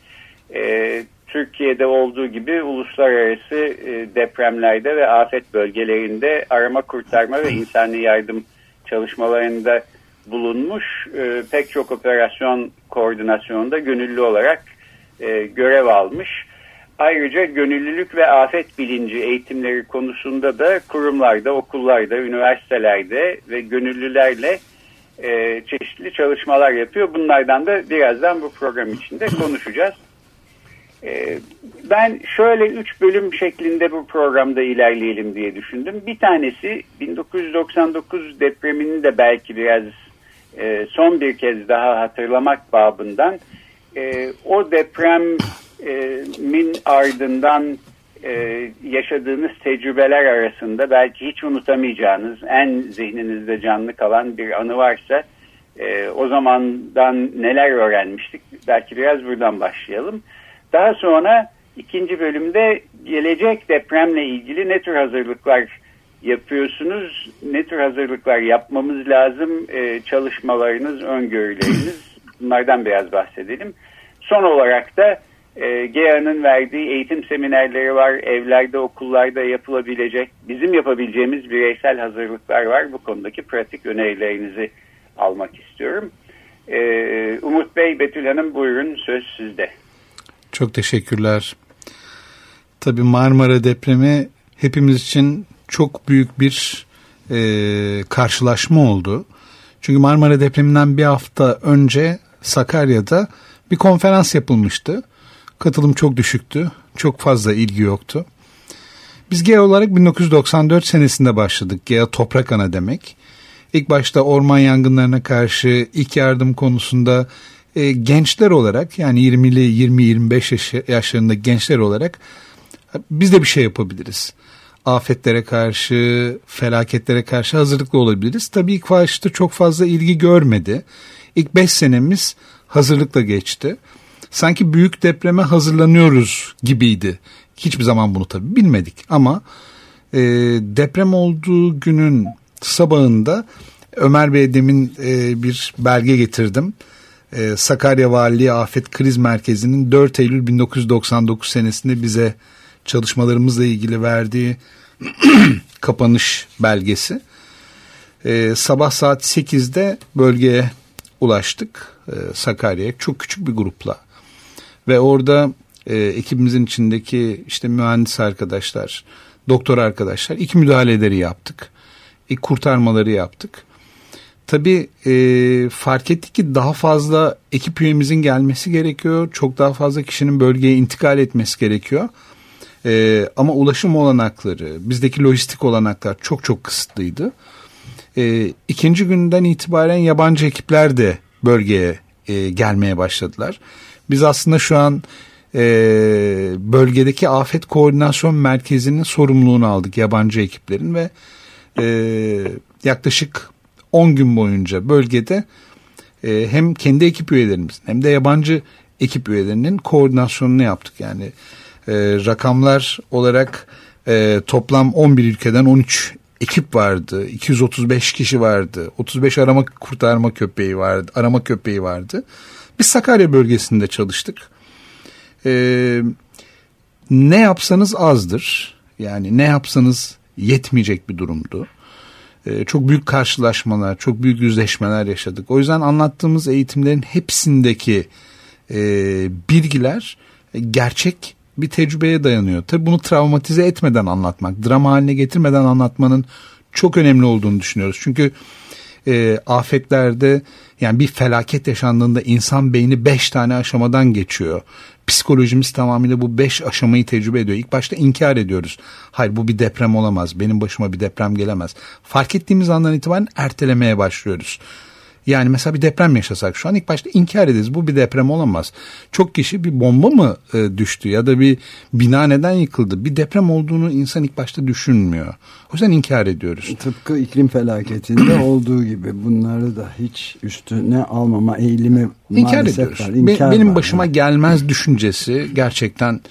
Speaker 15: E, Türkiye'de olduğu gibi uluslararası e, depremlerde ve afet bölgelerinde arama kurtarma ve insani yardım çalışmalarında bulunmuş. E, pek çok operasyon koordinasyonunda gönüllü olarak e, görev almış. Ayrıca gönüllülük ve afet bilinci eğitimleri konusunda da kurumlarda, okullarda, üniversitelerde ve gönüllülerle e, çeşitli çalışmalar yapıyor. Bunlardan da birazdan bu program içinde konuşacağız. E, ben şöyle üç bölüm şeklinde bu programda ilerleyelim diye düşündüm. Bir tanesi 1999 depremini de belki biraz e, son bir kez daha hatırlamak babından e, o deprem min ardından e, yaşadığınız tecrübeler arasında belki hiç unutamayacağınız en zihninizde canlı kalan bir anı varsa e, o zamandan neler öğrenmiştik belki biraz buradan başlayalım. Daha sonra ikinci bölümde gelecek depremle ilgili ne tür hazırlıklar yapıyorsunuz, ne tür hazırlıklar yapmamız lazım, e, çalışmalarınız, öngörüleriniz bunlardan biraz bahsedelim. Son olarak da e, GEA'nın verdiği eğitim seminerleri var, evlerde, okullarda yapılabilecek, bizim yapabileceğimiz bireysel hazırlıklar var. Bu konudaki pratik önerilerinizi almak istiyorum. E, Umut Bey, Betül Hanım buyurun söz sizde.
Speaker 16: Çok teşekkürler. Tabii Marmara depremi hepimiz için çok büyük bir e, karşılaşma oldu. Çünkü Marmara depreminden bir hafta önce Sakarya'da bir konferans yapılmıştı. Katılım çok düşüktü. Çok fazla ilgi yoktu. Biz GEA olarak 1994 senesinde başladık. GEA toprak ana demek. İlk başta orman yangınlarına karşı ilk yardım konusunda e, gençler olarak yani 20'li 20-25 yaş, yaşlarında gençler olarak biz de bir şey yapabiliriz. Afetlere karşı, felaketlere karşı hazırlıklı olabiliriz. Tabii ilk başta çok fazla ilgi görmedi. İlk 5 senemiz hazırlıkla geçti. Sanki büyük depreme hazırlanıyoruz gibiydi. Hiçbir zaman bunu tabii bilmedik ama e, deprem olduğu günün sabahında Ömer Bey demin e, bir belge getirdim. E, Sakarya Valiliği Afet Kriz Merkezi'nin 4 Eylül 1999 senesinde bize çalışmalarımızla ilgili verdiği kapanış belgesi. E, sabah saat 8'de bölgeye ulaştık e, Sakarya'ya çok küçük bir grupla ve orada e, ekibimizin içindeki işte mühendis arkadaşlar, doktor arkadaşlar ilk müdahaleleri yaptık. İlk kurtarmaları yaptık. Tabii e, fark ettik ki daha fazla ekip üyemizin gelmesi gerekiyor. Çok daha fazla kişinin bölgeye intikal etmesi gerekiyor. E, ama ulaşım olanakları, bizdeki lojistik olanaklar çok çok kısıtlıydı. E, ikinci günden itibaren yabancı ekipler de bölgeye e, gelmeye başladılar. Biz aslında şu an e, bölgedeki afet koordinasyon merkezinin sorumluluğunu aldık yabancı ekiplerin ve e, yaklaşık 10 gün boyunca bölgede e, hem kendi ekip üyelerimizin hem de yabancı ekip üyelerinin koordinasyonunu yaptık. Yani e, rakamlar olarak e, toplam 11 ülkeden 13 ekip vardı. 235 kişi vardı. 35 arama kurtarma köpeği vardı. Arama köpeği vardı. Biz Sakarya bölgesinde çalıştık. Ee, ne yapsanız azdır. Yani ne yapsanız yetmeyecek bir durumdu. Ee, çok büyük karşılaşmalar, çok büyük yüzleşmeler yaşadık. O yüzden anlattığımız eğitimlerin hepsindeki e, bilgiler gerçek bir tecrübeye dayanıyor. Tabii bunu travmatize etmeden anlatmak, drama haline getirmeden anlatmanın çok önemli olduğunu düşünüyoruz. Çünkü e, afetlerde yani bir felaket yaşandığında insan beyni beş tane aşamadan geçiyor. Psikolojimiz tamamıyla bu beş aşamayı tecrübe ediyor. İlk başta inkar ediyoruz. Hayır bu bir deprem olamaz. Benim başıma bir deprem gelemez. Fark ettiğimiz andan itibaren ertelemeye başlıyoruz. Yani mesela bir deprem yaşasak şu an ilk başta inkar ederiz. Bu bir deprem olamaz. Çok kişi bir bomba mı e, düştü ya da bir bina neden yıkıldı? Bir deprem olduğunu insan ilk başta düşünmüyor. O yüzden inkar ediyoruz.
Speaker 2: Tıpkı iklim felaketinde olduğu gibi bunları da hiç üstüne almama eğilimi
Speaker 16: inkar
Speaker 2: maalesef
Speaker 16: ediyoruz.
Speaker 2: var. İnkar
Speaker 16: Be- benim
Speaker 2: var.
Speaker 16: başıma gelmez düşüncesi gerçekten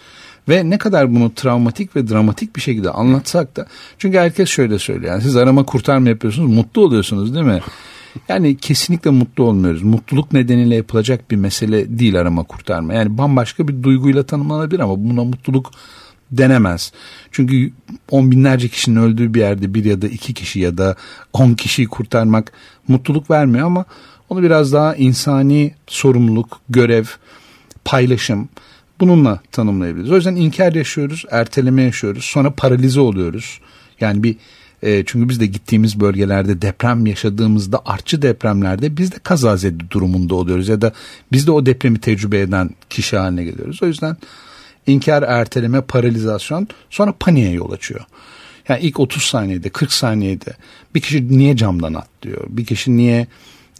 Speaker 16: ve ne kadar bunu travmatik ve dramatik bir şekilde anlatsak da çünkü herkes şöyle söylüyor. Yani siz arama kurtarma yapıyorsunuz mutlu oluyorsunuz değil mi? Yani kesinlikle mutlu olmuyoruz. Mutluluk nedeniyle yapılacak bir mesele değil arama kurtarma. Yani bambaşka bir duyguyla tanımlanabilir ama buna mutluluk denemez. Çünkü on binlerce kişinin öldüğü bir yerde bir ya da iki kişi ya da on kişiyi kurtarmak mutluluk vermiyor ama onu biraz daha insani sorumluluk, görev, paylaşım bununla tanımlayabiliriz. O yüzden inkar yaşıyoruz, erteleme yaşıyoruz, sonra paralize oluyoruz. Yani bir e, çünkü biz de gittiğimiz bölgelerde deprem yaşadığımızda artçı depremlerde biz de kazazede durumunda oluyoruz ya da biz de o depremi tecrübe eden kişi haline geliyoruz. O yüzden inkar, erteleme, paralizasyon sonra paniğe yol açıyor. Yani ilk 30 saniyede 40 saniyede bir kişi niye camdan atlıyor? Bir kişi niye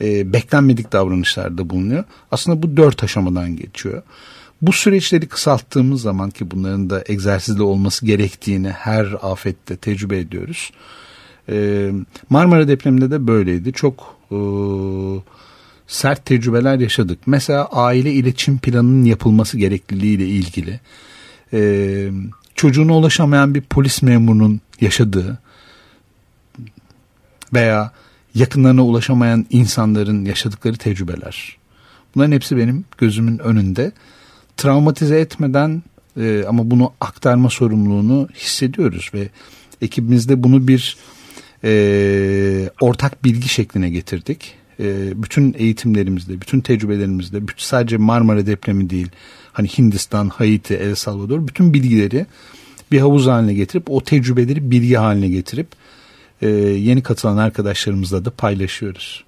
Speaker 16: e, beklenmedik davranışlarda bulunuyor? Aslında bu dört aşamadan geçiyor. Bu süreçleri kısalttığımız zaman ki bunların da egzersizde olması gerektiğini her afette tecrübe ediyoruz. Ee, Marmara depreminde de böyleydi. Çok e, sert tecrübeler yaşadık. Mesela aile iletişim planının yapılması gerekliliği ile ilgili. E, çocuğuna ulaşamayan bir polis memurunun yaşadığı veya yakınlarına ulaşamayan insanların yaşadıkları tecrübeler. Bunların hepsi benim gözümün önünde travmatize etmeden e, ama bunu aktarma sorumluluğunu hissediyoruz ve ekibimizde bunu bir e, ortak bilgi şekline getirdik. E, bütün eğitimlerimizde, bütün tecrübelerimizde, sadece Marmara depremi değil, hani Hindistan, Haiti, El Salvador bütün bilgileri bir havuz haline getirip o tecrübeleri bilgi haline getirip e, yeni katılan arkadaşlarımızla da paylaşıyoruz.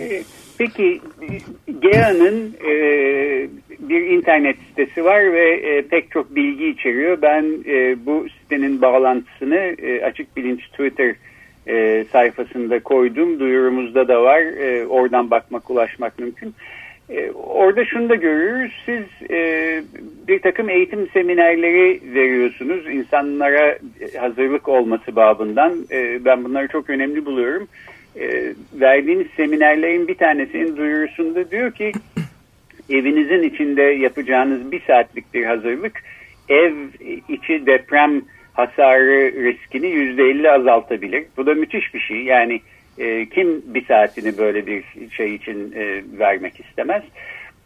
Speaker 15: Ee, Peki GEA'nın e, bir internet sitesi var ve e, pek çok bilgi içeriyor. Ben e, bu sitenin bağlantısını e, Açık Bilinç Twitter e, sayfasında koydum. Duyurumuzda da var. E, oradan bakmak, ulaşmak mümkün. E, orada şunu da görüyoruz. Siz e, bir takım eğitim seminerleri veriyorsunuz. insanlara hazırlık olması babından. E, ben bunları çok önemli buluyorum. E, verdiğiniz seminerlerin bir tanesinin duyurusunda diyor ki evinizin içinde yapacağınız bir saatlik bir hazırlık ev içi deprem hasarı riskini yüzde elli azaltabilir. Bu da müthiş bir şey. Yani e, kim bir saatini böyle bir şey için e, vermek istemez?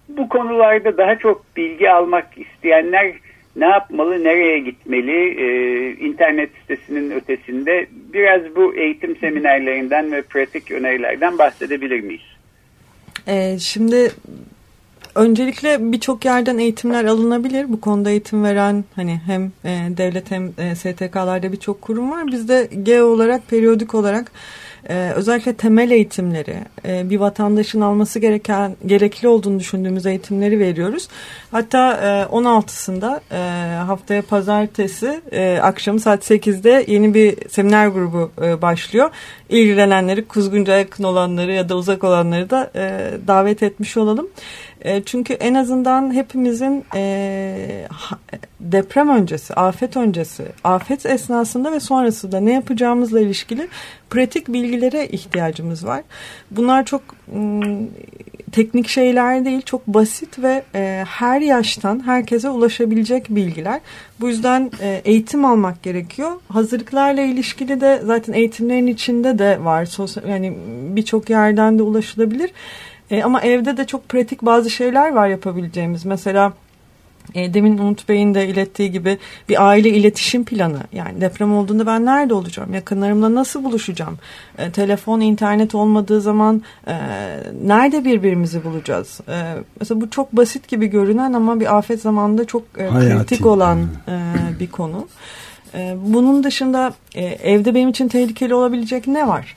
Speaker 15: Bu konularda daha çok bilgi almak isteyenler ne yapmalı, nereye gitmeli, e, internet sitesinin ötesinde biraz bu eğitim seminerlerinden ve pratik önerilerden bahsedebilir miyiz?
Speaker 17: Ee, şimdi öncelikle birçok yerden eğitimler alınabilir. Bu konuda eğitim veren hani hem e, devlet hem e, STK'larda birçok kurum var. Biz de GEO olarak periyodik olarak e, özellikle temel eğitimleri e, bir vatandaşın alması gereken gerekli olduğunu düşündüğümüz eğitimleri veriyoruz. Hatta e, 16'sında e, haftaya pazartesi e, akşam saat 8'de yeni bir seminer grubu e, başlıyor. İlgilenenleri Kuzgunca yakın olanları ya da uzak olanları da e, davet etmiş olalım. E, çünkü en azından hepimizin e, deprem öncesi, afet öncesi, afet esnasında ve sonrasında ne yapacağımızla ilişkili pratik bilgilere ihtiyacımız var. Bunlar çok teknik şeyler değil, çok basit ve e, her yaştan herkese ulaşabilecek bilgiler. Bu yüzden e, eğitim almak gerekiyor. Hazırlıklarla ilişkili de zaten eğitimlerin içinde de var. Sosyal, yani birçok yerden de ulaşılabilir. E, ama evde de çok pratik bazı şeyler var yapabileceğimiz. Mesela e, demin Umut Bey'in de ilettiği gibi bir aile iletişim planı. Yani deprem olduğunda ben nerede olacağım? Yakınlarımla nasıl buluşacağım? E, telefon, internet olmadığı zaman e, nerede birbirimizi bulacağız? E, mesela bu çok basit gibi görünen ama bir afet zamanında çok e, kritik olan e, bir konu. E, bunun dışında e, evde benim için tehlikeli olabilecek ne var?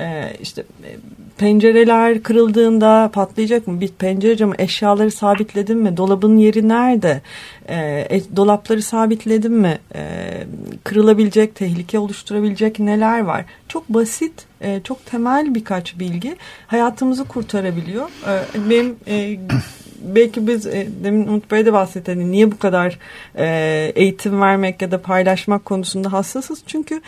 Speaker 17: Ee, işte e, pencereler kırıldığında patlayacak mı? Bir pencere camı eşyaları sabitledim mi? Dolabın yeri nerede? Ee, dolapları sabitledim mi? Ee, kırılabilecek, tehlike oluşturabilecek neler var? Çok basit, e, çok temel birkaç bilgi hayatımızı kurtarabiliyor. Ee, benim e, belki biz e, demin Umut Bey de bahsetti hani niye bu kadar e, eğitim vermek ya da paylaşmak konusunda hassasız? Çünkü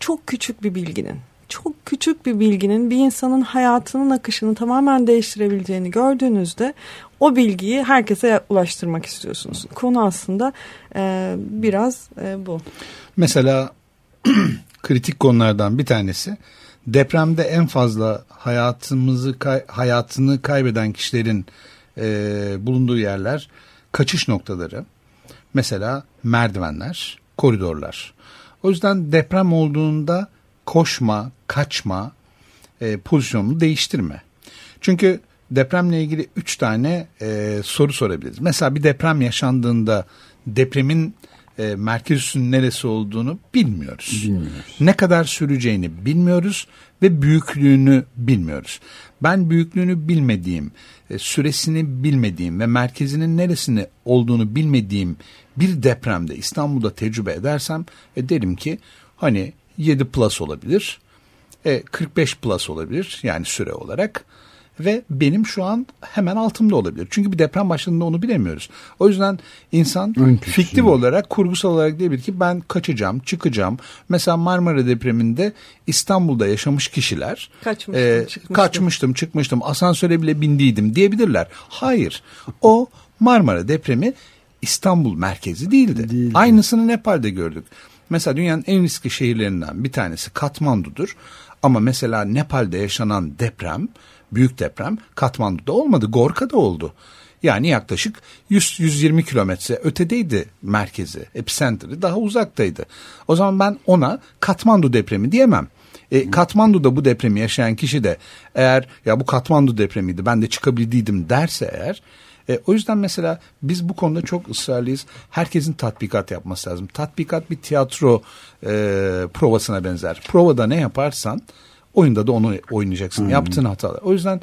Speaker 17: çok küçük bir bilginin çok küçük bir bilginin bir insanın hayatının akışını tamamen değiştirebileceğini gördüğünüzde o bilgiyi herkese ulaştırmak istiyorsunuz. Konu aslında e, biraz e, bu.
Speaker 16: Mesela kritik konulardan bir tanesi depremde en fazla hayatımızı kay, hayatını kaybeden kişilerin e, bulunduğu yerler kaçış noktaları. Mesela merdivenler, koridorlar. O yüzden deprem olduğunda koşma, kaçma e, pozisyonunu değiştirme. Çünkü depremle ilgili üç tane e, soru sorabiliriz. Mesela bir deprem yaşandığında depremin e, merkez üssünün neresi olduğunu bilmiyoruz.
Speaker 2: Bilmiyoruz.
Speaker 16: Ne kadar süreceğini bilmiyoruz ve büyüklüğünü bilmiyoruz. Ben büyüklüğünü bilmediğim, e, süresini bilmediğim ve merkezinin neresini olduğunu bilmediğim bir depremde İstanbul'da tecrübe edersem e, derim ki hani 7 plus olabilir. E, 45 plus olabilir yani süre olarak. Ve benim şu an hemen altımda olabilir. Çünkü bir deprem başladığında onu bilemiyoruz. O yüzden insan fiktif olarak, kurgusal olarak diyebilir ki ben kaçacağım, çıkacağım. Mesela Marmara depreminde İstanbul'da yaşamış kişiler
Speaker 17: Kaçmıştım,
Speaker 16: e,
Speaker 17: çıkmıştım.
Speaker 16: kaçmıştım, çıkmıştım, asansöre bile bindiydim diyebilirler. Hayır. O Marmara depremi İstanbul merkezi değildi. değildi. Aynısını Nepal'de gördük. Mesela dünyanın en riskli şehirlerinden bir tanesi Katmandu'dur. Ama mesela Nepal'de yaşanan deprem, büyük deprem Katmandu'da olmadı, Gorka'da oldu. Yani yaklaşık 100-120 kilometre ötedeydi merkezi, epicentri daha uzaktaydı. O zaman ben ona Katmandu depremi diyemem. E, Katmandu'da bu depremi yaşayan kişi de eğer ya bu Katmandu depremiydi ben de çıkabildiydim derse eğer E, o yüzden mesela biz bu konuda çok ısrarlıyız. Herkesin tatbikat yapması lazım. Tatbikat bir tiyatro e, provasına benzer. Provada ne yaparsan oyunda da onu oynayacaksın.
Speaker 2: Hmm.
Speaker 16: Yaptığın hatalar. O yüzden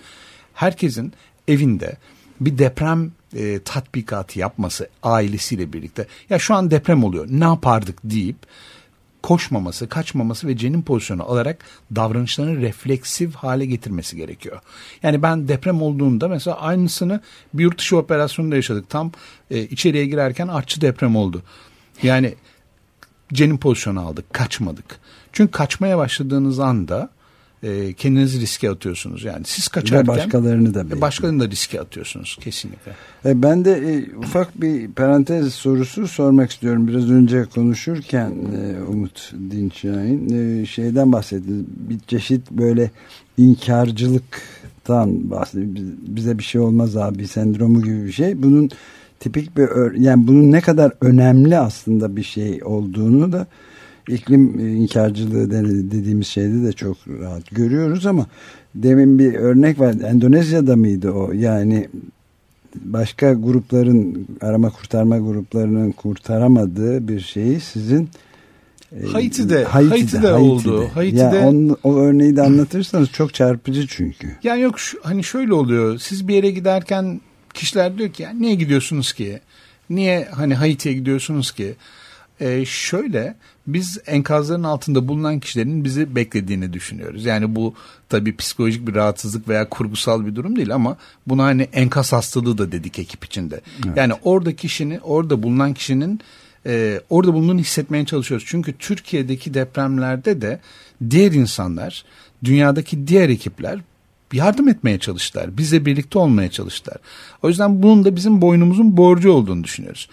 Speaker 16: herkesin evinde bir deprem e, tatbikatı yapması ailesiyle birlikte. Ya şu an deprem oluyor ne yapardık deyip koşmaması, kaçmaması ve cenin pozisyonu alarak davranışlarını refleksif hale getirmesi gerekiyor. Yani ben deprem olduğunda mesela aynısını bir yurt dışı operasyonunda yaşadık. Tam e, içeriye girerken artçı deprem oldu. Yani cenin pozisyonu aldık, kaçmadık. Çünkü kaçmaya başladığınız anda e, kendinizi riske atıyorsunuz. Yani siz kaçarken
Speaker 2: başkalarını da belki.
Speaker 16: başkalarını da riske atıyorsunuz kesinlikle.
Speaker 2: E, ben de e, ufak bir parantez sorusu sormak istiyorum. Biraz önce konuşurken e, Umut Dinçay'ın e, şeyden bahsetti. Bir çeşit böyle inkarcılıktan bahsetti. Biz- Bize bir şey olmaz abi sendromu gibi bir şey. Bunun tipik bir yani bunun ne kadar önemli aslında bir şey olduğunu da iklim e, inkarcılığı dediğimiz şeyde de çok rahat görüyoruz ama demin bir örnek var. Endonezya'da mıydı o? Yani başka grupların arama kurtarma gruplarının kurtaramadığı bir şeyi sizin e,
Speaker 16: Haiti'de- Haiti'de oldu. Haiti'de-
Speaker 2: Ya onun, o örneği de anlatırsanız çok çarpıcı çünkü.
Speaker 16: Yani yok şu- hani şöyle oluyor. Siz bir yere giderken kişiler diyor ki "Ya niye gidiyorsunuz ki? Niye hani Haiti'ye gidiyorsunuz ki? Ee, şöyle biz enkazların altında bulunan kişilerin bizi beklediğini düşünüyoruz. Yani bu tabii psikolojik bir rahatsızlık veya kurgusal bir durum değil ama buna hani enkaz hastalığı da dedik ekip içinde.
Speaker 2: Evet.
Speaker 16: Yani orada kişinin orada bulunan kişinin e, orada bulunduğunu hissetmeye çalışıyoruz. Çünkü Türkiye'deki depremlerde de diğer insanlar, dünyadaki diğer ekipler yardım etmeye çalıştılar. Bizle birlikte olmaya çalıştılar. O yüzden bunun da bizim boynumuzun borcu olduğunu düşünüyoruz.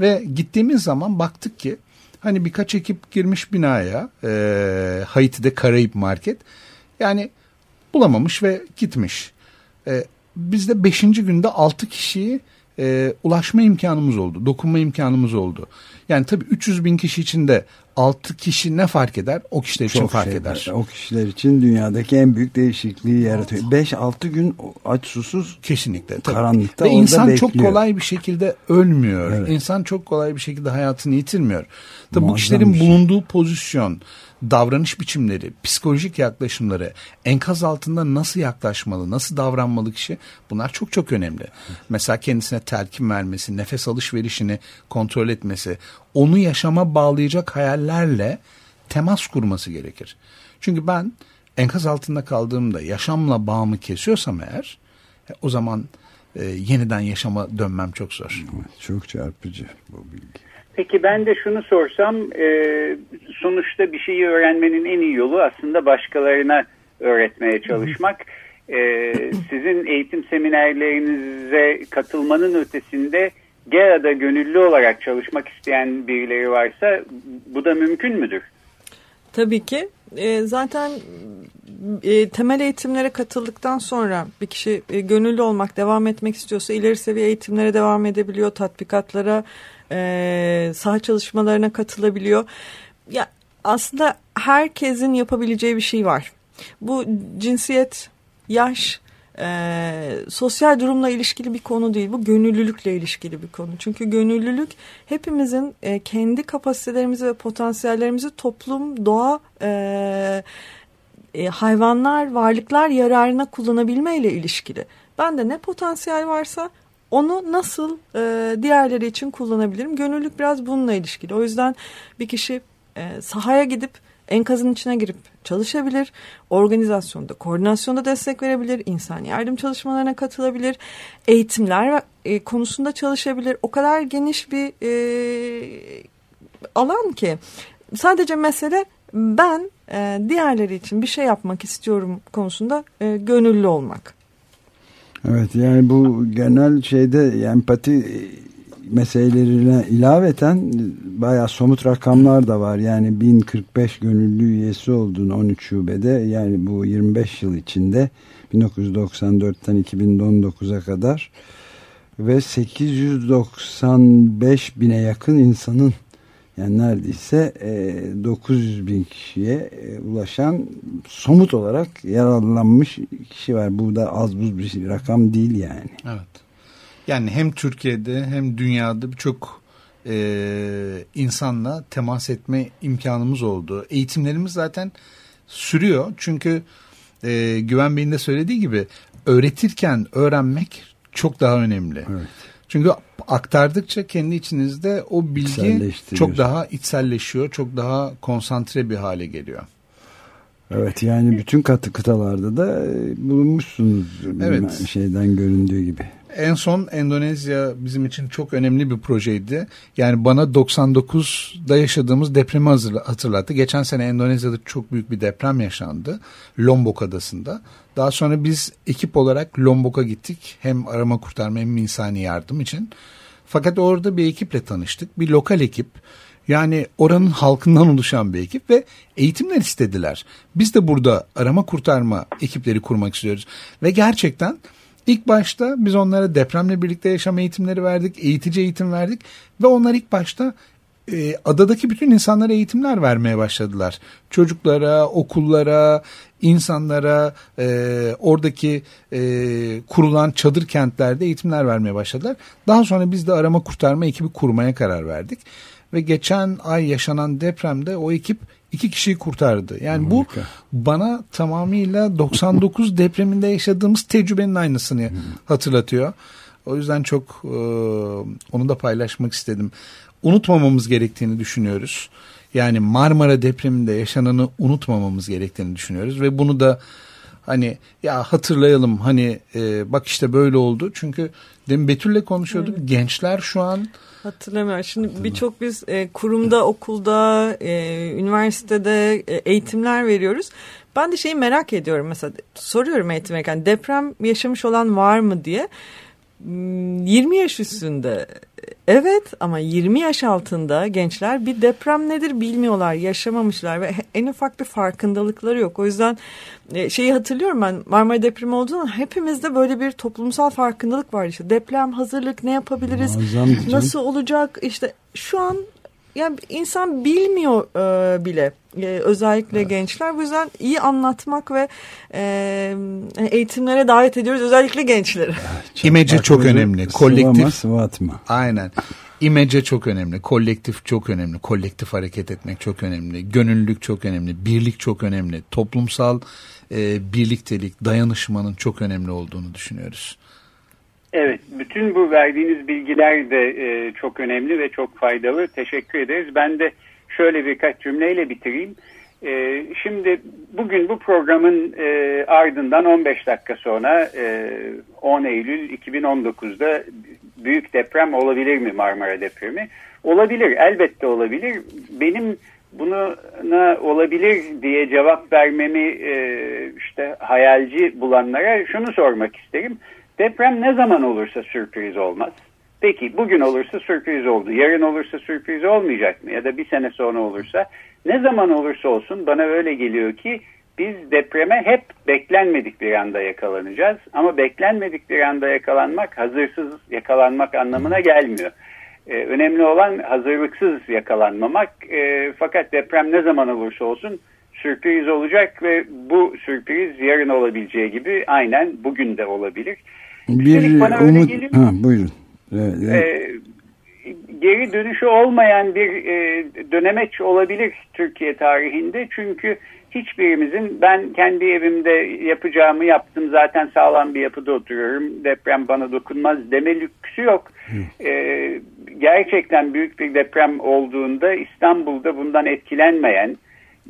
Speaker 16: Ve gittiğimiz zaman baktık ki hani birkaç ekip girmiş binaya e, Haiti'de Karayip Market yani bulamamış ve gitmiş. E, biz de 5. günde 6 kişiyi e, ulaşma imkanımız oldu. Dokunma imkanımız oldu. Yani tabii 300 bin kişi içinde 6 kişi ne fark eder? O kişiler için
Speaker 2: Çok
Speaker 16: fark
Speaker 2: şey
Speaker 16: eder.
Speaker 2: var. O kişiler için dünyadaki en büyük değişikliği yaratıyor. 5-6 gün aç susuz
Speaker 16: kesinlikle
Speaker 2: karanlıkta
Speaker 16: Ve insan
Speaker 2: bekliyor.
Speaker 16: çok kolay bir şekilde ölmüyor.
Speaker 2: Evet.
Speaker 16: İnsan çok kolay bir şekilde hayatını yitirmiyor. Tabii bu
Speaker 2: Muazzam
Speaker 16: kişilerin
Speaker 2: bir şey.
Speaker 16: bulunduğu pozisyon, davranış biçimleri, psikolojik yaklaşımları, enkaz altında nasıl yaklaşmalı, nasıl davranmalı kişi bunlar çok çok önemli. Mesela kendisine telkin vermesi, nefes alışverişini kontrol etmesi, onu yaşama bağlayacak hayallerle temas kurması gerekir. Çünkü ben enkaz altında kaldığımda yaşamla bağımı kesiyorsam eğer e, o zaman e, yeniden yaşama dönmem çok zor.
Speaker 2: Çok çarpıcı bu bilgi.
Speaker 15: Peki ben de şunu sorsam e, sonuçta bir şeyi öğrenmenin en iyi yolu aslında başkalarına öğretmeye çalışmak. E, sizin eğitim seminerlerinize katılmanın ötesinde GEA'da gönüllü olarak çalışmak isteyen birileri varsa bu da mümkün müdür?
Speaker 17: Tabii ki. E, zaten e, temel eğitimlere katıldıktan sonra bir kişi e, gönüllü olmak, devam etmek istiyorsa ileri seviye eğitimlere devam edebiliyor, tatbikatlara, e, saha çalışmalarına katılabiliyor. Ya aslında herkesin yapabileceği bir şey var. Bu cinsiyet, yaş, e, sosyal durumla ilişkili bir konu değil. Bu gönüllülükle ilişkili bir konu. Çünkü gönüllülük hepimizin e, kendi kapasitelerimizi ve potansiyellerimizi toplum, doğa, e, e, hayvanlar, varlıklar yararına kullanabilme ile ilişkili. Bende ne potansiyel varsa onu nasıl e, diğerleri için kullanabilirim? Gönüllülük biraz bununla ilişkili. O yüzden bir kişi e, sahaya gidip enkazın içine girip çalışabilir. Organizasyonda, koordinasyonda destek verebilir. insani yardım çalışmalarına katılabilir. Eğitimler e, konusunda çalışabilir. O kadar geniş bir e, alan ki sadece mesele ben e, diğerleri için bir şey yapmak istiyorum konusunda e, gönüllü olmak.
Speaker 2: Evet yani bu genel şeyde empati meselelerine ilaveten bayağı somut rakamlar da var. Yani 1045 gönüllü üyesi olduğunu 13 şubede yani bu 25 yıl içinde 1994'ten 2019'a kadar ve 895 bine yakın insanın yani neredeyse e, 900 bin kişiye e, ulaşan somut olarak yararlanmış kişi var. Bu da az buz bir rakam değil yani.
Speaker 16: Evet. Yani hem Türkiye'de hem dünyada birçok e, insanla temas etme imkanımız oldu. Eğitimlerimiz zaten sürüyor. Çünkü e, Güven Bey'in de söylediği gibi öğretirken öğrenmek çok daha önemli.
Speaker 2: Evet.
Speaker 16: Çünkü aktardıkça kendi içinizde o bilgi çok daha içselleşiyor, çok daha konsantre bir hale geliyor.
Speaker 2: Evet yani bütün katı kıtalarda da e, bulunmuşsunuz.
Speaker 16: Evet.
Speaker 2: Şeyden göründüğü gibi.
Speaker 16: En son Endonezya bizim için çok önemli bir projeydi. Yani bana 99'da yaşadığımız depremi hatırlattı. Geçen sene Endonezya'da çok büyük bir deprem yaşandı. Lombok adasında. Daha sonra biz ekip olarak Lombok'a gittik. Hem arama kurtarma hem insani yardım için. Fakat orada bir ekiple tanıştık. Bir lokal ekip. Yani oranın halkından oluşan bir ekip ve eğitimler istediler. Biz de burada arama kurtarma ekipleri kurmak istiyoruz. Ve gerçekten ilk başta biz onlara depremle birlikte yaşam eğitimleri verdik, eğitici eğitim verdik ve onlar ilk başta e, adadaki bütün insanlara eğitimler vermeye başladılar. Çocuklara, okullara, insanlara, e, oradaki e, kurulan çadır kentlerde eğitimler vermeye başladılar. Daha sonra biz de arama kurtarma ekibi kurmaya karar verdik. Ve geçen ay yaşanan depremde o ekip iki kişiyi kurtardı. Yani bu bana tamamıyla 99 depreminde yaşadığımız tecrübenin aynısını hatırlatıyor. O yüzden çok e, onu da paylaşmak istedim. Unutmamamız gerektiğini düşünüyoruz. Yani Marmara depreminde yaşananı unutmamamız gerektiğini düşünüyoruz ve bunu da hani ya hatırlayalım hani e, bak işte böyle oldu. Çünkü demin Betül'le konuşuyorduk. Gençler şu an
Speaker 17: Hatırlamıyorum. Şimdi birçok biz e, kurumda, okulda, e, üniversitede e, eğitimler veriyoruz. Ben de şeyi merak ediyorum mesela soruyorum eğitim verirken deprem yaşamış olan var mı diye. Hmm, 20 yaş üstünde evet ama 20 yaş altında gençler bir deprem nedir bilmiyorlar, yaşamamışlar ve en ufak bir farkındalıkları yok. O yüzden e, şeyi hatırlıyorum ben Marmara depremi olduğunda hepimizde böyle bir toplumsal farkındalık var işte. Deprem hazırlık ne yapabiliriz?
Speaker 2: Muazzam
Speaker 17: nasıl olacak? İşte şu an yani insan bilmiyor e, bile E, özellikle gençler bu yüzden iyi anlatmak ve e, eğitimlere davet ediyoruz özellikle gençleri.
Speaker 16: İmece çok önemli.
Speaker 2: sıvama,
Speaker 16: Kolektif.
Speaker 2: sıvatma.
Speaker 16: Aynen. İmece çok önemli. Kolektif çok önemli. Kolektif hareket etmek çok önemli. Gönüllülük çok önemli. Birlik çok önemli. Toplumsal e, birliktelik, dayanışmanın çok önemli olduğunu düşünüyoruz.
Speaker 15: Evet, bütün bu verdiğiniz bilgiler de e, çok önemli ve çok faydalı. Teşekkür ederiz. Ben de şöyle birkaç cümleyle bitireyim. E, şimdi bugün bu programın e, ardından 15 dakika sonra e, 10 Eylül 2019'da büyük deprem olabilir mi Marmara depremi? Olabilir, elbette olabilir. Benim buna olabilir diye cevap vermemi e, işte hayalci bulanlara şunu sormak isterim. Deprem ne zaman olursa sürpriz olmaz. Peki bugün olursa sürpriz oldu. Yarın olursa sürpriz olmayacak mı? Ya da bir sene sonra olursa ne zaman olursa olsun bana öyle geliyor ki biz depreme hep beklenmedik bir anda yakalanacağız. Ama beklenmedik bir anda yakalanmak hazırsız yakalanmak anlamına gelmiyor. Ee, önemli olan hazırlıksız yakalanmamak. Ee, fakat deprem ne zaman olursa olsun sürpriz olacak ve bu sürpriz yarın olabileceği gibi aynen bugün de olabilir.
Speaker 2: Bir
Speaker 15: bana
Speaker 2: umut...
Speaker 15: geliyor.
Speaker 2: Ha, buyurun. Evet, evet.
Speaker 15: Ee, geri dönüşü olmayan bir e, dönemeç olabilir Türkiye tarihinde. Çünkü hiçbirimizin ben kendi evimde yapacağımı yaptım zaten sağlam bir yapıda oturuyorum deprem bana dokunmaz deme lüksü yok. Ee, gerçekten büyük bir deprem olduğunda İstanbul'da bundan etkilenmeyen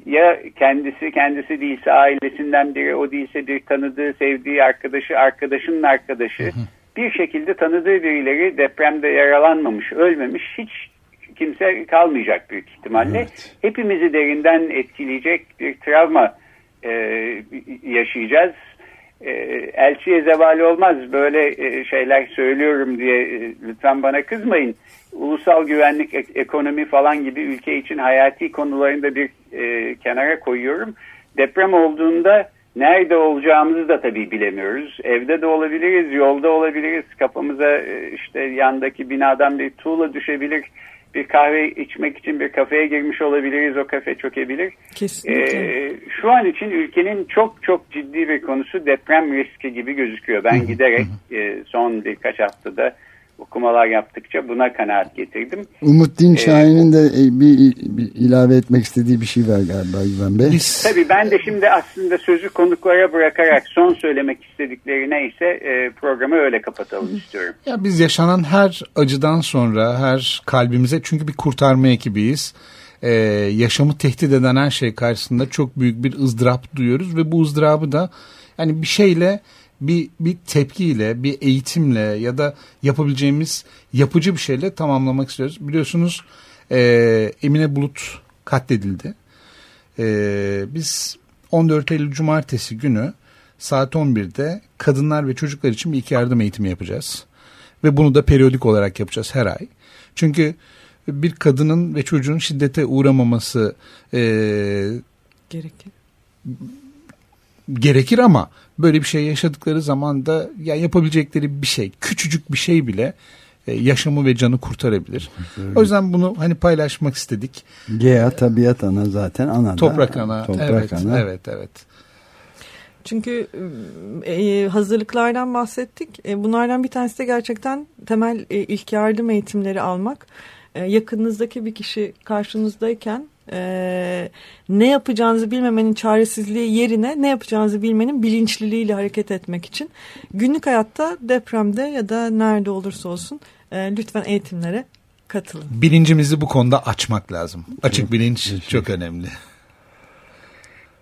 Speaker 15: ya kendisi kendisi değilse ailesinden biri o değilse bir tanıdığı sevdiği arkadaşı arkadaşının arkadaşı bir şekilde tanıdığı birileri depremde yaralanmamış ölmemiş hiç kimse kalmayacak büyük ihtimalle. Hepimizi derinden etkileyecek bir travma e, yaşayacağız. E, elçiye zeval olmaz böyle e, şeyler söylüyorum diye e, lütfen bana kızmayın. Ulusal güvenlik, ek- ekonomi falan gibi ülke için hayati konularında bir e, kenara koyuyorum. Deprem olduğunda nerede olacağımızı da tabii bilemiyoruz. Evde de olabiliriz, yolda olabiliriz. Kafamıza e, işte yandaki binadan bir tuğla düşebilir. Bir kahve içmek için bir kafeye girmiş olabiliriz. O kafe çökebilir.
Speaker 17: Kesinlikle.
Speaker 15: Ee, şu an için ülkenin çok çok ciddi bir konusu deprem riski gibi gözüküyor. Ben giderek e, son birkaç haftada okumalar yaptıkça buna kanaat getirdim.
Speaker 2: Umut Dinçahin'in de e, bir, bir ilave etmek istediği bir şey var galiba Güven Bey.
Speaker 15: Tabii ben de şimdi aslında sözü konuklara bırakarak son söylemek istedikleri neyse e, programı öyle kapatalım istiyorum.
Speaker 16: Ya biz yaşanan her acıdan sonra her kalbimize çünkü bir kurtarma ekibiyiz. Ee, yaşamı tehdit eden her şey karşısında çok büyük bir ızdırap duyuyoruz ve bu ızdırabı da yani bir şeyle bir, bir tepkiyle, bir eğitimle ya da yapabileceğimiz yapıcı bir şeyle tamamlamak istiyoruz. Biliyorsunuz e, Emine Bulut katledildi. E, biz 14 Eylül Cumartesi günü saat 11'de kadınlar ve çocuklar için bir iki yardım eğitimi yapacağız. Ve bunu da periyodik olarak yapacağız her ay. Çünkü bir kadının ve çocuğun şiddete uğramaması e,
Speaker 17: Gerekir.
Speaker 16: Gerekir ama böyle bir şey yaşadıkları zaman da ya yapabilecekleri bir şey, küçücük bir şey bile e, yaşamı ve canı kurtarabilir. O yüzden bunu hani paylaşmak istedik.
Speaker 2: Gea tabiat ana zaten ana.
Speaker 16: Toprak ana.
Speaker 2: Toprak
Speaker 16: evet,
Speaker 2: ana.
Speaker 16: evet, evet.
Speaker 17: Çünkü e, hazırlıklardan bahsettik. E, bunlardan bir tanesi de gerçekten temel e, ilk yardım eğitimleri almak. E, yakınınızdaki bir kişi karşınızdayken e, ne yapacağınızı bilmemenin çaresizliği yerine ne yapacağınızı bilmenin bilinçliliğiyle hareket etmek için günlük hayatta depremde ya da nerede olursa olsun e, lütfen eğitimlere katılın.
Speaker 16: Bilincimizi bu konuda açmak lazım. Açık bilinç çok önemli.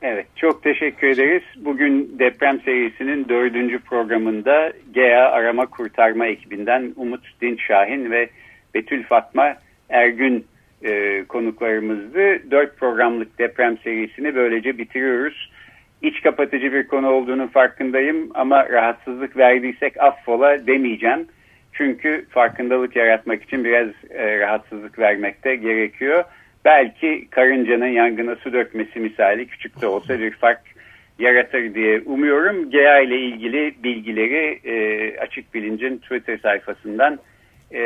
Speaker 15: Evet, çok teşekkür ederiz. Bugün deprem serisinin dördüncü programında GEA Arama Kurtarma ekibinden Umut Dinçşahin ve Betül Fatma Ergün e, konuklarımızdı. Dört programlık deprem serisini böylece bitiriyoruz. İç kapatıcı bir konu olduğunun farkındayım ama rahatsızlık verdiysek affola demeyeceğim. Çünkü farkındalık yaratmak için biraz e, rahatsızlık vermek de gerekiyor. Belki karıncanın yangına su dökmesi misali küçük de olsa bir fark yaratır diye umuyorum. GEA ile ilgili bilgileri e, Açık Bilinc'in Twitter sayfasından e,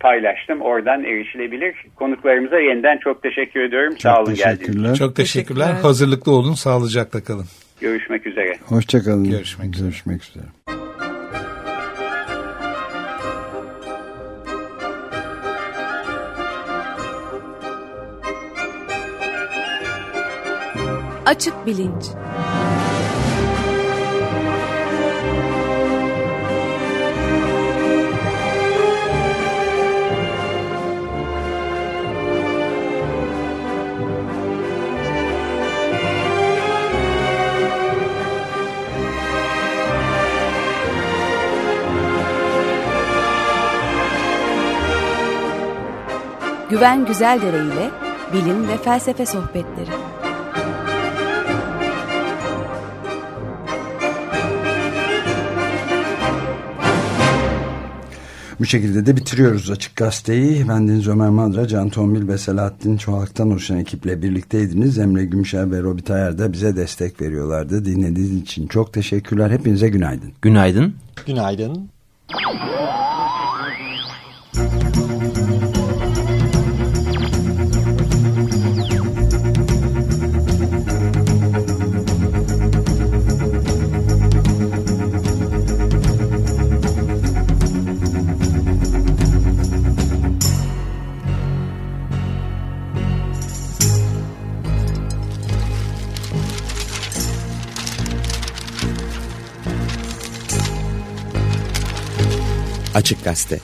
Speaker 15: paylaştım. Oradan erişilebilir. Konuklarımıza yeniden çok teşekkür ediyorum.
Speaker 2: Çok
Speaker 15: Sağ olun
Speaker 2: teşekkürler.
Speaker 15: geldiğiniz
Speaker 16: Çok teşekkürler. Hazırlıklı olun, sağlıcakla kalın.
Speaker 15: Görüşmek üzere.
Speaker 2: Hoşçakalın.
Speaker 16: Görüşmek üzere.
Speaker 2: Görüşmek üzere.
Speaker 10: Açık bilinç. Güven Güzeldere ile bilim ve felsefe sohbetleri.
Speaker 2: Bu şekilde de bitiriyoruz Açık Gazete'yi. Ben Deniz Ömer Madra, Can Tombil ve Selahattin Çoğak'tan oluşan ekiple birlikteydiniz. Emre Gümüşer ve Robi Tayar da bize destek veriyorlardı. Dinlediğiniz için çok teşekkürler. Hepinize günaydın.
Speaker 1: Günaydın.
Speaker 18: Günaydın.
Speaker 19: Açık Gazete.